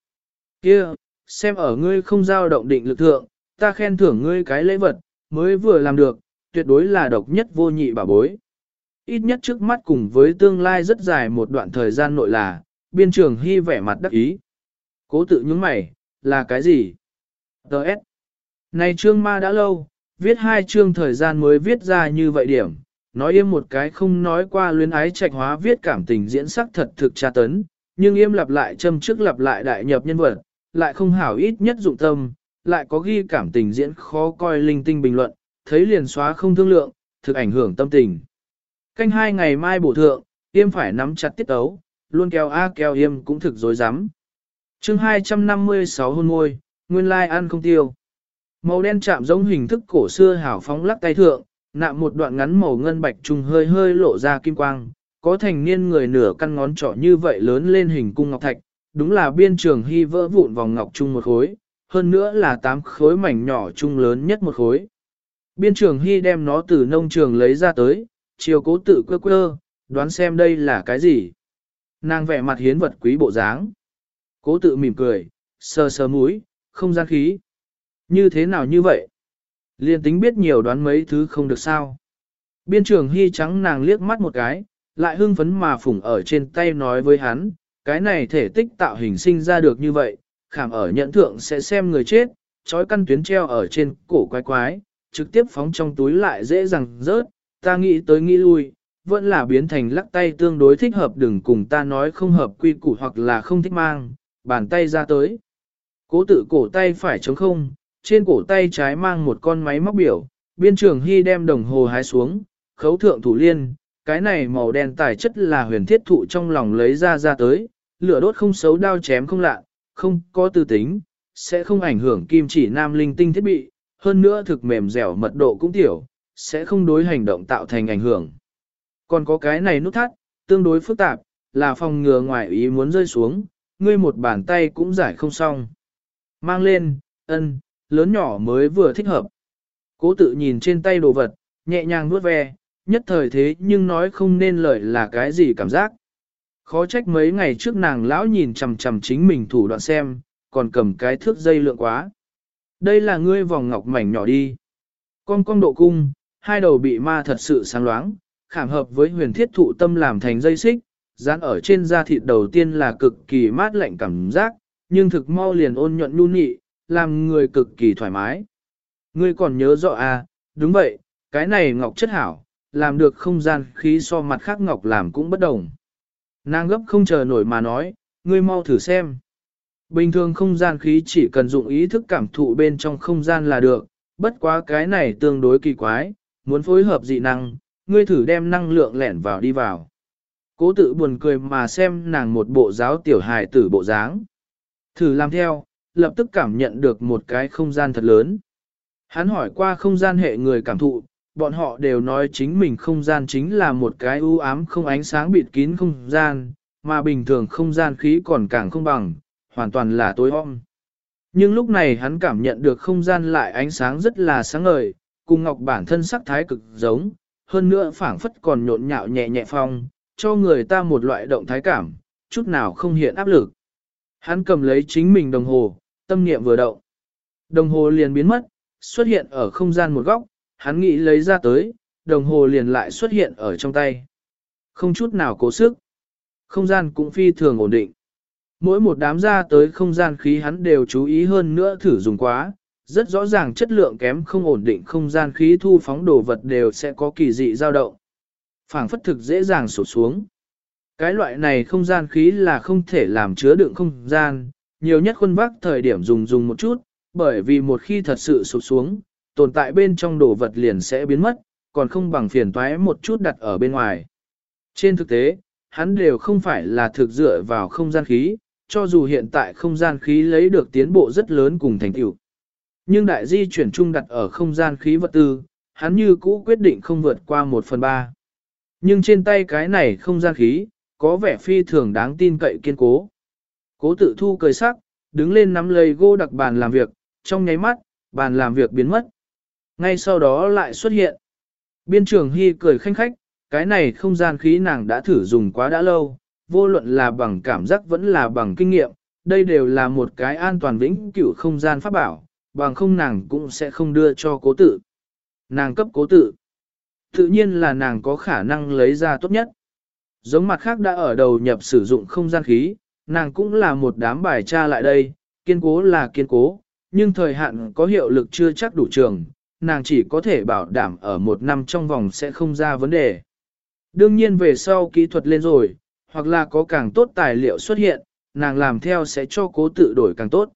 Speaker 1: kia xem ở ngươi không giao động định lực thượng, ta khen thưởng ngươi cái lễ vật, mới vừa làm được, tuyệt đối là độc nhất vô nhị bảo bối. Ít nhất trước mắt cùng với tương lai rất dài một đoạn thời gian nội là, biên trường hy vẻ mặt đắc ý. Cố tự nhúng mày, là cái gì? Đợt. Này trương ma đã lâu, viết hai chương thời gian mới viết ra như vậy điểm, nói im một cái không nói qua luyến ái trạch hóa viết cảm tình diễn sắc thật thực tra tấn, nhưng im lặp lại châm trước lặp lại đại nhập nhân vật, lại không hảo ít nhất dụng tâm, lại có ghi cảm tình diễn khó coi linh tinh bình luận, thấy liền xóa không thương lượng, thực ảnh hưởng tâm tình. Canh hai ngày mai bổ thượng, im phải nắm chặt tiết ấu, luôn kéo A kéo im cũng thực dối rắm chương 256 hôn môi, nguyên lai ăn không tiêu. Màu đen chạm giống hình thức cổ xưa hảo phóng lắc tay thượng, nạm một đoạn ngắn màu ngân bạch trùng hơi hơi lộ ra kim quang, có thành niên người nửa căn ngón trỏ như vậy lớn lên hình cung ngọc thạch, đúng là biên trường hy vỡ vụn vòng ngọc chung một khối, hơn nữa là tám khối mảnh nhỏ chung lớn nhất một khối. Biên trường hy đem nó từ nông trường lấy ra tới, chiều cố tự quơ quơ, đoán xem đây là cái gì. Nàng vẻ mặt hiến vật quý bộ dáng. Cố tự mỉm cười, sờ sờ mũi, không gian khí. Như thế nào như vậy? Liên tính biết nhiều đoán mấy thứ không được sao. Biên trưởng hy trắng nàng liếc mắt một cái, lại hưng phấn mà phủng ở trên tay nói với hắn, cái này thể tích tạo hình sinh ra được như vậy, khảm ở nhận thượng sẽ xem người chết, trói căn tuyến treo ở trên cổ quái quái, trực tiếp phóng trong túi lại dễ dàng rớt, ta nghĩ tới nghĩ lui, vẫn là biến thành lắc tay tương đối thích hợp đừng cùng ta nói không hợp quy củ hoặc là không thích mang, bàn tay ra tới. Cố tự cổ tay phải chống không, trên cổ tay trái mang một con máy móc biểu, biên trường hy đem đồng hồ hái xuống, khấu thượng thủ liên, cái này màu đen tài chất là huyền thiết thụ trong lòng lấy ra ra tới, lửa đốt không xấu đao chém không lạ, không có tư tính, sẽ không ảnh hưởng kim chỉ nam linh tinh thiết bị, hơn nữa thực mềm dẻo mật độ cũng tiểu, sẽ không đối hành động tạo thành ảnh hưởng. Còn có cái này nút thắt, tương đối phức tạp, là phòng ngừa ngoài ý muốn rơi xuống, ngươi một bàn tay cũng giải không xong. Mang lên, ân, lớn nhỏ mới vừa thích hợp. Cố tự nhìn trên tay đồ vật, nhẹ nhàng nuốt ve, nhất thời thế nhưng nói không nên lời là cái gì cảm giác. Khó trách mấy ngày trước nàng lão nhìn chằm chằm chính mình thủ đoạn xem, còn cầm cái thước dây lượng quá. Đây là ngươi vòng ngọc mảnh nhỏ đi. Con con độ cung, hai đầu bị ma thật sự sáng loáng, khảm hợp với huyền thiết thụ tâm làm thành dây xích, dán ở trên da thịt đầu tiên là cực kỳ mát lạnh cảm giác, nhưng thực mau liền ôn nhuận nhu nhị, làm người cực kỳ thoải mái. Ngươi còn nhớ rõ à, đúng vậy, cái này ngọc chất hảo, làm được không gian khí so mặt khác ngọc làm cũng bất đồng. Nàng gấp không chờ nổi mà nói, ngươi mau thử xem. Bình thường không gian khí chỉ cần dụng ý thức cảm thụ bên trong không gian là được, bất quá cái này tương đối kỳ quái, muốn phối hợp dị năng, ngươi thử đem năng lượng lẻn vào đi vào. Cố tự buồn cười mà xem nàng một bộ giáo tiểu hài tử bộ dáng. Thử làm theo, lập tức cảm nhận được một cái không gian thật lớn. Hắn hỏi qua không gian hệ người cảm thụ, bọn họ đều nói chính mình không gian chính là một cái u ám không ánh sáng bịt kín không gian, mà bình thường không gian khí còn càng không bằng, hoàn toàn là tối om. Nhưng lúc này hắn cảm nhận được không gian lại ánh sáng rất là sáng ngời, cùng ngọc bản thân sắc thái cực giống, hơn nữa phảng phất còn nhộn nhạo nhẹ nhẹ phong, cho người ta một loại động thái cảm, chút nào không hiện áp lực. Hắn cầm lấy chính mình đồng hồ, tâm niệm vừa động. Đồng hồ liền biến mất, xuất hiện ở không gian một góc, hắn nghĩ lấy ra tới, đồng hồ liền lại xuất hiện ở trong tay. Không chút nào cố sức. Không gian cũng phi thường ổn định. Mỗi một đám ra tới không gian khí hắn đều chú ý hơn nữa thử dùng quá, rất rõ ràng chất lượng kém không ổn định không gian khí thu phóng đồ vật đều sẽ có kỳ dị dao động phảng phất thực dễ dàng sụt xuống. Cái loại này không gian khí là không thể làm chứa đựng không gian, nhiều nhất khuôn vác thời điểm dùng dùng một chút, bởi vì một khi thật sự sụp xuống, tồn tại bên trong đồ vật liền sẽ biến mất, còn không bằng phiền toái một chút đặt ở bên ngoài. Trên thực tế, hắn đều không phải là thực dựa vào không gian khí, cho dù hiện tại không gian khí lấy được tiến bộ rất lớn cùng thành tựu. Nhưng đại di chuyển chung đặt ở không gian khí vật tư, hắn như cũ quyết định không vượt qua một phần ba. Nhưng trên tay cái này không gian khí, có vẻ phi thường đáng tin cậy kiên cố. Cố tự thu cười sắc, đứng lên nắm lấy gô đặc bàn làm việc, trong nháy mắt, bàn làm việc biến mất. Ngay sau đó lại xuất hiện. Biên trưởng Hy cười khanh khách, cái này không gian khí nàng đã thử dùng quá đã lâu, vô luận là bằng cảm giác vẫn là bằng kinh nghiệm, đây đều là một cái an toàn vĩnh cửu không gian pháp bảo, bằng không nàng cũng sẽ không đưa cho cố tự. Nàng cấp cố tự. Tự nhiên là nàng có khả năng lấy ra tốt nhất. Giống mặt khác đã ở đầu nhập sử dụng không gian khí, nàng cũng là một đám bài tra lại đây, kiên cố là kiên cố, nhưng thời hạn có hiệu lực chưa chắc đủ trường, nàng chỉ có thể bảo đảm ở một năm trong vòng sẽ không ra vấn đề. Đương nhiên về sau kỹ thuật lên rồi, hoặc là có càng tốt tài liệu xuất hiện, nàng làm theo sẽ cho cố tự đổi càng tốt.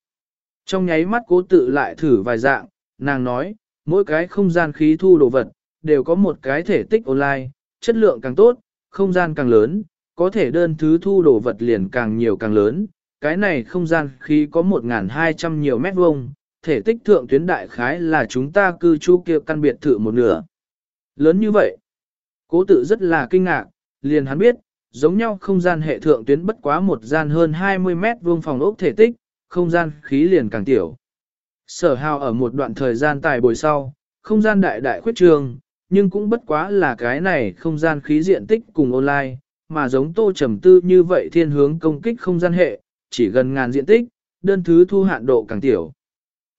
Speaker 1: Trong nháy mắt cố tự lại thử vài dạng, nàng nói, mỗi cái không gian khí thu đồ vật, đều có một cái thể tích online, chất lượng càng tốt, không gian càng lớn, có thể đơn thứ thu đồ vật liền càng nhiều càng lớn. Cái này không gian khí có 1.200 nhiều mét vuông, thể tích thượng tuyến đại khái là chúng ta cư trú kia căn biệt thự một nửa. Lớn như vậy, cố tự rất là kinh ngạc, liền hắn biết, giống nhau không gian hệ thượng tuyến bất quá một gian hơn 20 mét vuông phòng ốc thể tích, không gian khí liền càng tiểu. Sở hào ở một đoạn thời gian tài bồi sau, không gian đại đại khuyết trường, nhưng cũng bất quá là cái này không gian khí diện tích cùng online, mà giống tô trầm tư như vậy thiên hướng công kích không gian hệ, chỉ gần ngàn diện tích, đơn thứ thu hạn độ càng tiểu.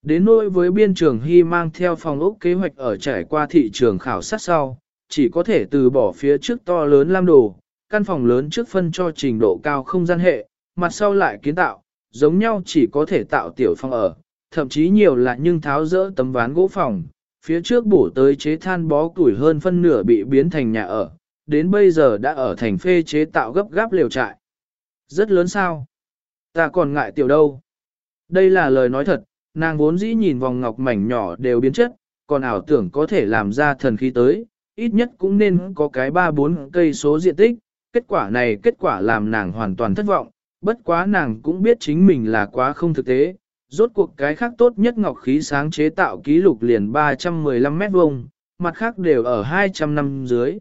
Speaker 1: Đến nỗi với biên trường Hy mang theo phòng ốc kế hoạch ở trải qua thị trường khảo sát sau, chỉ có thể từ bỏ phía trước to lớn lam đồ, căn phòng lớn trước phân cho trình độ cao không gian hệ, mặt sau lại kiến tạo, giống nhau chỉ có thể tạo tiểu phòng ở, thậm chí nhiều là nhưng tháo rỡ tấm ván gỗ phòng, phía trước bổ tới chế than bó củi hơn phân nửa bị biến thành nhà ở, đến bây giờ đã ở thành phê chế tạo gấp gáp liều trại. Rất lớn sao? Ta còn ngại tiểu đâu? Đây là lời nói thật, nàng vốn dĩ nhìn vòng ngọc mảnh nhỏ đều biến chất, còn ảo tưởng có thể làm ra thần khí tới, ít nhất cũng nên có cái 3-4 cây số diện tích, kết quả này kết quả làm nàng hoàn toàn thất vọng, bất quá nàng cũng biết chính mình là quá không thực tế, rốt cuộc cái khác tốt nhất ngọc khí sáng chế tạo ký lục liền 315 mét vuông, mặt khác đều ở 200 năm dưới.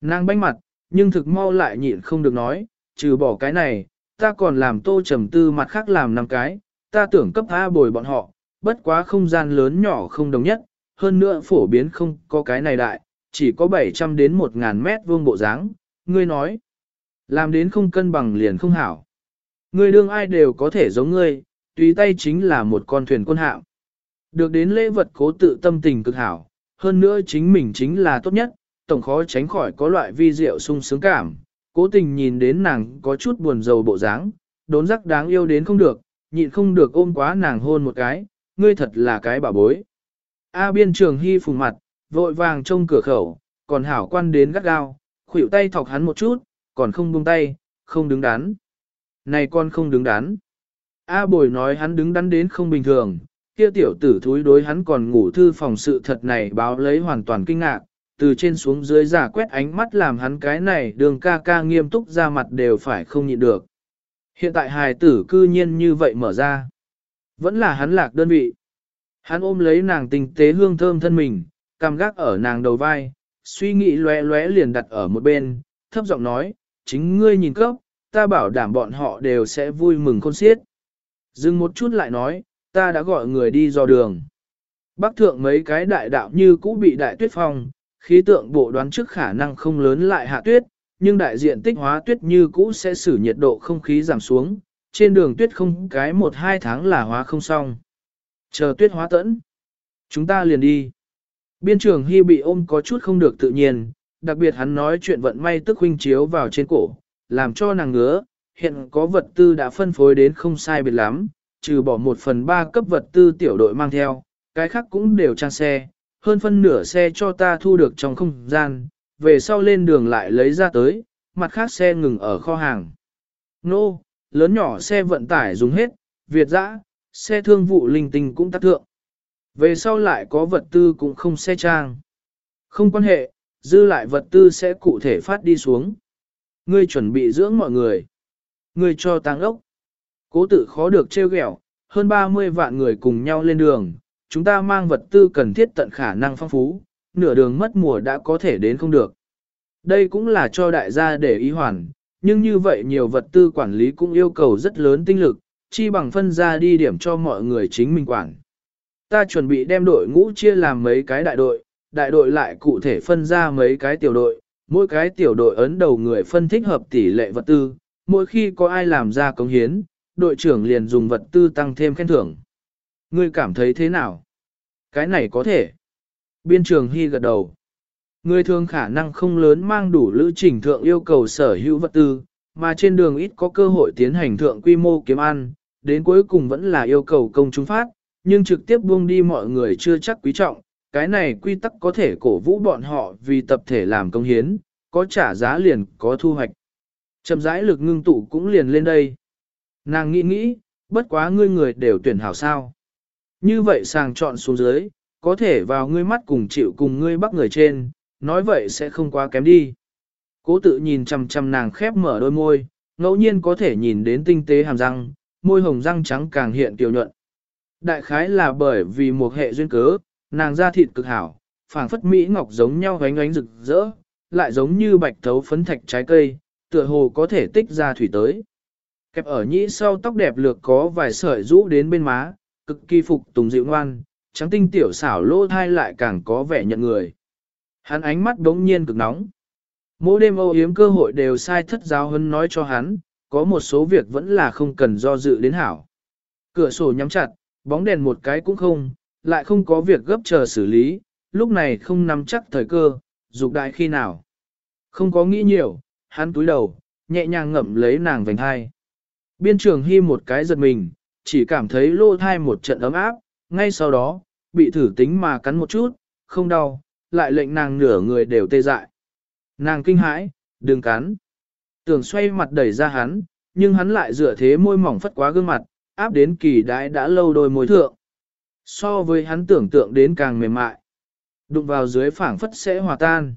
Speaker 1: Nàng banh mặt, nhưng thực mau lại nhịn không được nói, trừ bỏ cái này, ta còn làm tô trầm tư mặt khác làm năm cái, ta tưởng cấp A bồi bọn họ, bất quá không gian lớn nhỏ không đồng nhất, hơn nữa phổ biến không có cái này đại, chỉ có 700 đến 1000 mét vuông bộ dáng. ngươi nói, làm đến không cân bằng liền không hảo. Ngươi đương ai đều có thể giống ngươi, tùy tay chính là một con thuyền quân hạm. Được đến lễ vật cố tự tâm tình cực hảo, hơn nữa chính mình chính là tốt nhất, tổng khó tránh khỏi có loại vi diệu sung sướng cảm. Cố tình nhìn đến nàng có chút buồn rầu bộ dáng, đốn rắc đáng yêu đến không được, nhịn không được ôm quá nàng hôn một cái, ngươi thật là cái bà bối. A biên trường hy phùng mặt, vội vàng trông cửa khẩu, còn hảo quan đến gắt gao, khuỷu tay thọc hắn một chút, còn không buông tay, không đứng đắn. Này con không đứng đắn. A bồi nói hắn đứng đắn đến không bình thường, kia tiểu tử thúi đối hắn còn ngủ thư phòng sự thật này báo lấy hoàn toàn kinh ngạc, từ trên xuống dưới giả quét ánh mắt làm hắn cái này đường ca ca nghiêm túc ra mặt đều phải không nhịn được. Hiện tại hài tử cư nhiên như vậy mở ra. Vẫn là hắn lạc đơn vị. Hắn ôm lấy nàng tinh tế hương thơm thân mình, cam gác ở nàng đầu vai, suy nghĩ lóe lóe liền đặt ở một bên, thấp giọng nói, chính ngươi nhìn cấp, ta bảo đảm bọn họ đều sẽ vui mừng khôn xiết. Dừng một chút lại nói, ta đã gọi người đi dò đường. Bắc thượng mấy cái đại đạo như cũ bị đại tuyết phong, khí tượng bộ đoán trước khả năng không lớn lại hạ tuyết, nhưng đại diện tích hóa tuyết như cũ sẽ xử nhiệt độ không khí giảm xuống, trên đường tuyết không cái một hai tháng là hóa không xong. Chờ tuyết hóa tẫn. Chúng ta liền đi. Biên trường Hy bị ôm có chút không được tự nhiên, đặc biệt hắn nói chuyện vận may tức huynh chiếu vào trên cổ, làm cho nàng ngứa, hiện có vật tư đã phân phối đến không sai biệt lắm, trừ bỏ một phần ba cấp vật tư tiểu đội mang theo, cái khác cũng đều trang xe, hơn phân nửa xe cho ta thu được trong không gian, về sau lên đường lại lấy ra tới, mặt khác xe ngừng ở kho hàng. Nô, lớn nhỏ xe vận tải dùng hết, Việt dã, xe thương vụ linh tinh cũng tác thượng. Về sau lại có vật tư cũng không xe trang. Không quan hệ, dư lại vật tư sẽ cụ thể phát đi xuống. Ngươi chuẩn bị dưỡng mọi người. Ngươi cho tăng ốc. Cố tự khó được trêu ghẹo, hơn 30 vạn người cùng nhau lên đường, chúng ta mang vật tư cần thiết tận khả năng phong phú, nửa đường mất mùa đã có thể đến không được. Đây cũng là cho đại gia để ý hoàn, nhưng như vậy nhiều vật tư quản lý cũng yêu cầu rất lớn tinh lực, chi bằng phân ra đi điểm cho mọi người chính mình quản. Ta chuẩn bị đem đội ngũ chia làm mấy cái đại đội, đại đội lại cụ thể phân ra mấy cái tiểu đội, mỗi cái tiểu đội ấn đầu người phân thích hợp tỷ lệ vật tư, mỗi khi có ai làm ra công hiến, đội trưởng liền dùng vật tư tăng thêm khen thưởng. Ngươi cảm thấy thế nào? Cái này có thể. Biên trường Hy gật đầu. Người thường khả năng không lớn mang đủ lữ trình thượng yêu cầu sở hữu vật tư, mà trên đường ít có cơ hội tiến hành thượng quy mô kiếm ăn, đến cuối cùng vẫn là yêu cầu công chúng phát, nhưng trực tiếp buông đi mọi người chưa chắc quý trọng, cái này quy tắc có thể cổ vũ bọn họ vì tập thể làm công hiến, có trả giá liền có thu hoạch. Chậm rãi lực ngưng tụ cũng liền lên đây. Nàng nghĩ nghĩ, bất quá ngươi người đều tuyển hảo sao. Như vậy sàng chọn xuống dưới, có thể vào ngươi mắt cùng chịu cùng ngươi bắt người trên, nói vậy sẽ không quá kém đi. Cố tự nhìn chằm chằm nàng khép mở đôi môi, ngẫu nhiên có thể nhìn đến tinh tế hàm răng, môi hồng răng trắng càng hiện tiểu nhuận. Đại khái là bởi vì một hệ duyên cớ, nàng da thịt cực hảo, phảng phất mỹ ngọc giống nhau ánh ánh rực rỡ, lại giống như bạch thấu phấn thạch trái cây, tựa hồ có thể tích ra thủy tới. Kẹp ở nhĩ sau tóc đẹp lược có vài sợi rũ đến bên má, cực kỳ phục tùng dịu ngoan, trắng tinh tiểu xảo lỗ thai lại càng có vẻ nhận người. Hắn ánh mắt đống nhiên cực nóng. Mỗi đêm âu yếm cơ hội đều sai thất giáo hân nói cho hắn, có một số việc vẫn là không cần do dự đến hảo. Cửa sổ nhắm chặt, bóng đèn một cái cũng không, lại không có việc gấp chờ xử lý, lúc này không nắm chắc thời cơ, dục đại khi nào. Không có nghĩ nhiều, hắn túi đầu, nhẹ nhàng ngậm lấy nàng vành hai. Biên trường hy một cái giật mình, chỉ cảm thấy lô thai một trận ấm áp, ngay sau đó, bị thử tính mà cắn một chút, không đau, lại lệnh nàng nửa người đều tê dại. Nàng kinh hãi, đừng cắn. Tưởng xoay mặt đẩy ra hắn, nhưng hắn lại dựa thế môi mỏng phất quá gương mặt, áp đến kỳ đái đã lâu đôi môi thượng. So với hắn tưởng tượng đến càng mềm mại. Đụng vào dưới phảng phất sẽ hòa tan.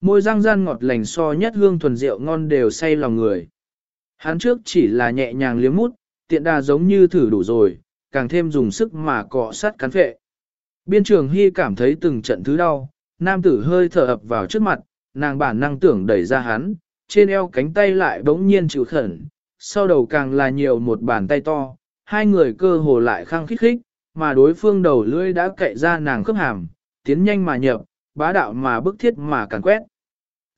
Speaker 1: Môi răng gian ngọt lành so nhất hương thuần rượu ngon đều say lòng người. Hắn trước chỉ là nhẹ nhàng liếm mút, tiện đà giống như thử đủ rồi, càng thêm dùng sức mà cọ sát cắn phệ. Biên trường Hy cảm thấy từng trận thứ đau, nam tử hơi thở ập vào trước mặt, nàng bản năng tưởng đẩy ra hắn, trên eo cánh tay lại bỗng nhiên chịu khẩn, sau đầu càng là nhiều một bàn tay to, hai người cơ hồ lại khăng khích khích, mà đối phương đầu lưỡi đã cậy ra nàng khớp hàm, tiến nhanh mà nhập, bá đạo mà bức thiết mà càn quét.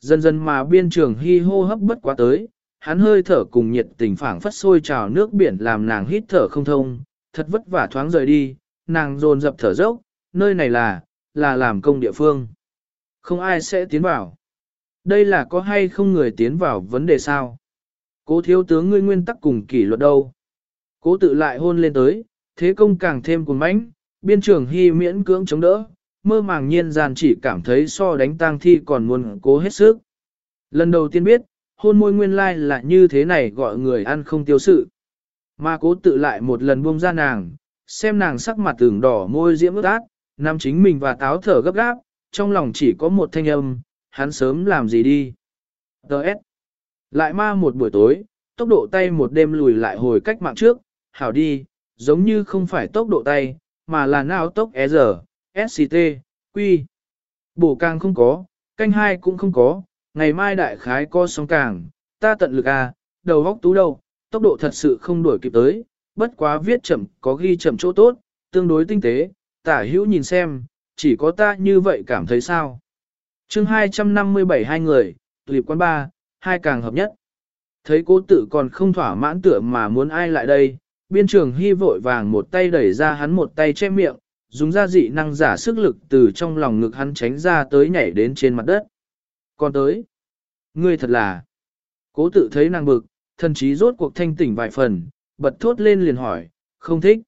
Speaker 1: Dần dần mà biên trường hy hô hấp bất quá tới, hắn hơi thở cùng nhiệt tình phảng phất sôi trào nước biển làm nàng hít thở không thông, thật vất vả thoáng rời đi, nàng dồn dập thở dốc, nơi này là, là làm công địa phương. Không ai sẽ tiến vào. Đây là có hay không người tiến vào vấn đề sao? Cố thiếu tướng ngươi nguyên tắc cùng kỷ luật đâu? Cố tự lại hôn lên tới, thế công càng thêm cuồng mãnh, biên trưởng hy miễn cưỡng chống đỡ, mơ màng nhiên gian chỉ cảm thấy so đánh tang thi còn muốn cố hết sức. Lần đầu tiên biết, hôn môi nguyên lai là như thế này gọi người ăn không tiêu sự. Mà cố tự lại một lần buông ra nàng, xem nàng sắc mặt tưởng đỏ môi diễm ướt át, nam chính mình và táo thở gấp gáp, trong lòng chỉ có một thanh âm, hắn sớm làm gì đi. Đợt. Lại ma một buổi tối, tốc độ tay một đêm lùi lại hồi cách mạng trước, hảo đi, giống như không phải tốc độ tay, mà là nào tốc E giờ, SCT, Quy. Bổ càng không có, canh hai cũng không có, ngày mai đại khái co sóng càng, ta tận lực à, đầu góc tú đầu, tốc độ thật sự không đuổi kịp tới, bất quá viết chậm có ghi chậm chỗ tốt, tương đối tinh tế, tả hữu nhìn xem, chỉ có ta như vậy cảm thấy sao. chương 257 hai người, liệp quán ba, hai càng hợp nhất. Thấy cố tự còn không thỏa mãn tựa mà muốn ai lại đây, biên trường hy vội vàng một tay đẩy ra hắn một tay che miệng, dùng ra dị năng giả sức lực từ trong lòng ngực hắn tránh ra tới nhảy đến trên mặt đất. Còn tới, ngươi thật là, cố tự thấy nàng bực, thần chí rốt cuộc thanh tỉnh vài phần, bật thốt lên liền hỏi, không thích.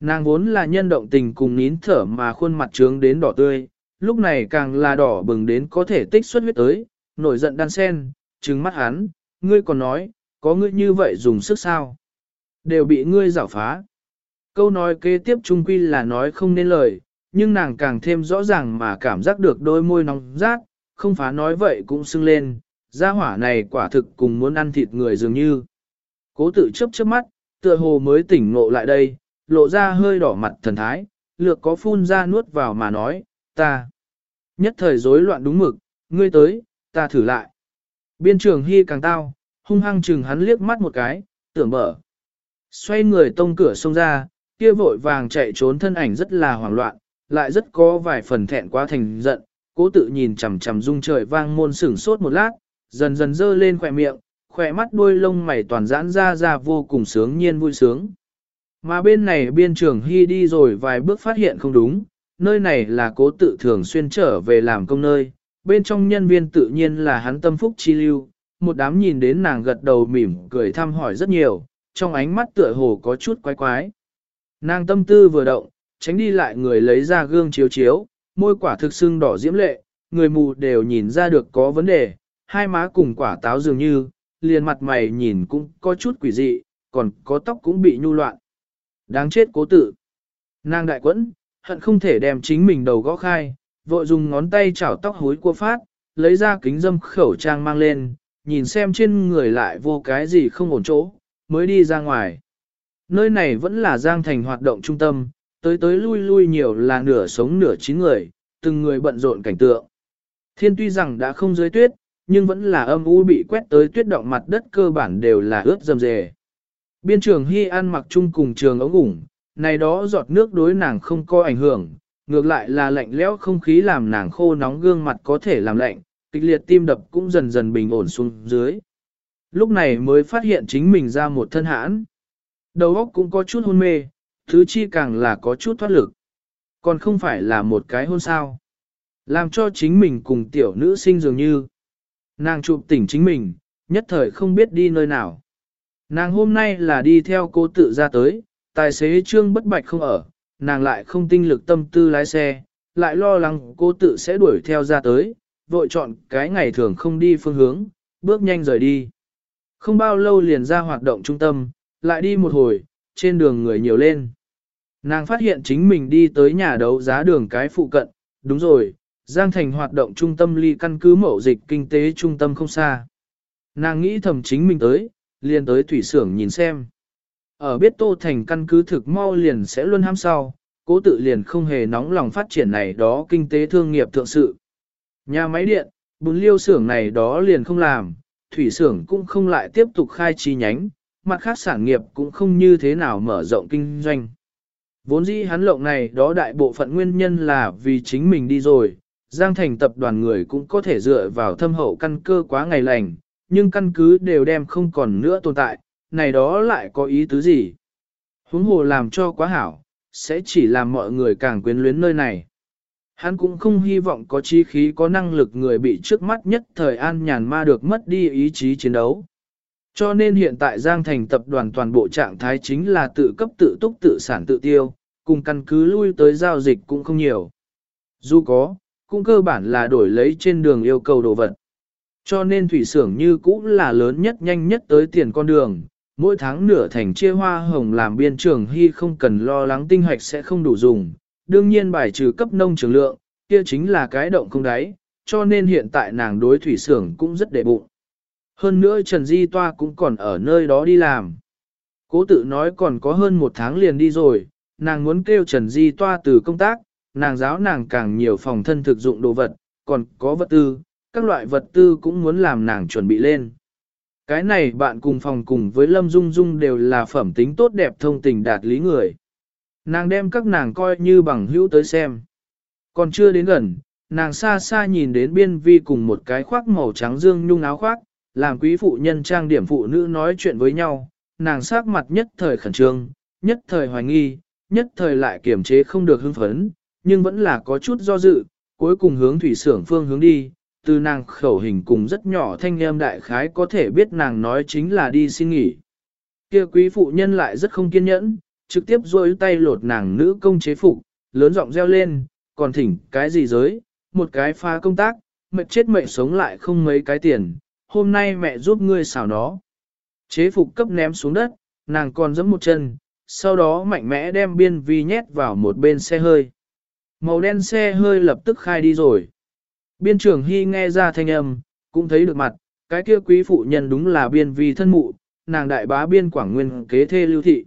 Speaker 1: Nàng vốn là nhân động tình cùng nín thở mà khuôn mặt trướng đến đỏ tươi, lúc này càng là đỏ bừng đến có thể tích xuất huyết tới, nổi giận đan sen, trừng mắt hắn, ngươi còn nói, có ngươi như vậy dùng sức sao? Đều bị ngươi giảo phá. Câu nói kế tiếp trung quy là nói không nên lời, nhưng nàng càng thêm rõ ràng mà cảm giác được đôi môi nóng rát, không phá nói vậy cũng sưng lên, gia hỏa này quả thực cùng muốn ăn thịt người dường như. Cố tự chấp chớp mắt, tựa hồ mới tỉnh ngộ lại đây, lộ ra hơi đỏ mặt thần thái, lược có phun ra nuốt vào mà nói, ta. Nhất thời rối loạn đúng mực, ngươi tới, ta thử lại. Biên trường hy càng tao, hung hăng chừng hắn liếc mắt một cái, tưởng mở. Xoay người tông cửa xông ra, kia vội vàng chạy trốn thân ảnh rất là hoảng loạn, lại rất có vài phần thẹn quá thành giận, cố tự nhìn chằm chằm dung trời vang môn sửng sốt một lát, dần dần dơ lên khỏe miệng, khỏe mắt đuôi lông mày toàn giãn ra ra vô cùng sướng nhiên vui sướng. Mà bên này biên trường hy đi rồi vài bước phát hiện không đúng, nơi này là cố tự thường xuyên trở về làm công nơi, bên trong nhân viên tự nhiên là hắn tâm phúc chi lưu, một đám nhìn đến nàng gật đầu mỉm cười thăm hỏi rất nhiều, trong ánh mắt tựa hồ có chút quái quái. Nàng tâm tư vừa động, tránh đi lại người lấy ra gương chiếu chiếu, môi quả thực sưng đỏ diễm lệ, người mù đều nhìn ra được có vấn đề, hai má cùng quả táo dường như, liền mặt mày nhìn cũng có chút quỷ dị, còn có tóc cũng bị nhu loạn. Đáng chết cố tự. Nàng đại quẫn, hận không thể đem chính mình đầu gõ khai, vội dùng ngón tay chảo tóc hối cua phát, lấy ra kính dâm khẩu trang mang lên, nhìn xem trên người lại vô cái gì không ổn chỗ, mới đi ra ngoài. Nơi này vẫn là Giang Thành hoạt động trung tâm, tới tới lui lui nhiều là nửa sống nửa chín người, từng người bận rộn cảnh tượng. Thiên tuy rằng đã không dưới tuyết, nhưng vẫn là âm u bị quét tới tuyết động mặt đất cơ bản đều là ướt dầm dề. Biên trường Hy An mặc chung cùng trường ống ủng, này đó giọt nước đối nàng không có ảnh hưởng, ngược lại là lạnh lẽo không khí làm nàng khô nóng gương mặt có thể làm lạnh, kịch liệt tim đập cũng dần dần bình ổn xuống dưới. Lúc này mới phát hiện chính mình ra một thân hãn. Đầu óc cũng có chút hôn mê, thứ chi càng là có chút thoát lực. Còn không phải là một cái hôn sao. Làm cho chính mình cùng tiểu nữ sinh dường như. Nàng chụp tỉnh chính mình, nhất thời không biết đi nơi nào. Nàng hôm nay là đi theo cô tự ra tới, tài xế trương bất bạch không ở, nàng lại không tinh lực tâm tư lái xe, lại lo lắng cô tự sẽ đuổi theo ra tới, vội chọn cái ngày thường không đi phương hướng, bước nhanh rời đi. Không bao lâu liền ra hoạt động trung tâm, lại đi một hồi, trên đường người nhiều lên. Nàng phát hiện chính mình đi tới nhà đấu giá đường cái phụ cận, đúng rồi, Giang Thành hoạt động trung tâm ly căn cứ mậu dịch kinh tế trung tâm không xa. Nàng nghĩ thầm chính mình tới, liền tới thủy xưởng nhìn xem. Ở biết Tô Thành căn cứ thực mau liền sẽ luôn ham sau, cố tự liền không hề nóng lòng phát triển này đó kinh tế thương nghiệp thượng sự. Nhà máy điện, bún liêu xưởng này đó liền không làm, thủy xưởng cũng không lại tiếp tục khai chi nhánh, mặt khác sản nghiệp cũng không như thế nào mở rộng kinh doanh. Vốn dĩ hắn lộng này đó đại bộ phận nguyên nhân là vì chính mình đi rồi, Giang Thành tập đoàn người cũng có thể dựa vào thâm hậu căn cơ quá ngày lành, nhưng căn cứ đều đem không còn nữa tồn tại, này đó lại có ý tứ gì? Huống hồ làm cho quá hảo, sẽ chỉ làm mọi người càng quyến luyến nơi này. Hắn cũng không hy vọng có trí khí có năng lực người bị trước mắt nhất thời an nhàn ma được mất đi ý chí chiến đấu. Cho nên hiện tại Giang Thành tập đoàn toàn bộ trạng thái chính là tự cấp tự túc tự sản tự tiêu, cùng căn cứ lui tới giao dịch cũng không nhiều. Dù có, cũng cơ bản là đổi lấy trên đường yêu cầu đồ vật. Cho nên thủy xưởng như cũ là lớn nhất nhanh nhất tới tiền con đường, mỗi tháng nửa thành chia hoa hồng làm biên trường hy không cần lo lắng tinh hoạch sẽ không đủ dùng, đương nhiên bài trừ cấp nông trường lượng, kia chính là cái động không đáy, cho nên hiện tại nàng đối thủy xưởng cũng rất đệ bụng. Hơn nữa Trần Di Toa cũng còn ở nơi đó đi làm. Cố tự nói còn có hơn một tháng liền đi rồi, nàng muốn kêu Trần Di Toa từ công tác, nàng giáo nàng càng nhiều phòng thân thực dụng đồ vật, còn có vật tư, các loại vật tư cũng muốn làm nàng chuẩn bị lên. Cái này bạn cùng phòng cùng với Lâm Dung Dung đều là phẩm tính tốt đẹp thông tình đạt lý người. Nàng đem các nàng coi như bằng hữu tới xem. Còn chưa đến gần, nàng xa xa nhìn đến biên vi cùng một cái khoác màu trắng dương nhung áo khoác, làm quý phụ nhân trang điểm phụ nữ nói chuyện với nhau, nàng sắc mặt nhất thời khẩn trương, nhất thời hoài nghi, nhất thời lại kiềm chế không được hưng phấn, nhưng vẫn là có chút do dự, cuối cùng hướng thủy xưởng phương hướng đi, từ nàng khẩu hình cùng rất nhỏ thanh em đại khái có thể biết nàng nói chính là đi xin nghỉ. Kia quý phụ nhân lại rất không kiên nhẫn, trực tiếp rôi tay lột nàng nữ công chế phục, lớn giọng reo lên, còn thỉnh cái gì giới, một cái phá công tác, mệt chết mệt sống lại không mấy cái tiền, hôm nay mẹ giúp ngươi xào nó. Chế phục cấp ném xuống đất, nàng còn giẫm một chân, sau đó mạnh mẽ đem biên vi nhét vào một bên xe hơi. Màu đen xe hơi lập tức khai đi rồi. Biên trưởng Hy nghe ra thanh âm, cũng thấy được mặt, cái kia quý phụ nhân đúng là biên vi thân mụ, nàng đại bá biên quảng nguyên kế thê lưu thị.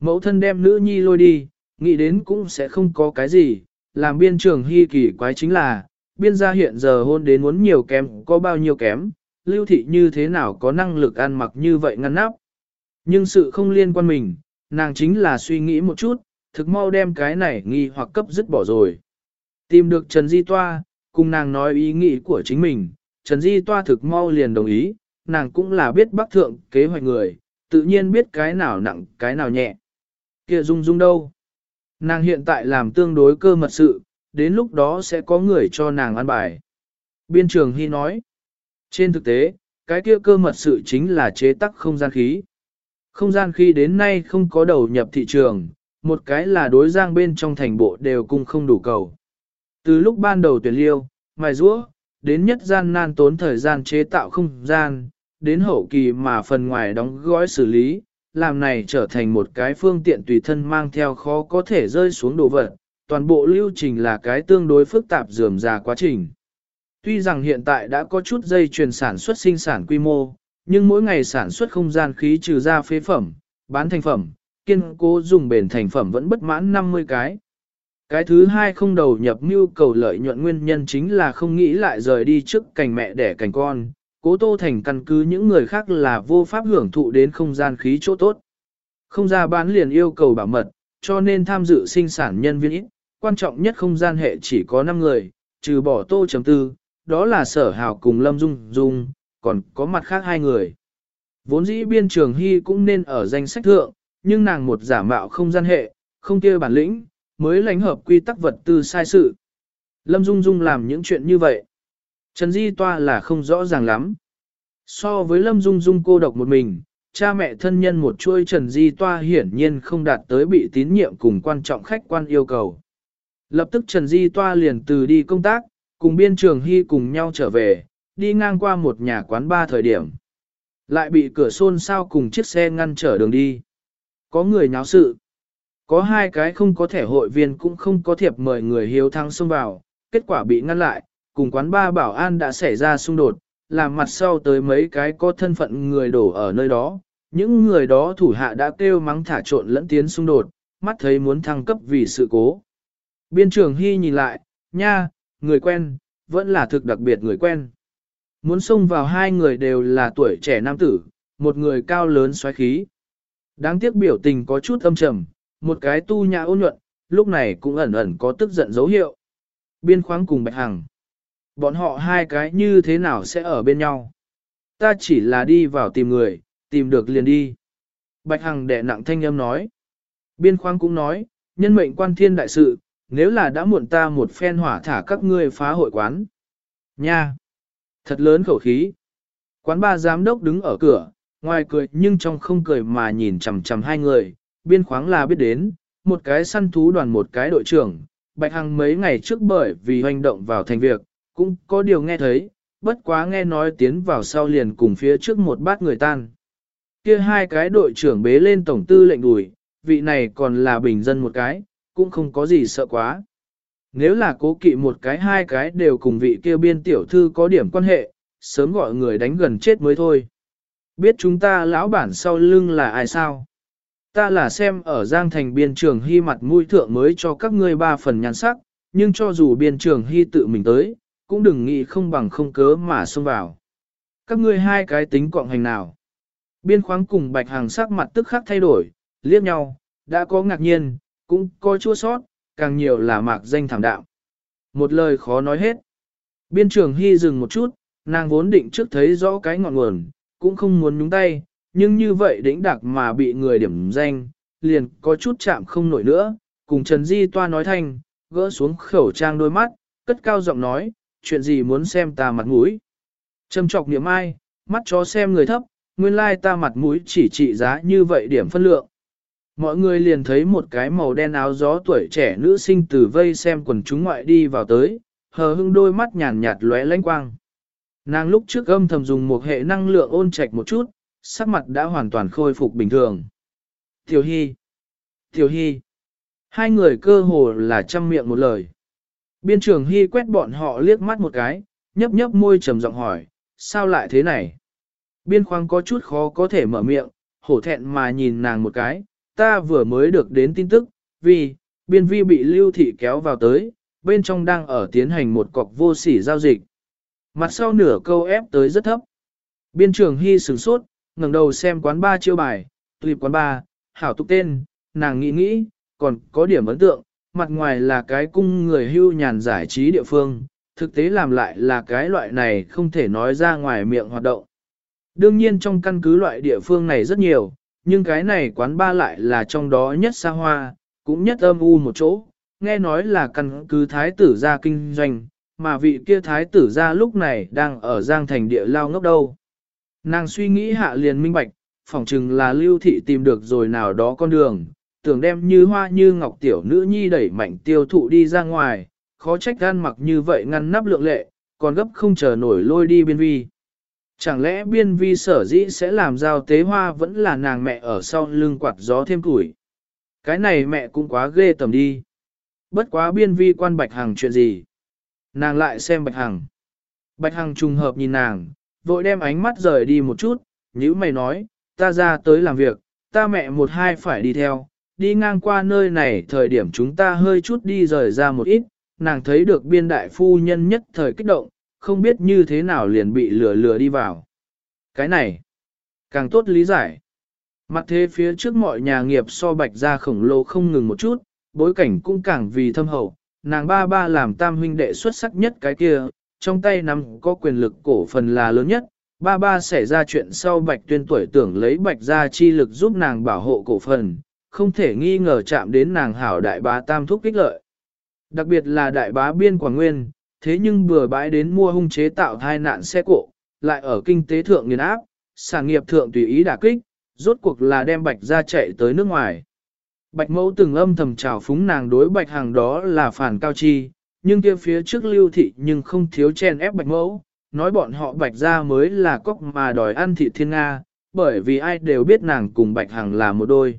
Speaker 1: Mẫu thân đem nữ nhi lôi đi, nghĩ đến cũng sẽ không có cái gì, làm biên trưởng Hy kỳ quái chính là, biên gia hiện giờ hôn đến muốn nhiều kém có bao nhiêu kém, lưu thị như thế nào có năng lực ăn mặc như vậy ngăn nắp. Nhưng sự không liên quan mình, nàng chính là suy nghĩ một chút, thực mau đem cái này nghi hoặc cấp dứt bỏ rồi. Tìm được Trần Di Toa, cùng nàng nói ý nghĩ của chính mình, Trần Di Toa thực mau liền đồng ý, nàng cũng là biết bác thượng kế hoạch người, tự nhiên biết cái nào nặng cái nào nhẹ. Kia dung dung đâu? Nàng hiện tại làm tương đối cơ mật sự, đến lúc đó sẽ có người cho nàng ăn bài. Biên trường Hy nói, trên thực tế, cái kia cơ mật sự chính là chế tắc không gian khí. Không gian khí đến nay không có đầu nhập thị trường, một cái là đối giang bên trong thành bộ đều cung không đủ cầu. Từ lúc ban đầu tuyển liêu, mài rũa, đến nhất gian nan tốn thời gian chế tạo không gian, đến hậu kỳ mà phần ngoài đóng gói xử lý, làm này trở thành một cái phương tiện tùy thân mang theo khó có thể rơi xuống đồ vật. Toàn bộ lưu trình là cái tương đối phức tạp dườm già quá trình. Tuy rằng hiện tại đã có chút dây chuyền sản xuất sinh sản quy mô, nhưng mỗi ngày sản xuất không gian khí trừ ra phế phẩm, bán thành phẩm, kiên cố dùng bền thành phẩm vẫn bất mãn 50 cái. Cái thứ hai không đầu nhập mưu cầu lợi nhuận nguyên nhân chính là không nghĩ lại rời đi trước cành mẹ đẻ cành con, cố tô thành căn cứ những người khác là vô pháp hưởng thụ đến không gian khí chỗ tốt. Không ra bán liền yêu cầu bảo mật, cho nên tham dự sinh sản nhân viên ít, quan trọng nhất không gian hệ chỉ có 5 người, trừ bỏ tô chấm tư, đó là sở hào cùng lâm dung dung, còn có mặt khác hai người. Vốn dĩ biên trường hy cũng nên ở danh sách thượng, nhưng nàng một giả mạo không gian hệ, không kia bản lĩnh, mới lãnh hợp quy tắc vật tư sai sự. Lâm Dung Dung làm những chuyện như vậy. Trần Di Toa là không rõ ràng lắm. So với Lâm Dung Dung cô độc một mình, cha mẹ thân nhân một chuôi Trần Di Toa hiển nhiên không đạt tới bị tín nhiệm cùng quan trọng khách quan yêu cầu. Lập tức Trần Di Toa liền từ đi công tác, cùng biên trường hy cùng nhau trở về, đi ngang qua một nhà quán ba thời điểm. Lại bị cửa xôn sao cùng chiếc xe ngăn trở đường đi. Có người nháo sự. Có hai cái không có thẻ hội viên cũng không có thiệp mời người hiếu thắng xông vào, kết quả bị ngăn lại, cùng quán ba bảo an đã xảy ra xung đột, làm mặt sau tới mấy cái có thân phận người đổ ở nơi đó. Những người đó thủ hạ đã kêu mắng thả trộn lẫn tiến xung đột, mắt thấy muốn thăng cấp vì sự cố. Biên trường Hy nhìn lại, nha, người quen, vẫn là thực đặc biệt người quen. Muốn xông vào hai người đều là tuổi trẻ nam tử, một người cao lớn xoáy khí. Đáng tiếc biểu tình có chút âm trầm, một cái tu nhã ôn nhuận, lúc này cũng ẩn ẩn có tức giận dấu hiệu. Biên khoáng cùng Bạch Hằng. Bọn họ hai cái như thế nào sẽ ở bên nhau? Ta chỉ là đi vào tìm người, tìm được liền đi. Bạch Hằng đệ nặng thanh âm nói. Biên khoáng cũng nói, nhân mệnh quan thiên đại sự, nếu là đã muộn ta một phen hỏa thả các ngươi phá hội quán. Nha! Thật lớn khẩu khí. Quán ba giám đốc đứng ở cửa, ngoài cười nhưng trong không cười mà nhìn chằm chằm hai người, biên khoáng là biết đến, một cái săn thú đoàn một cái đội trưởng, Bạch Hằng mấy ngày trước bởi vì hành động vào thành việc, cũng có điều nghe thấy, bất quá nghe nói tiến vào sau liền cùng phía trước một bát người tan. Kia hai cái đội trưởng bế lên tổng tư lệnh đùi, vị này còn là bình dân một cái, cũng không có gì sợ quá. Nếu là cố kỵ một cái hai cái đều cùng vị kia biên tiểu thư có điểm quan hệ, sớm gọi người đánh gần chết mới thôi. Biết chúng ta lão bản sau lưng là ai sao? Ta là xem ở Giang Thành biên trường hy mặt mũi thượng mới cho các ngươi ba phần nhan sắc, nhưng cho dù biên trường hy tự mình tới, cũng đừng nghĩ không bằng không cớ mà xông vào. Các ngươi hai cái tính cộng hành nào? Biên khoáng cùng bạch hàng sắc mặt tức khắc thay đổi, liếc nhau, đã có ngạc nhiên, cũng có chua sót, càng nhiều là mạc danh thảm đạo. Một lời khó nói hết. Biên trường hy dừng một chút, nàng vốn định trước thấy rõ cái ngọn nguồn, cũng không muốn nhúng tay, nhưng như vậy đĩnh đặc mà bị người điểm danh, liền có chút chạm không nổi nữa, cùng Trần Di Toa nói thanh, gỡ xuống khẩu trang đôi mắt, cất cao giọng nói, chuyện gì muốn xem ta mặt mũi. Trầm trọc niệm ai, mắt chó xem người thấp, nguyên lai ta mặt mũi chỉ trị giá như vậy điểm phân lượng. Mọi người liền thấy một cái màu đen áo gió tuổi trẻ nữ sinh từ vây xem quần chúng ngoại đi vào tới, hờ hưng đôi mắt nhàn nhạt lóe lánh quang. Nàng lúc trước âm thầm dùng một hệ năng lượng ôn trạch một chút, sắc mặt đã hoàn toàn khôi phục bình thường. Tiểu Hy! Tiểu Hy! Hai người cơ hồ là chăm miệng một lời. Biên trưởng Hy quét bọn họ liếc mắt một cái, nhấp nhấp môi trầm giọng hỏi, sao lại thế này? Biên khoang có chút khó có thể mở miệng, hổ thẹn mà nhìn nàng một cái, ta vừa mới được đến tin tức, vì, biên vi bị lưu thị kéo vào tới, bên trong đang ở tiến hành một cọc vô sỉ giao dịch. Mặt sau nửa câu ép tới rất thấp. Biên trưởng Hy sửng sốt, ngẩng đầu xem quán ba chiêu bài, tuyệt quán ba, hảo tục tên, nàng nghĩ nghĩ, còn có điểm ấn tượng, mặt ngoài là cái cung người hưu nhàn giải trí địa phương, thực tế làm lại là cái loại này không thể nói ra ngoài miệng hoạt động. Đương nhiên trong căn cứ loại địa phương này rất nhiều, nhưng cái này quán ba lại là trong đó nhất xa hoa, cũng nhất âm u một chỗ, nghe nói là căn cứ thái tử gia kinh doanh, mà vị kia thái tử gia lúc này đang ở giang thành địa lao ngốc đâu. Nàng suy nghĩ hạ liền minh bạch, phỏng chừng là lưu thị tìm được rồi nào đó con đường, tưởng đem như hoa như ngọc tiểu nữ nhi đẩy mạnh tiêu thụ đi ra ngoài, khó trách gan mặc như vậy ngăn nắp lượng lệ, còn gấp không chờ nổi lôi đi biên vi. Chẳng lẽ biên vi sở dĩ sẽ làm giao tế hoa vẫn là nàng mẹ ở sau lưng quạt gió thêm tuổi. Cái này mẹ cũng quá ghê tầm đi. Bất quá biên vi quan Bạch Hằng chuyện gì. Nàng lại xem Bạch Hằng. Bạch Hằng trùng hợp nhìn nàng, vội đem ánh mắt rời đi một chút, như mày nói, ta ra tới làm việc, ta mẹ một hai phải đi theo, đi ngang qua nơi này thời điểm chúng ta hơi chút đi rời ra một ít, nàng thấy được biên đại phu nhân nhất thời kích động, không biết như thế nào liền bị lừa lừa đi vào. Cái này, càng tốt lý giải. Mặt thế phía trước mọi nhà nghiệp so bạch ra khổng lồ không ngừng một chút, bối cảnh cũng càng vì thâm hậu, nàng ba ba làm tam huynh đệ xuất sắc nhất cái kia, trong tay nắm có quyền lực cổ phần là lớn nhất, ba ba xảy ra chuyện sau bạch tuyên tuổi tưởng lấy bạch ra chi lực giúp nàng bảo hộ cổ phần, không thể nghi ngờ chạm đến nàng hảo đại bá tam thúc kích lợi. Đặc biệt là đại bá biên quảng nguyên, thế nhưng bừa bãi đến mua hung chế tạo thai nạn xe cộ, lại ở kinh tế thượng nghiền áp, sản nghiệp thượng tùy ý đả kích, rốt cuộc là đem bạch ra chạy tới nước ngoài. Bạch mẫu từng âm thầm trào phúng nàng đối bạch hàng đó là phản cao chi, nhưng kia phía trước lưu thị nhưng không thiếu chen ép bạch mẫu, nói bọn họ bạch ra mới là cóc mà đòi ăn thị thiên Nga, bởi vì ai đều biết nàng cùng bạch hàng là một đôi.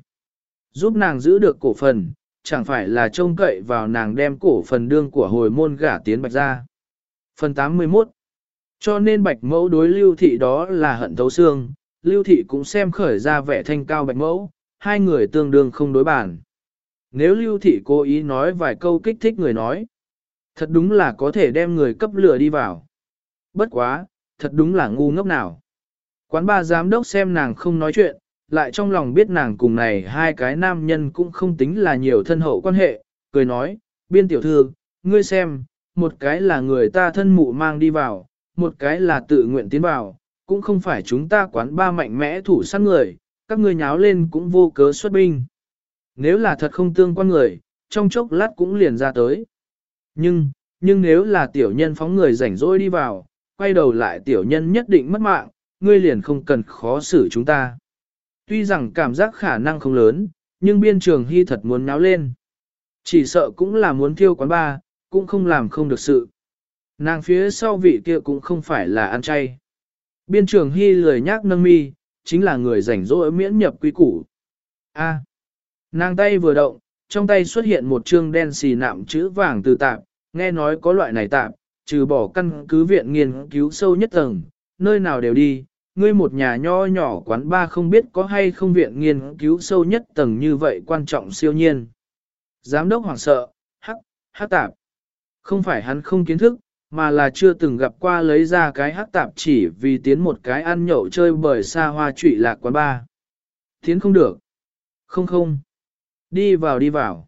Speaker 1: Giúp nàng giữ được cổ phần, chẳng phải là trông cậy vào nàng đem cổ phần đương của hồi môn gả tiến bạch ra. Phần 81 Cho nên bạch mẫu đối lưu thị đó là hận thấu xương, lưu thị cũng xem khởi ra vẻ thanh cao bạch mẫu, hai người tương đương không đối bản. Nếu lưu thị cố ý nói vài câu kích thích người nói, thật đúng là có thể đem người cấp lửa đi vào. Bất quá, thật đúng là ngu ngốc nào. Quán ba giám đốc xem nàng không nói chuyện, lại trong lòng biết nàng cùng này hai cái nam nhân cũng không tính là nhiều thân hậu quan hệ, cười nói, biên tiểu thư, ngươi xem, một cái là người ta thân mụ mang đi vào, một cái là tự nguyện tiến vào, cũng không phải chúng ta quán ba mạnh mẽ thủ săn người, các ngươi nháo lên cũng vô cớ xuất binh. Nếu là thật không tương quan người, trong chốc lát cũng liền ra tới. Nhưng, nhưng nếu là tiểu nhân phóng người rảnh rỗi đi vào, quay đầu lại tiểu nhân nhất định mất mạng, ngươi liền không cần khó xử chúng ta. Tuy rằng cảm giác khả năng không lớn, nhưng biên trường hy thật muốn náo lên. Chỉ sợ cũng là muốn thiêu quán ba, cũng không làm không được sự. Nàng phía sau vị kia cũng không phải là ăn chay. Biên trường hy lười nhác nâng mi, chính là người rảnh rỗi miễn nhập quý củ. A. nàng tay vừa động, trong tay xuất hiện một chương đen xì nạm chữ vàng từ tạp, nghe nói có loại này tạp, trừ bỏ căn cứ viện nghiên cứu sâu nhất tầng, nơi nào đều đi, ngươi một nhà nho nhỏ quán ba không biết có hay không viện nghiên cứu sâu nhất tầng như vậy quan trọng siêu nhiên. Giám đốc hoảng sợ, hắc, hắc tạp. Không phải hắn không kiến thức, mà là chưa từng gặp qua lấy ra cái hắc tạp chỉ vì tiến một cái ăn nhậu chơi bởi xa hoa trụy lạc quán ba. Tiến không được. Không không. Đi vào đi vào.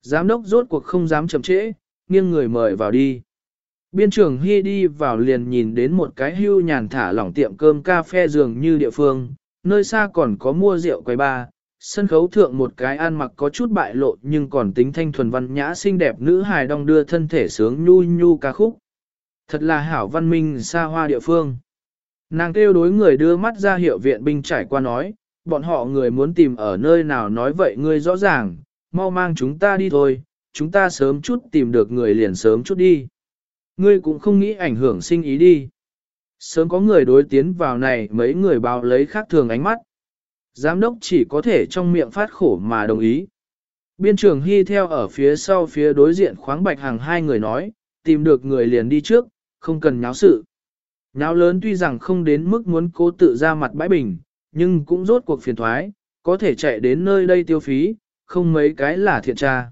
Speaker 1: Giám đốc rốt cuộc không dám chậm trễ, nghiêng người mời vào đi. Biên trưởng Hy đi vào liền nhìn đến một cái hưu nhàn thả lỏng tiệm cơm cà phê dường như địa phương, nơi xa còn có mua rượu quầy ba, sân khấu thượng một cái ăn mặc có chút bại lộ nhưng còn tính thanh thuần văn nhã xinh đẹp nữ hài đong đưa thân thể sướng nhu nhu ca khúc. Thật là hảo văn minh xa hoa địa phương. Nàng kêu đối người đưa mắt ra hiệu viện binh trải qua nói, bọn họ người muốn tìm ở nơi nào nói vậy ngươi rõ ràng, mau mang chúng ta đi thôi, chúng ta sớm chút tìm được người liền sớm chút đi. Ngươi cũng không nghĩ ảnh hưởng sinh ý đi. Sớm có người đối tiến vào này mấy người báo lấy khác thường ánh mắt. Giám đốc chỉ có thể trong miệng phát khổ mà đồng ý. Biên trưởng Hy theo ở phía sau phía đối diện khoáng bạch hàng hai người nói, tìm được người liền đi trước, không cần nháo sự. Nháo lớn tuy rằng không đến mức muốn cố tự ra mặt bãi bình, nhưng cũng rốt cuộc phiền thoái, có thể chạy đến nơi đây tiêu phí, không mấy cái là thiện tra.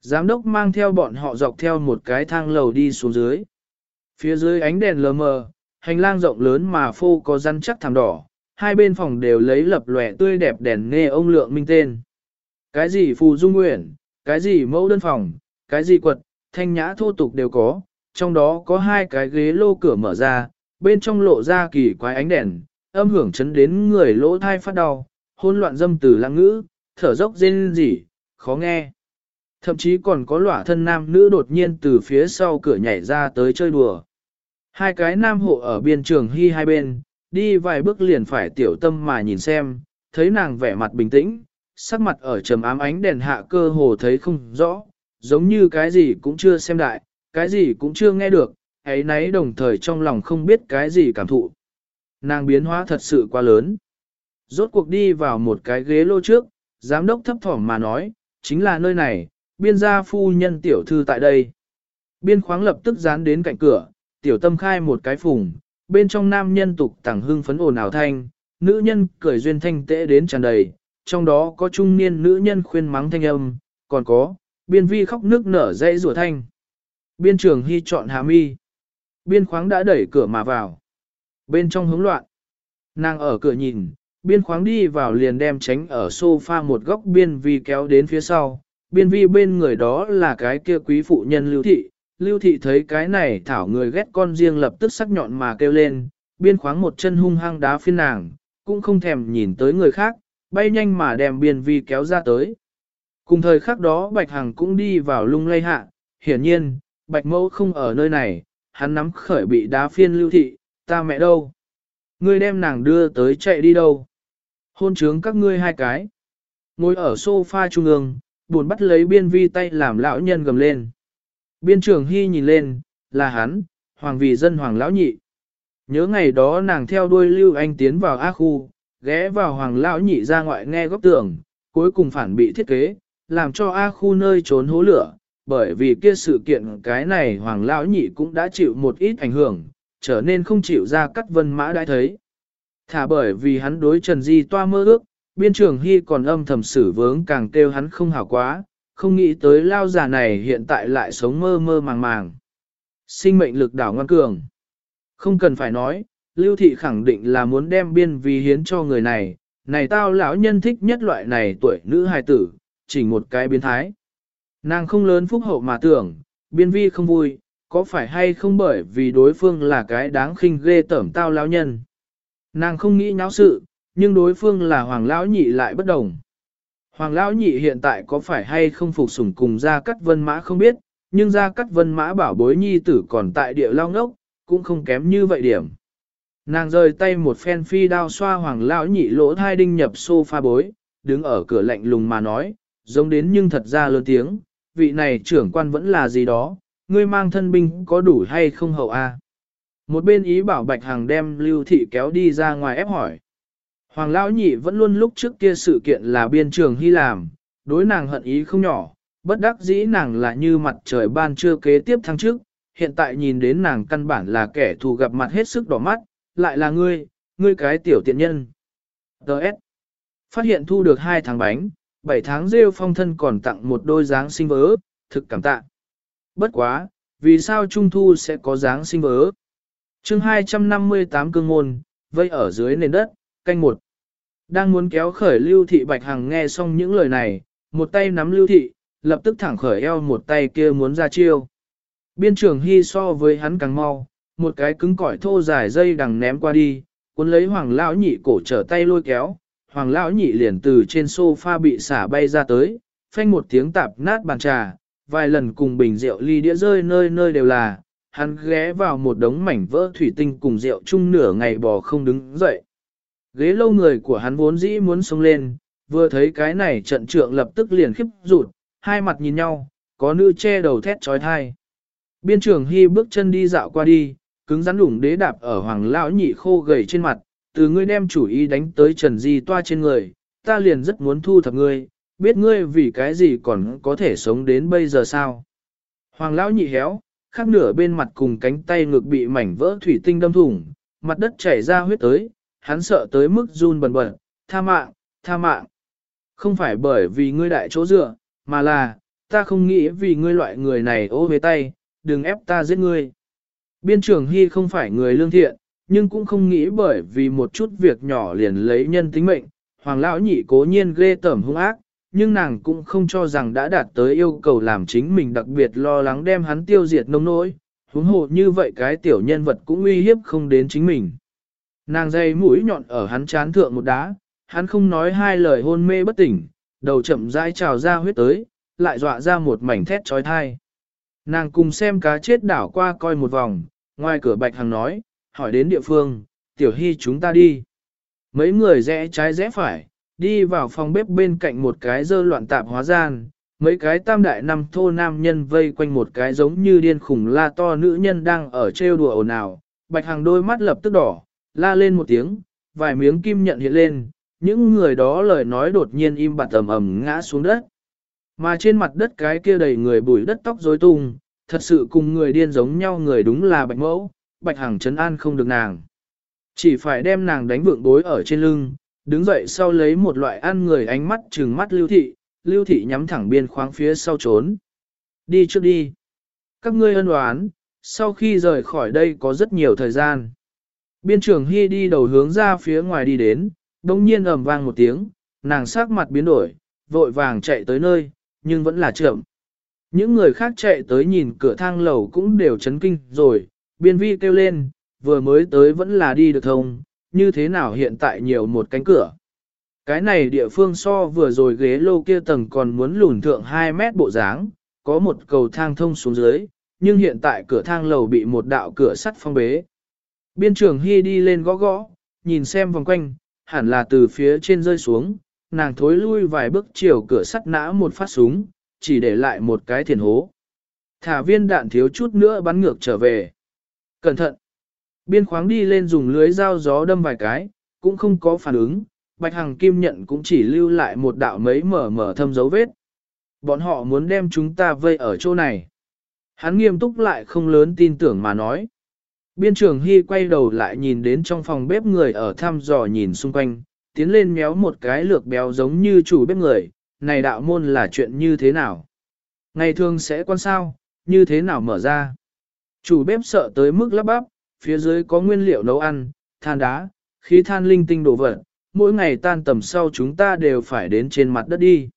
Speaker 1: Giám đốc mang theo bọn họ dọc theo một cái thang lầu đi xuống dưới. Phía dưới ánh đèn lờ mờ, hành lang rộng lớn mà phô có răn chắc thảm đỏ, hai bên phòng đều lấy lập lòe tươi đẹp đèn nghe ông lượng minh tên. Cái gì phù dung nguyện, cái gì mẫu đơn phòng, cái gì quật, thanh nhã thô tục đều có, trong đó có hai cái ghế lô cửa mở ra, bên trong lộ ra kỳ quái ánh đèn, âm hưởng chấn đến người lỗ thai phát đau, hôn loạn dâm từ lăng ngữ, thở dốc rên rỉ, khó nghe. Thậm chí còn có lỏa thân nam nữ đột nhiên từ phía sau cửa nhảy ra tới chơi đùa. Hai cái nam hộ ở biên trường hy hai bên, đi vài bước liền phải tiểu tâm mà nhìn xem, thấy nàng vẻ mặt bình tĩnh, sắc mặt ở trầm ám ánh đèn hạ cơ hồ thấy không rõ, giống như cái gì cũng chưa xem đại, cái gì cũng chưa nghe được, ấy nấy đồng thời trong lòng không biết cái gì cảm thụ. Nàng biến hóa thật sự quá lớn. Rốt cuộc đi vào một cái ghế lô trước, giám đốc thấp thỏm mà nói, chính là nơi này, biên gia phu nhân tiểu thư tại đây. Biên khoáng lập tức dán đến cạnh cửa, tiểu tâm khai một cái phùng, bên trong nam nhân tục tẳng hưng phấn ồn ào thanh, nữ nhân cười duyên thanh tễ đến tràn đầy, trong đó có trung niên nữ nhân khuyên mắng thanh âm, còn có, biên vi khóc nước nở dãy rủa thanh. Biên trường hy chọn hà mi. Biên khoáng đã đẩy cửa mà vào. Bên trong hướng loạn. Nàng ở cửa nhìn, biên khoáng đi vào liền đem tránh ở sofa một góc biên vi kéo đến phía sau. Biên vi bên người đó là cái kia quý phụ nhân lưu thị. Lưu thị thấy cái này thảo người ghét con riêng lập tức sắc nhọn mà kêu lên. Biên khoáng một chân hung hăng đá phiên nàng, cũng không thèm nhìn tới người khác, bay nhanh mà đem biên vi kéo ra tới. Cùng thời khắc đó Bạch Hằng cũng đi vào lung lay hạ, hiển nhiên, Bạch Mẫu không ở nơi này, hắn nắm khởi bị đá phiên lưu thị, ta mẹ đâu? Ngươi đem nàng đưa tới chạy đi đâu? Hôn trướng các ngươi hai cái. Ngồi ở sofa trung ương, buồn bắt lấy biên vi tay làm lão nhân gầm lên. Biên trưởng hy nhìn lên, là hắn, hoàng vị dân hoàng lão nhị. Nhớ ngày đó nàng theo đuôi lưu anh tiến vào ác khu, ghé vào hoàng lão nhị ra ngoại nghe góc tưởng, cuối cùng phản bị thiết kế, làm cho A khu nơi trốn hố lửa, bởi vì kia sự kiện cái này hoàng lão nhị cũng đã chịu một ít ảnh hưởng, trở nên không chịu ra cắt vân mã đã thấy. Thả bởi vì hắn đối Trần Di toa mơ ước, biên trường hy còn âm thầm xử vướng càng kêu hắn không hảo quá, không nghĩ tới lao già này hiện tại lại sống mơ mơ màng màng. Sinh mệnh lực đảo ngoan cường. Không cần phải nói, lưu thị khẳng định là muốn đem biên vì hiến cho người này, này tao lão nhân thích nhất loại này tuổi nữ hài tử, chỉ một cái biến thái. Nàng không lớn phúc hậu mà tưởng, biên vi không vui, có phải hay không bởi vì đối phương là cái đáng khinh ghê tởm tao lão nhân. Nàng không nghĩ nháo sự, nhưng đối phương là hoàng lão nhị lại bất đồng. Hoàng lão nhị hiện tại có phải hay không phục sủng cùng gia cắt vân mã không biết, nhưng gia cắt vân mã bảo bối nhi tử còn tại địa lao ngốc, cũng không kém như vậy điểm. Nàng rời tay một phen phi đao xoa hoàng lão nhị lỗ thai đinh nhập sofa bối, đứng ở cửa lạnh lùng mà nói, giống đến nhưng thật ra lớn tiếng, vị này trưởng quan vẫn là gì đó, ngươi mang thân binh có đủ hay không hậu a? Một bên ý bảo Bạch Hằng đem Lưu Thị kéo đi ra ngoài ép hỏi. Hoàng Lão Nhị vẫn luôn lúc trước kia sự kiện là biên trường hy làm, đối nàng hận ý không nhỏ, bất đắc dĩ nàng là như mặt trời ban trưa kế tiếp tháng trước, hiện tại nhìn đến nàng căn bản là kẻ thù gặp mặt hết sức đỏ mắt, lại là ngươi, ngươi cái tiểu tiện nhân. Đợt. Phát hiện thu được 2 tháng bánh, 7 tháng rêu phong thân còn tặng một đôi dáng sinh vớ, thực cảm tạ. Bất quá, vì sao Trung Thu sẽ có dáng sinh vớ? chương 258 cương môn, vây ở dưới nền đất, canh một. Đang muốn kéo khởi Lưu Thị Bạch Hằng nghe xong những lời này, một tay nắm Lưu Thị, lập tức thẳng khởi eo một tay kia muốn ra chiêu. Biên trưởng hy so với hắn càng mau, một cái cứng cỏi thô dài dây đằng ném qua đi, cuốn lấy hoàng lão nhị cổ trở tay lôi kéo, hoàng lão nhị liền từ trên sofa bị xả bay ra tới, phanh một tiếng tạp nát bàn trà, vài lần cùng bình rượu ly đĩa rơi nơi nơi đều là, hắn ghé vào một đống mảnh vỡ thủy tinh cùng rượu chung nửa ngày bò không đứng dậy. Ghế lâu người của hắn vốn dĩ muốn xông lên, vừa thấy cái này trận trượng lập tức liền khiếp rụt, hai mặt nhìn nhau, có nữ che đầu thét trói thai. Biên trưởng Hy bước chân đi dạo qua đi, cứng rắn lủng đế đạp ở hoàng lão nhị khô gầy trên mặt, từ ngươi đem chủ ý đánh tới Trần Di toa trên người, ta liền rất muốn thu thập ngươi, biết ngươi vì cái gì còn có thể sống đến bây giờ sao. Hoàng lão nhị héo, khác nửa bên mặt cùng cánh tay ngực bị mảnh vỡ thủy tinh đâm thủng, mặt đất chảy ra huyết tới, hắn sợ tới mức run bần bật, tha mạng, tha mạng. Không phải bởi vì ngươi đại chỗ dựa, mà là, ta không nghĩ vì ngươi loại người này ô về tay, đừng ép ta giết ngươi. Biên trưởng Hy không phải người lương thiện, nhưng cũng không nghĩ bởi vì một chút việc nhỏ liền lấy nhân tính mệnh. Hoàng lão nhị cố nhiên ghê tởm hung ác, nhưng nàng cũng không cho rằng đã đạt tới yêu cầu làm chính mình đặc biệt lo lắng đem hắn tiêu diệt nông nỗi. Huống hồ như vậy cái tiểu nhân vật cũng uy hiếp không đến chính mình. Nàng dây mũi nhọn ở hắn chán thượng một đá, hắn không nói hai lời hôn mê bất tỉnh, đầu chậm rãi trào ra huyết tới, lại dọa ra một mảnh thét trói thai. Nàng cùng xem cá chết đảo qua coi một vòng, ngoài cửa Bạch Hằng nói, hỏi đến địa phương, tiểu hy chúng ta đi. Mấy người rẽ trái rẽ phải, đi vào phòng bếp bên cạnh một cái dơ loạn tạp hóa gian, mấy cái tam đại năm thô nam nhân vây quanh một cái giống như điên khủng la to nữ nhân đang ở trêu đùa ồn ào. Bạch Hằng đôi mắt lập tức đỏ, la lên một tiếng, vài miếng kim nhận hiện lên, những người đó lời nói đột nhiên im bặt ầm ầm ngã xuống đất. Mà trên mặt đất cái kia đầy người bụi đất tóc rối tung, thật sự cùng người điên giống nhau người đúng là bạch mẫu, bạch hằng chấn an không được nàng. Chỉ phải đem nàng đánh vượng bối ở trên lưng, đứng dậy sau lấy một loại ăn người ánh mắt trừng mắt lưu thị, lưu thị nhắm thẳng biên khoáng phía sau trốn. Đi trước đi. Các ngươi ân oán, sau khi rời khỏi đây có rất nhiều thời gian. Biên trưởng Hy đi đầu hướng ra phía ngoài đi đến, đồng nhiên ầm vang một tiếng, nàng sắc mặt biến đổi, vội vàng chạy tới nơi, nhưng vẫn là chậm. Những người khác chạy tới nhìn cửa thang lầu cũng đều chấn kinh rồi, biên vi kêu lên, vừa mới tới vẫn là đi được thông, như thế nào hiện tại nhiều một cánh cửa. Cái này địa phương so vừa rồi ghế lô kia tầng còn muốn lùn thượng 2 mét bộ dáng, có một cầu thang thông xuống dưới, nhưng hiện tại cửa thang lầu bị một đạo cửa sắt phong bế. Biên trưởng Hy đi lên gõ gõ, nhìn xem vòng quanh, hẳn là từ phía trên rơi xuống, nàng thối lui vài bước chiều cửa sắt nã một phát súng, chỉ để lại một cái thiền hố. Thả viên đạn thiếu chút nữa bắn ngược trở về. Cẩn thận! Biên khoáng đi lên dùng lưới dao gió đâm vài cái, cũng không có phản ứng, Bạch Hằng Kim nhận cũng chỉ lưu lại một đạo mấy mở mở thâm dấu vết. Bọn họ muốn đem chúng ta vây ở chỗ này. Hắn nghiêm túc lại không lớn tin tưởng mà nói. Biên trường Hy quay đầu lại nhìn đến trong phòng bếp người ở thăm dò nhìn xung quanh, tiến lên méo một cái lược béo giống như chủ bếp người, này đạo môn là chuyện như thế nào? Ngày thường sẽ quan sao, như thế nào mở ra? Chủ bếp sợ tới mức lắp bắp, phía dưới có nguyên liệu nấu ăn, than đá, khí than linh tinh đồ vật, mỗi ngày tan tầm sau chúng ta đều phải đến trên mặt đất đi.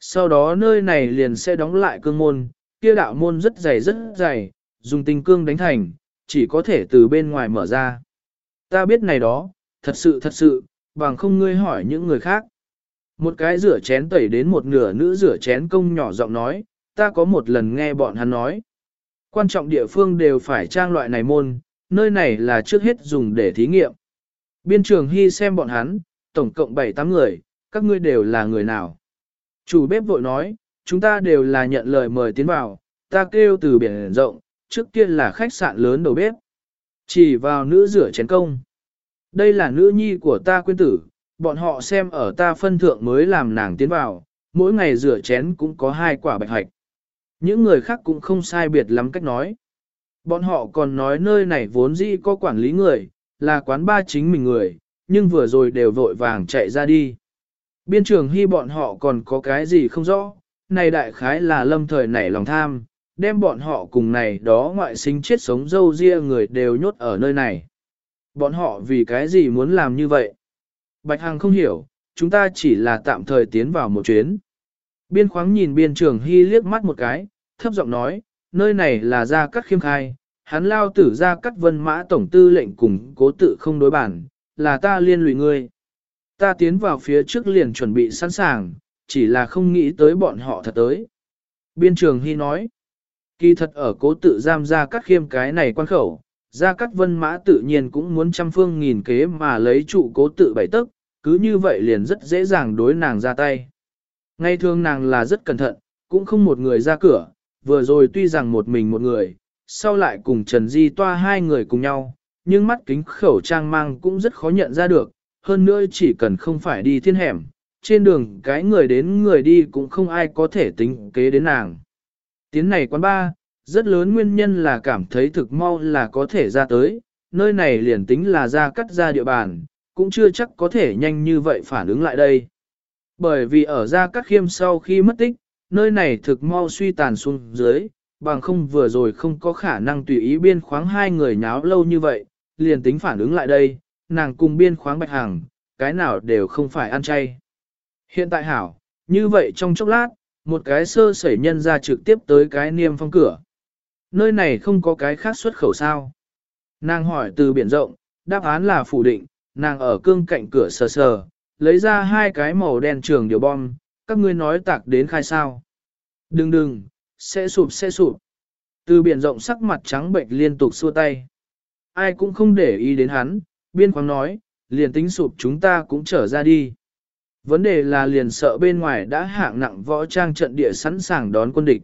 Speaker 1: Sau đó nơi này liền sẽ đóng lại cương môn, kia đạo môn rất dày rất dày, dùng tinh cương đánh thành, chỉ có thể từ bên ngoài mở ra. Ta biết này đó, thật sự thật sự, bằng không ngươi hỏi những người khác. Một cái rửa chén tẩy đến một nửa nữ rửa chén công nhỏ giọng nói, ta có một lần nghe bọn hắn nói. Quan trọng địa phương đều phải trang loại này môn, nơi này là trước hết dùng để thí nghiệm. Biên trường hy xem bọn hắn, tổng cộng 7-8 người, các ngươi đều là người nào. Chủ bếp vội nói, chúng ta đều là nhận lời mời tiến vào, ta kêu từ biển rộng, trước kia là khách sạn lớn đầu bếp. Chỉ vào nữ rửa chén công. Đây là nữ nhi của ta quyên tử, bọn họ xem ở ta phân thượng mới làm nàng tiến vào, mỗi ngày rửa chén cũng có hai quả bạch hạch. Những người khác cũng không sai biệt lắm cách nói. Bọn họ còn nói nơi này vốn dĩ có quản lý người, là quán ba chính mình người, nhưng vừa rồi đều vội vàng chạy ra đi. Biên trường hy bọn họ còn có cái gì không rõ, này đại khái là lâm thời nảy lòng tham, đem bọn họ cùng này đó ngoại sinh chết sống dâu ria người đều nhốt ở nơi này. Bọn họ vì cái gì muốn làm như vậy? Bạch Hằng không hiểu, chúng ta chỉ là tạm thời tiến vào một chuyến. Biên khoáng nhìn biên trường hy liếc mắt một cái, thấp giọng nói, nơi này là gia cắt khiêm khai, hắn lao tử gia cắt vân mã tổng tư lệnh cùng cố tự không đối bản, là ta liên lụy ngươi. Ta tiến vào phía trước liền chuẩn bị sẵn sàng, chỉ là không nghĩ tới bọn họ thật tới. Biên trường hy nói, kỳ thật ở cố tự giam ra cắt khiêm cái này quan khẩu, ra cắt vân mã tự nhiên cũng muốn trăm phương nghìn kế mà lấy trụ cố tự bảy tức, cứ như vậy liền rất dễ dàng đối nàng ra tay. Ngay thường nàng là rất cẩn thận, cũng không một người ra cửa, vừa rồi tuy rằng một mình một người, sau lại cùng Trần Di toa hai người cùng nhau, nhưng mắt kính khẩu trang mang cũng rất khó nhận ra được, hơn nữa chỉ cần không phải đi thiên hẻm, trên đường cái người đến người đi cũng không ai có thể tính kế đến nàng. Tiến này quán ba, rất lớn nguyên nhân là cảm thấy thực mau là có thể ra tới, nơi này liền tính là ra cắt ra địa bàn, cũng chưa chắc có thể nhanh như vậy phản ứng lại đây. Bởi vì ở ra cắt khiêm sau khi mất tích, nơi này thực mau suy tàn xuống dưới, bằng không vừa rồi không có khả năng tùy ý biên khoáng hai người nháo lâu như vậy, liền tính phản ứng lại đây, nàng cùng biên khoáng bạch hàng, cái nào đều không phải ăn chay. Hiện tại hảo, như vậy trong chốc lát, một cái sơ sẩy nhân ra trực tiếp tới cái niêm phong cửa. Nơi này không có cái khác xuất khẩu sao. Nàng hỏi từ biển rộng, đáp án là phủ định, nàng ở cương cạnh cửa sờ sờ, lấy ra hai cái màu đen trường điều bom, các ngươi nói tạc đến khai sao. Đừng đừng, sẽ sụp sẽ sụp. Từ biển rộng sắc mặt trắng bệnh liên tục xua tay. Ai cũng không để ý đến hắn, biên khoáng nói, liền tính sụp chúng ta cũng trở ra đi. Vấn đề là liền sợ bên ngoài đã hạng nặng võ trang trận địa sẵn sàng đón quân địch.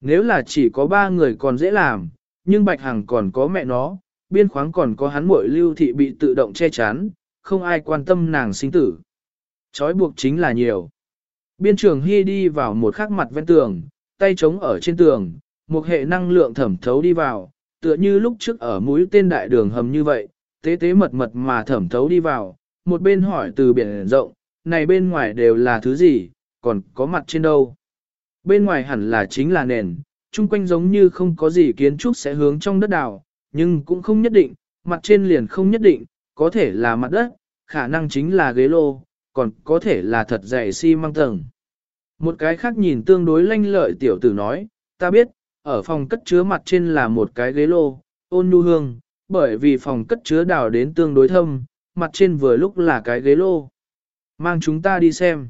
Speaker 1: Nếu là chỉ có ba người còn dễ làm, nhưng Bạch Hằng còn có mẹ nó, biên khoáng còn có hắn muội lưu thị bị tự động che chắn, không ai quan tâm nàng sinh tử. Chói buộc chính là nhiều. Biên trường Hy đi vào một khắc mặt ven tường, tay trống ở trên tường, một hệ năng lượng thẩm thấu đi vào, tựa như lúc trước ở mũi tên đại đường hầm như vậy, tế tế mật mật mà thẩm thấu đi vào, một bên hỏi từ biển rộng, này bên ngoài đều là thứ gì, còn có mặt trên đâu. Bên ngoài hẳn là chính là nền, chung quanh giống như không có gì kiến trúc sẽ hướng trong đất đào, nhưng cũng không nhất định, mặt trên liền không nhất định, có thể là mặt đất, khả năng chính là ghế lô, còn có thể là thật dày xi si măng tầng. Một cái khác nhìn tương đối lanh lợi tiểu tử nói, ta biết, ở phòng cất chứa mặt trên là một cái ghế lô, ôn nhu hương, bởi vì phòng cất chứa đào đến tương đối thâm, mặt trên vừa lúc là cái ghế lô. Mang chúng ta đi xem.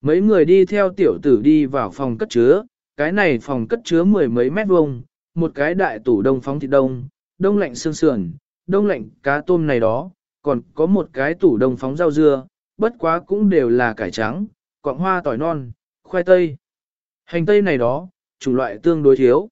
Speaker 1: Mấy người đi theo tiểu tử đi vào phòng cất chứa, cái này phòng cất chứa mười mấy mét vuông, một cái đại tủ đông phóng thịt đông, đông lạnh xương sườn, đông lạnh cá tôm này đó, còn có một cái tủ đông phóng rau dưa, bất quá cũng đều là cải trắng, quạng hoa tỏi non, khoai tây. Hành tây này đó, chủng loại tương đối thiếu.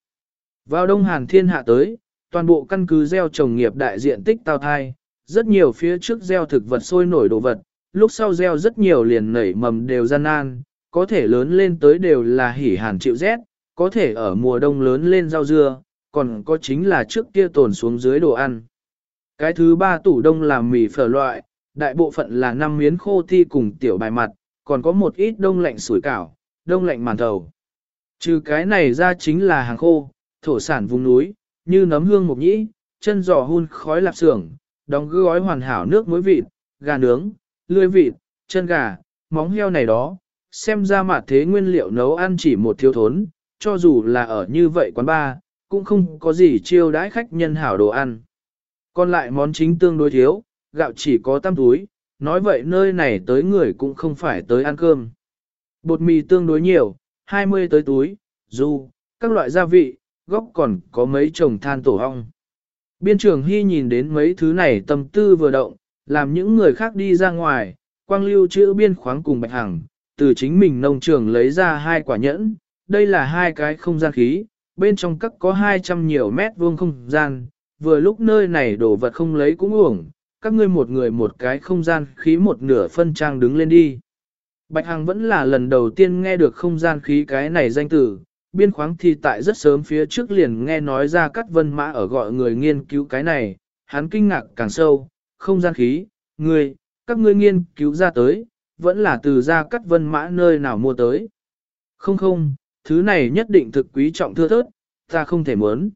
Speaker 1: Vào đông hàn thiên hạ tới, toàn bộ căn cứ gieo trồng nghiệp đại diện tích tao thai, rất nhiều phía trước gieo thực vật sôi nổi đồ vật, lúc sau gieo rất nhiều liền nảy mầm đều gian nan, có thể lớn lên tới đều là hỉ hàn chịu rét, có thể ở mùa đông lớn lên rau dưa, còn có chính là trước kia tồn xuống dưới đồ ăn. Cái thứ ba tủ đông là mì phở loại, đại bộ phận là năm miến khô thi cùng tiểu bài mặt, còn có một ít đông lạnh sủi cảo, đông lạnh màn thầu. Trừ cái này ra chính là hàng khô, thổ sản vùng núi, như nấm hương mộc nhĩ, chân giò hun khói lạp xưởng, đóng gói hoàn hảo nước muối vịt, gà nướng, lươi vịt, chân gà, móng heo này đó. Xem ra mà thế nguyên liệu nấu ăn chỉ một thiếu thốn, cho dù là ở như vậy quán bar, cũng không có gì chiêu đãi khách nhân hảo đồ ăn. Còn lại món chính tương đối thiếu, gạo chỉ có tam túi, nói vậy nơi này tới người cũng không phải tới ăn cơm. Bột mì tương đối nhiều, 20 tới túi, dù các loại gia vị, góc còn có mấy chồng than tổ ong. Biên trưởng Hy nhìn đến mấy thứ này tâm tư vừa động, làm những người khác đi ra ngoài, quang lưu chữ biên khoáng cùng bạch hằng, từ chính mình nông trường lấy ra hai quả nhẫn, đây là hai cái không gian khí, bên trong các có 200 nhiều mét vuông không gian, vừa lúc nơi này đồ vật không lấy cũng uổng, các ngươi một người một cái không gian khí một nửa phân trang đứng lên đi. Bạch Hằng vẫn là lần đầu tiên nghe được không gian khí cái này danh từ, biên khoáng thì tại rất sớm phía trước liền nghe nói ra cắt vân mã ở gọi người nghiên cứu cái này, hắn kinh ngạc càng sâu, không gian khí, người, các ngươi nghiên cứu ra tới, vẫn là từ ra cắt vân mã nơi nào mua tới. Không không, thứ này nhất định thực quý trọng thưa thớt, ta không thể muốn.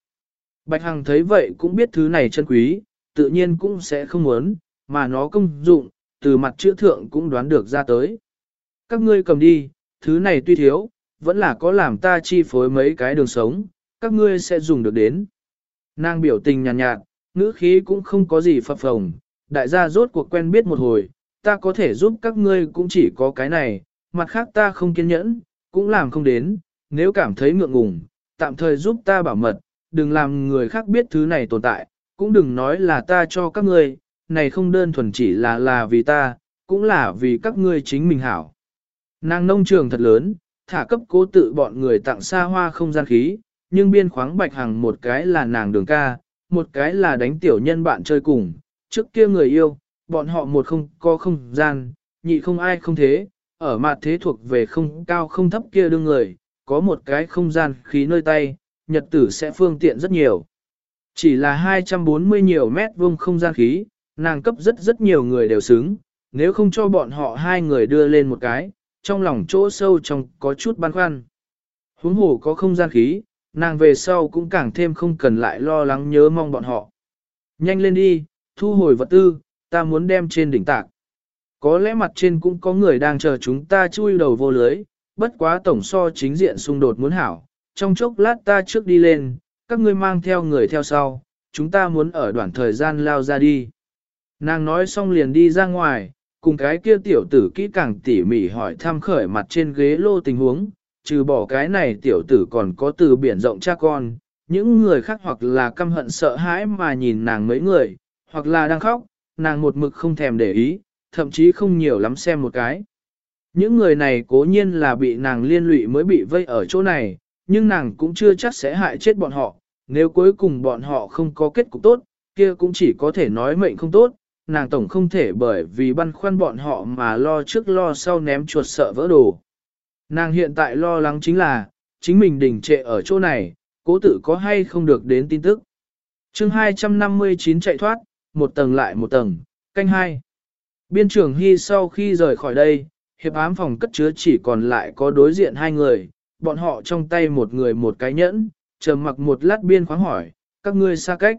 Speaker 1: Bạch Hằng thấy vậy cũng biết thứ này chân quý, tự nhiên cũng sẽ không muốn, mà nó công dụng, từ mặt chữ thượng cũng đoán được ra tới. Các ngươi cầm đi, thứ này tuy thiếu, vẫn là có làm ta chi phối mấy cái đường sống, các ngươi sẽ dùng được đến. Nàng biểu tình nhàn nhạt, nhạt, ngữ khí cũng không có gì phập phồng, đại gia rốt cuộc quen biết một hồi, ta có thể giúp các ngươi cũng chỉ có cái này, mặt khác ta không kiên nhẫn, cũng làm không đến, nếu cảm thấy ngượng ngùng, tạm thời giúp ta bảo mật, đừng làm người khác biết thứ này tồn tại, cũng đừng nói là ta cho các ngươi, này không đơn thuần chỉ là là vì ta, cũng là vì các ngươi chính mình hảo. Nàng nông trường thật lớn, thả cấp cố tự bọn người tặng xa hoa không gian khí, nhưng biên khoáng bạch hàng một cái là nàng đường ca, một cái là đánh tiểu nhân bạn chơi cùng, trước kia người yêu, bọn họ một không có không gian, nhị không ai không thế, ở mặt thế thuộc về không cao không thấp kia đương người, có một cái không gian khí nơi tay, nhật tử sẽ phương tiện rất nhiều. Chỉ là 240 nhiều mét vuông không gian khí, nàng cấp rất rất nhiều người đều xứng, nếu không cho bọn họ hai người đưa lên một cái, trong lòng chỗ sâu trong có chút băn khoăn. Huống hồ có không gian khí, nàng về sau cũng càng thêm không cần lại lo lắng nhớ mong bọn họ. Nhanh lên đi, thu hồi vật tư, ta muốn đem trên đỉnh tạc. Có lẽ mặt trên cũng có người đang chờ chúng ta chui đầu vô lưới, bất quá tổng so chính diện xung đột muốn hảo. Trong chốc lát ta trước đi lên, các ngươi mang theo người theo sau, chúng ta muốn ở đoạn thời gian lao ra đi. Nàng nói xong liền đi ra ngoài, cùng cái kia tiểu tử kỹ càng tỉ mỉ hỏi thăm khởi mặt trên ghế lô tình huống, trừ bỏ cái này tiểu tử còn có từ biển rộng cha con, những người khác hoặc là căm hận sợ hãi mà nhìn nàng mấy người, hoặc là đang khóc, nàng một mực không thèm để ý, thậm chí không nhiều lắm xem một cái. Những người này cố nhiên là bị nàng liên lụy mới bị vây ở chỗ này, nhưng nàng cũng chưa chắc sẽ hại chết bọn họ, nếu cuối cùng bọn họ không có kết cục tốt, kia cũng chỉ có thể nói mệnh không tốt, nàng tổng không thể bởi vì băn khoăn bọn họ mà lo trước lo sau ném chuột sợ vỡ đồ. Nàng hiện tại lo lắng chính là, chính mình đình trệ ở chỗ này, cố tự có hay không được đến tin tức. chương 259 chạy thoát, một tầng lại một tầng, canh hai. Biên trưởng Hy sau khi rời khỏi đây, hiệp ám phòng cất chứa chỉ còn lại có đối diện hai người, bọn họ trong tay một người một cái nhẫn, chờ mặc một lát biên khoáng hỏi, các ngươi xa cách.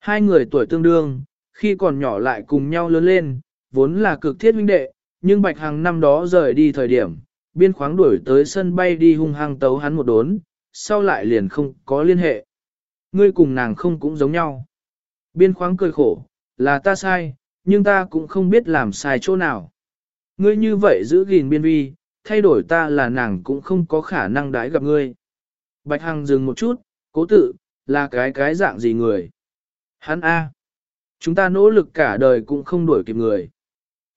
Speaker 1: Hai người tuổi tương đương, khi còn nhỏ lại cùng nhau lớn lên, vốn là cực thiết huynh đệ, nhưng Bạch Hằng năm đó rời đi thời điểm, biên khoáng đuổi tới sân bay đi hung hăng tấu hắn một đốn, sau lại liền không có liên hệ. Ngươi cùng nàng không cũng giống nhau. Biên khoáng cười khổ, là ta sai, nhưng ta cũng không biết làm sai chỗ nào. Ngươi như vậy giữ gìn biên vi, thay đổi ta là nàng cũng không có khả năng đãi gặp ngươi. Bạch Hằng dừng một chút, cố tự, là cái cái dạng gì người. Hắn A. Chúng ta nỗ lực cả đời cũng không đuổi kịp người.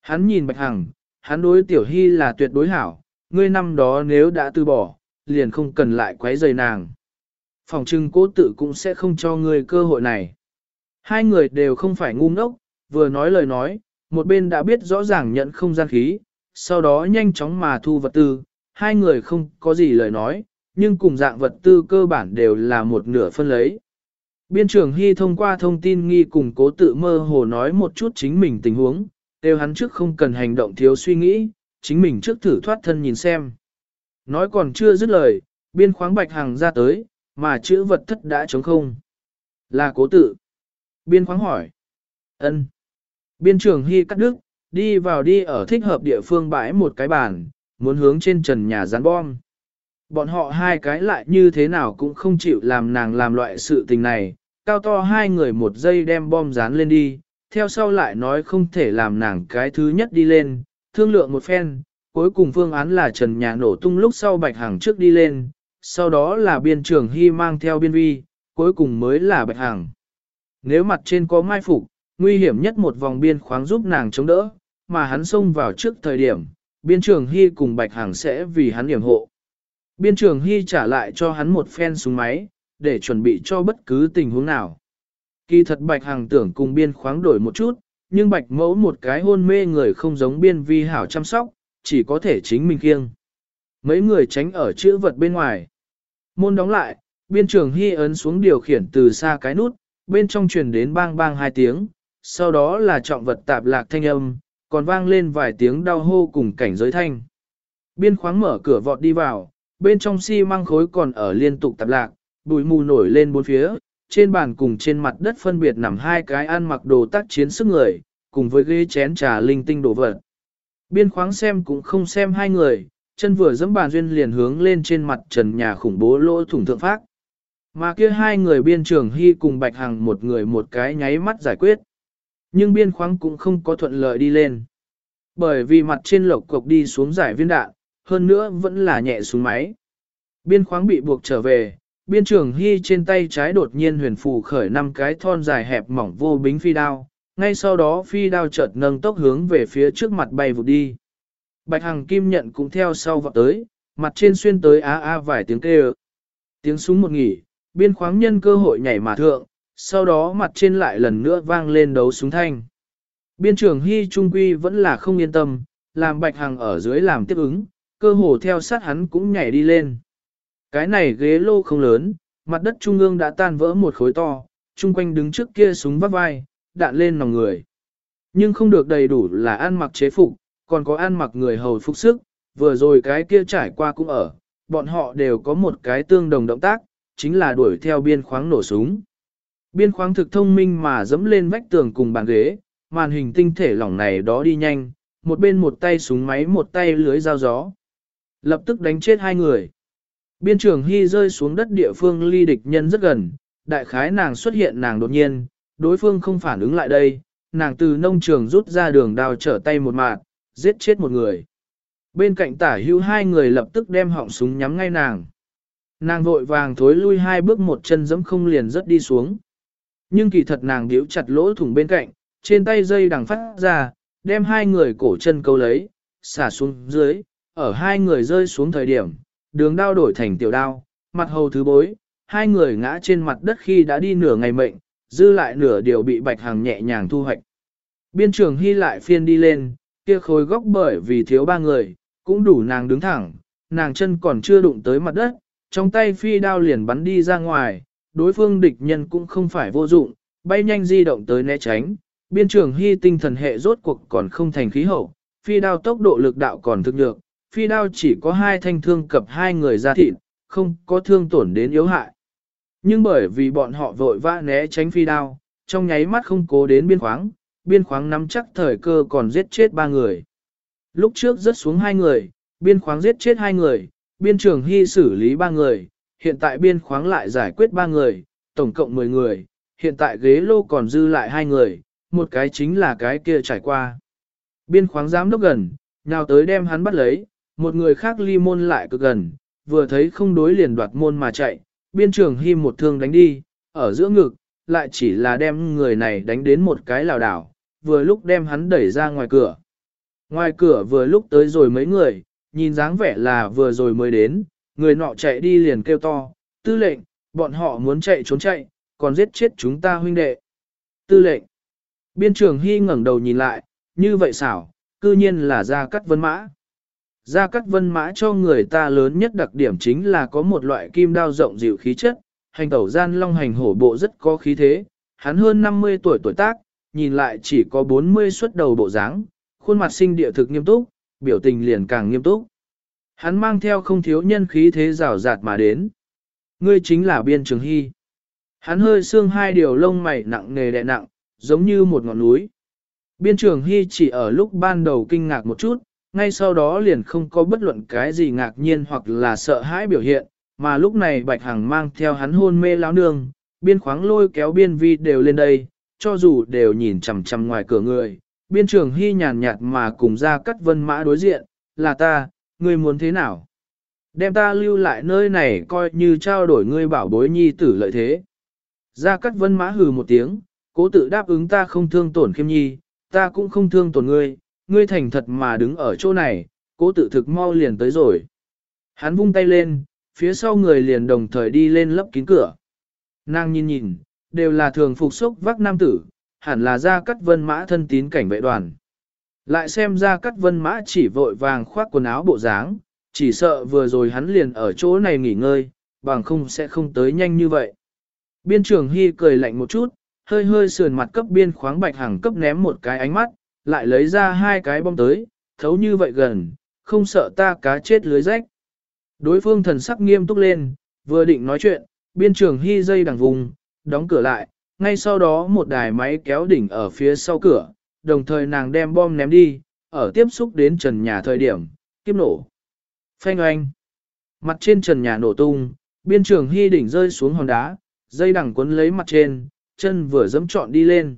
Speaker 1: Hắn nhìn Bạch Hằng, hắn đối Tiểu Hy là tuyệt đối hảo, ngươi năm đó nếu đã từ bỏ, liền không cần lại quấy rầy nàng. Phòng trưng cố tự cũng sẽ không cho ngươi cơ hội này. Hai người đều không phải ngu ngốc, vừa nói lời nói, một bên đã biết rõ ràng nhận không gian khí, sau đó nhanh chóng mà thu vật tư, hai người không có gì lời nói, nhưng cùng dạng vật tư cơ bản đều là một nửa phân lấy. Biên trưởng Hy thông qua thông tin nghi cùng cố tự mơ hồ nói một chút chính mình tình huống, đều hắn trước không cần hành động thiếu suy nghĩ, chính mình trước thử thoát thân nhìn xem. Nói còn chưa dứt lời, biên khoáng bạch hàng ra tới, mà chữ vật thất đã trống không. Là cố tự. Biên khoáng hỏi. ân Biên trưởng Hy cắt đứt, đi vào đi ở thích hợp địa phương bãi một cái bàn, muốn hướng trên trần nhà dán bom. Bọn họ hai cái lại như thế nào cũng không chịu làm nàng làm loại sự tình này, cao to hai người một giây đem bom dán lên đi, theo sau lại nói không thể làm nàng cái thứ nhất đi lên, thương lượng một phen, cuối cùng phương án là trần nhà nổ tung lúc sau bạch hàng trước đi lên, sau đó là biên trưởng hy mang theo biên vi, cuối cùng mới là bạch hàng. Nếu mặt trên có mai phục, nguy hiểm nhất một vòng biên khoáng giúp nàng chống đỡ, mà hắn xông vào trước thời điểm, biên trưởng hy cùng bạch hàng sẽ vì hắn điểm hộ. Biên trưởng hy trả lại cho hắn một phen súng máy, để chuẩn bị cho bất cứ tình huống nào. Kỳ thật bạch hàng tưởng cùng biên khoáng đổi một chút, nhưng bạch mẫu một cái hôn mê người không giống biên vi hảo chăm sóc, chỉ có thể chính mình kiêng. Mấy người tránh ở chữ vật bên ngoài. Môn đóng lại, biên trường hy ấn xuống điều khiển từ xa cái nút, bên trong truyền đến bang bang hai tiếng, sau đó là trọng vật tạp lạc thanh âm, còn vang lên vài tiếng đau hô cùng cảnh giới thanh. Biên khoáng mở cửa vọt đi vào, bên trong xi si măng khối còn ở liên tục tạp lạc, bụi mù nổi lên bốn phía, trên bàn cùng trên mặt đất phân biệt nằm hai cái ăn mặc đồ tác chiến sức người, cùng với ghế chén trà linh tinh đồ vật. Biên khoáng xem cũng không xem hai người, chân vừa dẫm bàn duyên liền hướng lên trên mặt trần nhà khủng bố lỗ thủng thượng phát. Mà kia hai người biên trưởng hy cùng bạch hằng một người một cái nháy mắt giải quyết. Nhưng biên khoáng cũng không có thuận lợi đi lên. Bởi vì mặt trên lộc cục đi xuống giải viên đạn, hơn nữa vẫn là nhẹ xuống máy. Biên khoáng bị buộc trở về, biên trưởng hy trên tay trái đột nhiên huyền phù khởi năm cái thon dài hẹp mỏng vô bính phi đao, ngay sau đó phi đao chợt nâng tốc hướng về phía trước mặt bay vụt đi. Bạch Hằng Kim nhận cũng theo sau vọt tới, mặt trên xuyên tới á a vài tiếng kêu. Tiếng súng một nghỉ, biên khoáng nhân cơ hội nhảy mà thượng, sau đó mặt trên lại lần nữa vang lên đấu súng thanh. Biên trưởng Hy Trung Quy vẫn là không yên tâm, làm Bạch Hằng ở dưới làm tiếp ứng, cơ hồ theo sát hắn cũng nhảy đi lên. Cái này ghế lô không lớn, mặt đất trung ương đã tan vỡ một khối to, chung quanh đứng trước kia súng vắt vai, đạn lên nòng người. Nhưng không được đầy đủ là ăn mặc chế phục, còn có ăn mặc người hầu phục sức, vừa rồi cái kia trải qua cũng ở, bọn họ đều có một cái tương đồng động tác, chính là đuổi theo biên khoáng nổ súng. Biên khoáng thực thông minh mà dẫm lên vách tường cùng bàn ghế, màn hình tinh thể lỏng này đó đi nhanh, một bên một tay súng máy một tay lưới dao gió. Lập tức đánh chết hai người. Biên trường Hy rơi xuống đất địa phương ly địch nhân rất gần, đại khái nàng xuất hiện nàng đột nhiên, đối phương không phản ứng lại đây, nàng từ nông trường rút ra đường đào trở tay một mạng, giết chết một người. Bên cạnh tả hữu hai người lập tức đem họng súng nhắm ngay nàng. Nàng vội vàng thối lui hai bước một chân giẫm không liền rớt đi xuống. Nhưng kỳ thật nàng điếu chặt lỗ thủng bên cạnh, trên tay dây đằng phát ra, đem hai người cổ chân câu lấy, xả xuống dưới, ở hai người rơi xuống thời điểm, đường đao đổi thành tiểu đao, mặt hầu thứ bối, hai người ngã trên mặt đất khi đã đi nửa ngày mệnh, dư lại nửa điều bị bạch hàng nhẹ nhàng thu hoạch. Biên trường hy lại phiên đi lên, kia khối góc bởi vì thiếu ba người, cũng đủ nàng đứng thẳng, nàng chân còn chưa đụng tới mặt đất, trong tay phi đao liền bắn đi ra ngoài, đối phương địch nhân cũng không phải vô dụng, bay nhanh di động tới né tránh, biên trường hy tinh thần hệ rốt cuộc còn không thành khí hậu, phi đao tốc độ lực đạo còn thực được, phi đao chỉ có hai thanh thương cập hai người ra thịt, không có thương tổn đến yếu hại. Nhưng bởi vì bọn họ vội vã né tránh phi đao, trong nháy mắt không cố đến biên khoáng, biên khoáng nắm chắc thời cơ còn giết chết ba người. Lúc trước rớt xuống hai người, biên khoáng giết chết hai người, biên trường hy xử lý ba người, hiện tại biên khoáng lại giải quyết ba người, tổng cộng 10 người, hiện tại ghế lô còn dư lại hai người, một cái chính là cái kia trải qua. Biên khoáng giám đốc gần, nào tới đem hắn bắt lấy, một người khác ly môn lại cực gần, vừa thấy không đối liền đoạt môn mà chạy, biên trường hy một thương đánh đi, ở giữa ngực, lại chỉ là đem người này đánh đến một cái lào đảo, vừa lúc đem hắn đẩy ra ngoài cửa. Ngoài cửa vừa lúc tới rồi mấy người, nhìn dáng vẻ là vừa rồi mới đến, người nọ chạy đi liền kêu to, tư lệnh, bọn họ muốn chạy trốn chạy, còn giết chết chúng ta huynh đệ. Tư lệnh, biên trường hy ngẩng đầu nhìn lại, như vậy xảo, cư nhiên là Gia Cát Vân Mã. Gia Cát Vân Mã cho người ta lớn nhất đặc điểm chính là có một loại kim đao rộng dịu khí chất, hành tẩu gian long hành hổ bộ rất có khí thế, hắn hơn 50 tuổi tuổi tác, nhìn lại chỉ có 40 xuất đầu bộ dáng, khuôn mặt sinh địa thực nghiêm túc, biểu tình liền càng nghiêm túc. Hắn mang theo không thiếu nhân khí thế rào rạt mà đến. Ngươi chính là biên trường hy. Hắn hơi xương hai điều lông mày nặng nề đè nặng, giống như một ngọn núi. Biên trường hy chỉ ở lúc ban đầu kinh ngạc một chút, ngay sau đó liền không có bất luận cái gì ngạc nhiên hoặc là sợ hãi biểu hiện, mà lúc này Bạch Hằng mang theo hắn hôn mê lão nương, biên khoáng lôi kéo biên vi đều lên đây, cho dù đều nhìn chằm chằm ngoài cửa người, biên trường hy nhàn nhạt mà cùng ra cắt vân mã đối diện, là ta, ngươi muốn thế nào? Đem ta lưu lại nơi này coi như trao đổi ngươi bảo bối nhi tử lợi thế. Ra Cát Vân Mã hừ một tiếng, cố tự đáp ứng ta không thương tổn khiêm nhi, ta cũng không thương tổn ngươi, ngươi thành thật mà đứng ở chỗ này, cố tự thực mau liền tới rồi. Hắn vung tay lên, phía sau người liền đồng thời đi lên lấp kín cửa. Nàng nhìn nhìn, đều là thường phục sốc vác nam tử, hẳn là ra Cát Vân Mã thân tín cảnh vệ đoàn. Lại xem ra Cát Vân Mã chỉ vội vàng khoác quần áo bộ dáng, chỉ sợ vừa rồi hắn liền ở chỗ này nghỉ ngơi, bằng không sẽ không tới nhanh như vậy. Biên trưởng Hy cười lạnh một chút, hơi hơi sườn mặt cấp biên khoáng bạch hàng cấp ném một cái ánh mắt, lại lấy ra hai cái bom tới, thấu như vậy gần, không sợ ta cá chết lưới rách. Đối phương thần sắc nghiêm túc lên, vừa định nói chuyện, biên trưởng Hy dây đằng vùng, đóng cửa lại, ngay sau đó một đài máy kéo đỉnh ở phía sau cửa, đồng thời nàng đem bom ném đi, ở tiếp xúc đến trần nhà thời điểm, kiếp nổ. Phanh oanh. Mặt trên trần nhà nổ tung, biên trường hy đỉnh rơi xuống hòn đá, dây đằng cuốn lấy mặt trên, chân vừa dẫm trọn đi lên.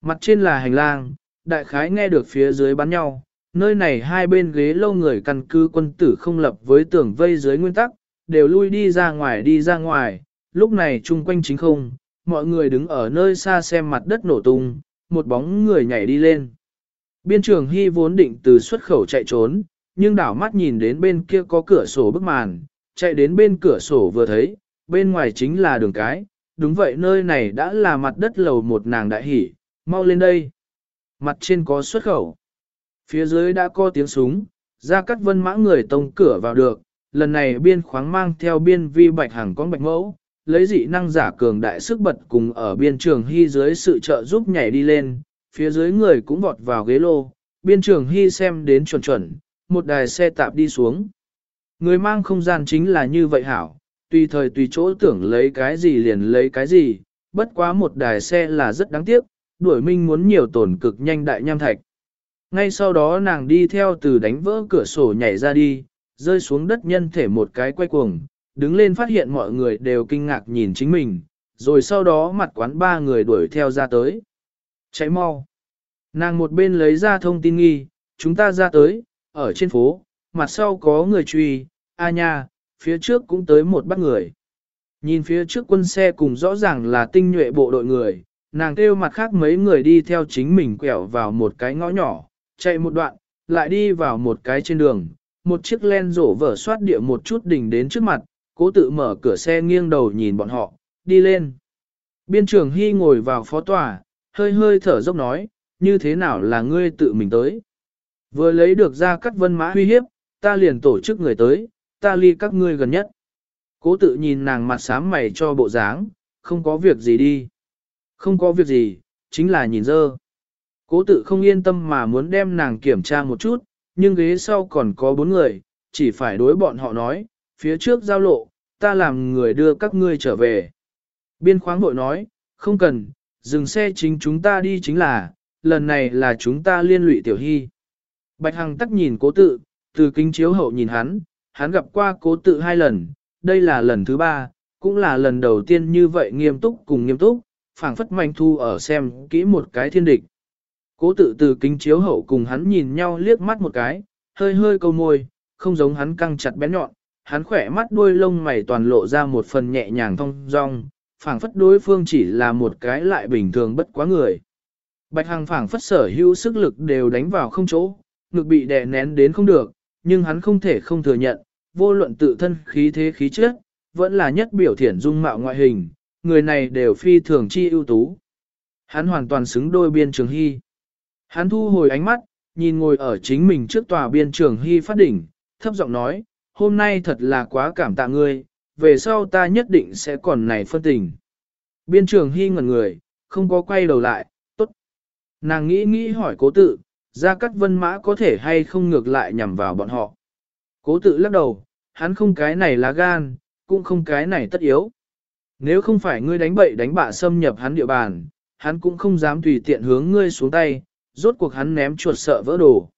Speaker 1: Mặt trên là hành lang, đại khái nghe được phía dưới bắn nhau, nơi này hai bên ghế lâu người căn cứ quân tử không lập với tường vây dưới nguyên tắc, đều lui đi ra ngoài đi ra ngoài, lúc này chung quanh chính không, mọi người đứng ở nơi xa xem mặt đất nổ tung, một bóng người nhảy đi lên. Biên trường Hy vốn định từ xuất khẩu chạy trốn, nhưng đảo mắt nhìn đến bên kia có cửa sổ bức màn, chạy đến bên cửa sổ vừa thấy, bên ngoài chính là đường cái, đúng vậy nơi này đã là mặt đất lầu một nàng đại hỉ, mau lên đây. Mặt trên có xuất khẩu, phía dưới đã có tiếng súng, ra cắt vân mã người tông cửa vào được, lần này biên khoáng mang theo biên vi bạch hàng con bạch mẫu, lấy dị năng giả cường đại sức bật cùng ở biên trường hy dưới sự trợ giúp nhảy đi lên, phía dưới người cũng vọt vào ghế lô, biên trường hy xem đến chuẩn chuẩn, một đài xe tạp đi xuống. Người mang không gian chính là như vậy hảo, tùy thời tùy chỗ tưởng lấy cái gì liền lấy cái gì, bất quá một đài xe là rất đáng tiếc, đuổi minh muốn nhiều tổn cực nhanh đại nham thạch. Ngay sau đó nàng đi theo từ đánh vỡ cửa sổ nhảy ra đi, rơi xuống đất nhân thể một cái quay cuồng, đứng lên phát hiện mọi người đều kinh ngạc nhìn chính mình, rồi sau đó mặt quán ba người đuổi theo ra tới. Cháy mau. Nàng một bên lấy ra thông tin nghi, chúng ta ra tới, ở trên phố, mặt sau có người truy, a nha, phía trước cũng tới một bắt người. Nhìn phía trước quân xe cùng rõ ràng là tinh nhuệ bộ đội người, nàng kêu mặt khác mấy người đi theo chính mình quẹo vào một cái ngõ nhỏ, chạy một đoạn, lại đi vào một cái trên đường, một chiếc len rổ vở soát địa một chút đỉnh đến trước mặt, cố tự mở cửa xe nghiêng đầu nhìn bọn họ, đi lên. Biên trưởng Hy ngồi vào phó tòa, hơi hơi thở dốc nói, như thế nào là ngươi tự mình tới. Vừa lấy được ra các vân mã uy hiếp, ta liền tổ chức người tới, ta ly các ngươi gần nhất. Cố tự nhìn nàng mặt sám mày cho bộ dáng, không có việc gì đi. Không có việc gì, chính là nhìn dơ. Cố tự không yên tâm mà muốn đem nàng kiểm tra một chút, nhưng ghế sau còn có bốn người, chỉ phải đối bọn họ nói, phía trước giao lộ, ta làm người đưa các ngươi trở về. Biên khoáng bội nói, không cần, dừng xe chính chúng ta đi chính là, lần này là chúng ta liên lụy tiểu hy. Bạch Hằng tắc nhìn cố tự, từ kính chiếu hậu nhìn hắn, hắn gặp qua cố tự hai lần, đây là lần thứ ba, cũng là lần đầu tiên như vậy nghiêm túc cùng nghiêm túc, phảng phất manh thu ở xem kỹ một cái thiên địch. Cố tự từ kính chiếu hậu cùng hắn nhìn nhau liếc mắt một cái, hơi hơi câu môi, không giống hắn căng chặt bén nhọn, hắn khỏe mắt đuôi lông mày toàn lộ ra một phần nhẹ nhàng thong dong, phảng phất đối phương chỉ là một cái lại bình thường bất quá người. Bạch Hằng phảng phất sở hữu sức lực đều đánh vào không chỗ, ngực bị đè nén đến không được, nhưng hắn không thể không thừa nhận, vô luận tự thân khí thế khí chất, vẫn là nhất biểu thiển dung mạo ngoại hình, người này đều phi thường chi ưu tú. Hắn hoàn toàn xứng đôi biên trường hy. Hắn thu hồi ánh mắt, nhìn ngồi ở chính mình trước tòa biên trường hy phát đỉnh, thấp giọng nói, hôm nay thật là quá cảm tạ ngươi, về sau ta nhất định sẽ còn này phân tình. Biên trường hy ngẩn người, không có quay đầu lại, tốt. Nàng nghĩ nghĩ hỏi cố tự, ra cắt vân mã có thể hay không ngược lại nhằm vào bọn họ. Cố tự lắc đầu, hắn không cái này lá gan, cũng không cái này tất yếu. Nếu không phải ngươi đánh bậy đánh bạ xâm nhập hắn địa bàn, hắn cũng không dám tùy tiện hướng ngươi xuống tay, rốt cuộc hắn ném chuột sợ vỡ đồ.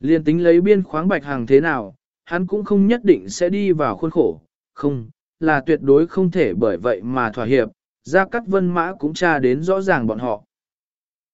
Speaker 1: Liên tính lấy biên khoáng bạch hàng thế nào, hắn cũng không nhất định sẽ đi vào khuôn khổ, không, là tuyệt đối không thể bởi vậy mà thỏa hiệp, ra cắt vân mã cũng tra đến rõ ràng bọn họ.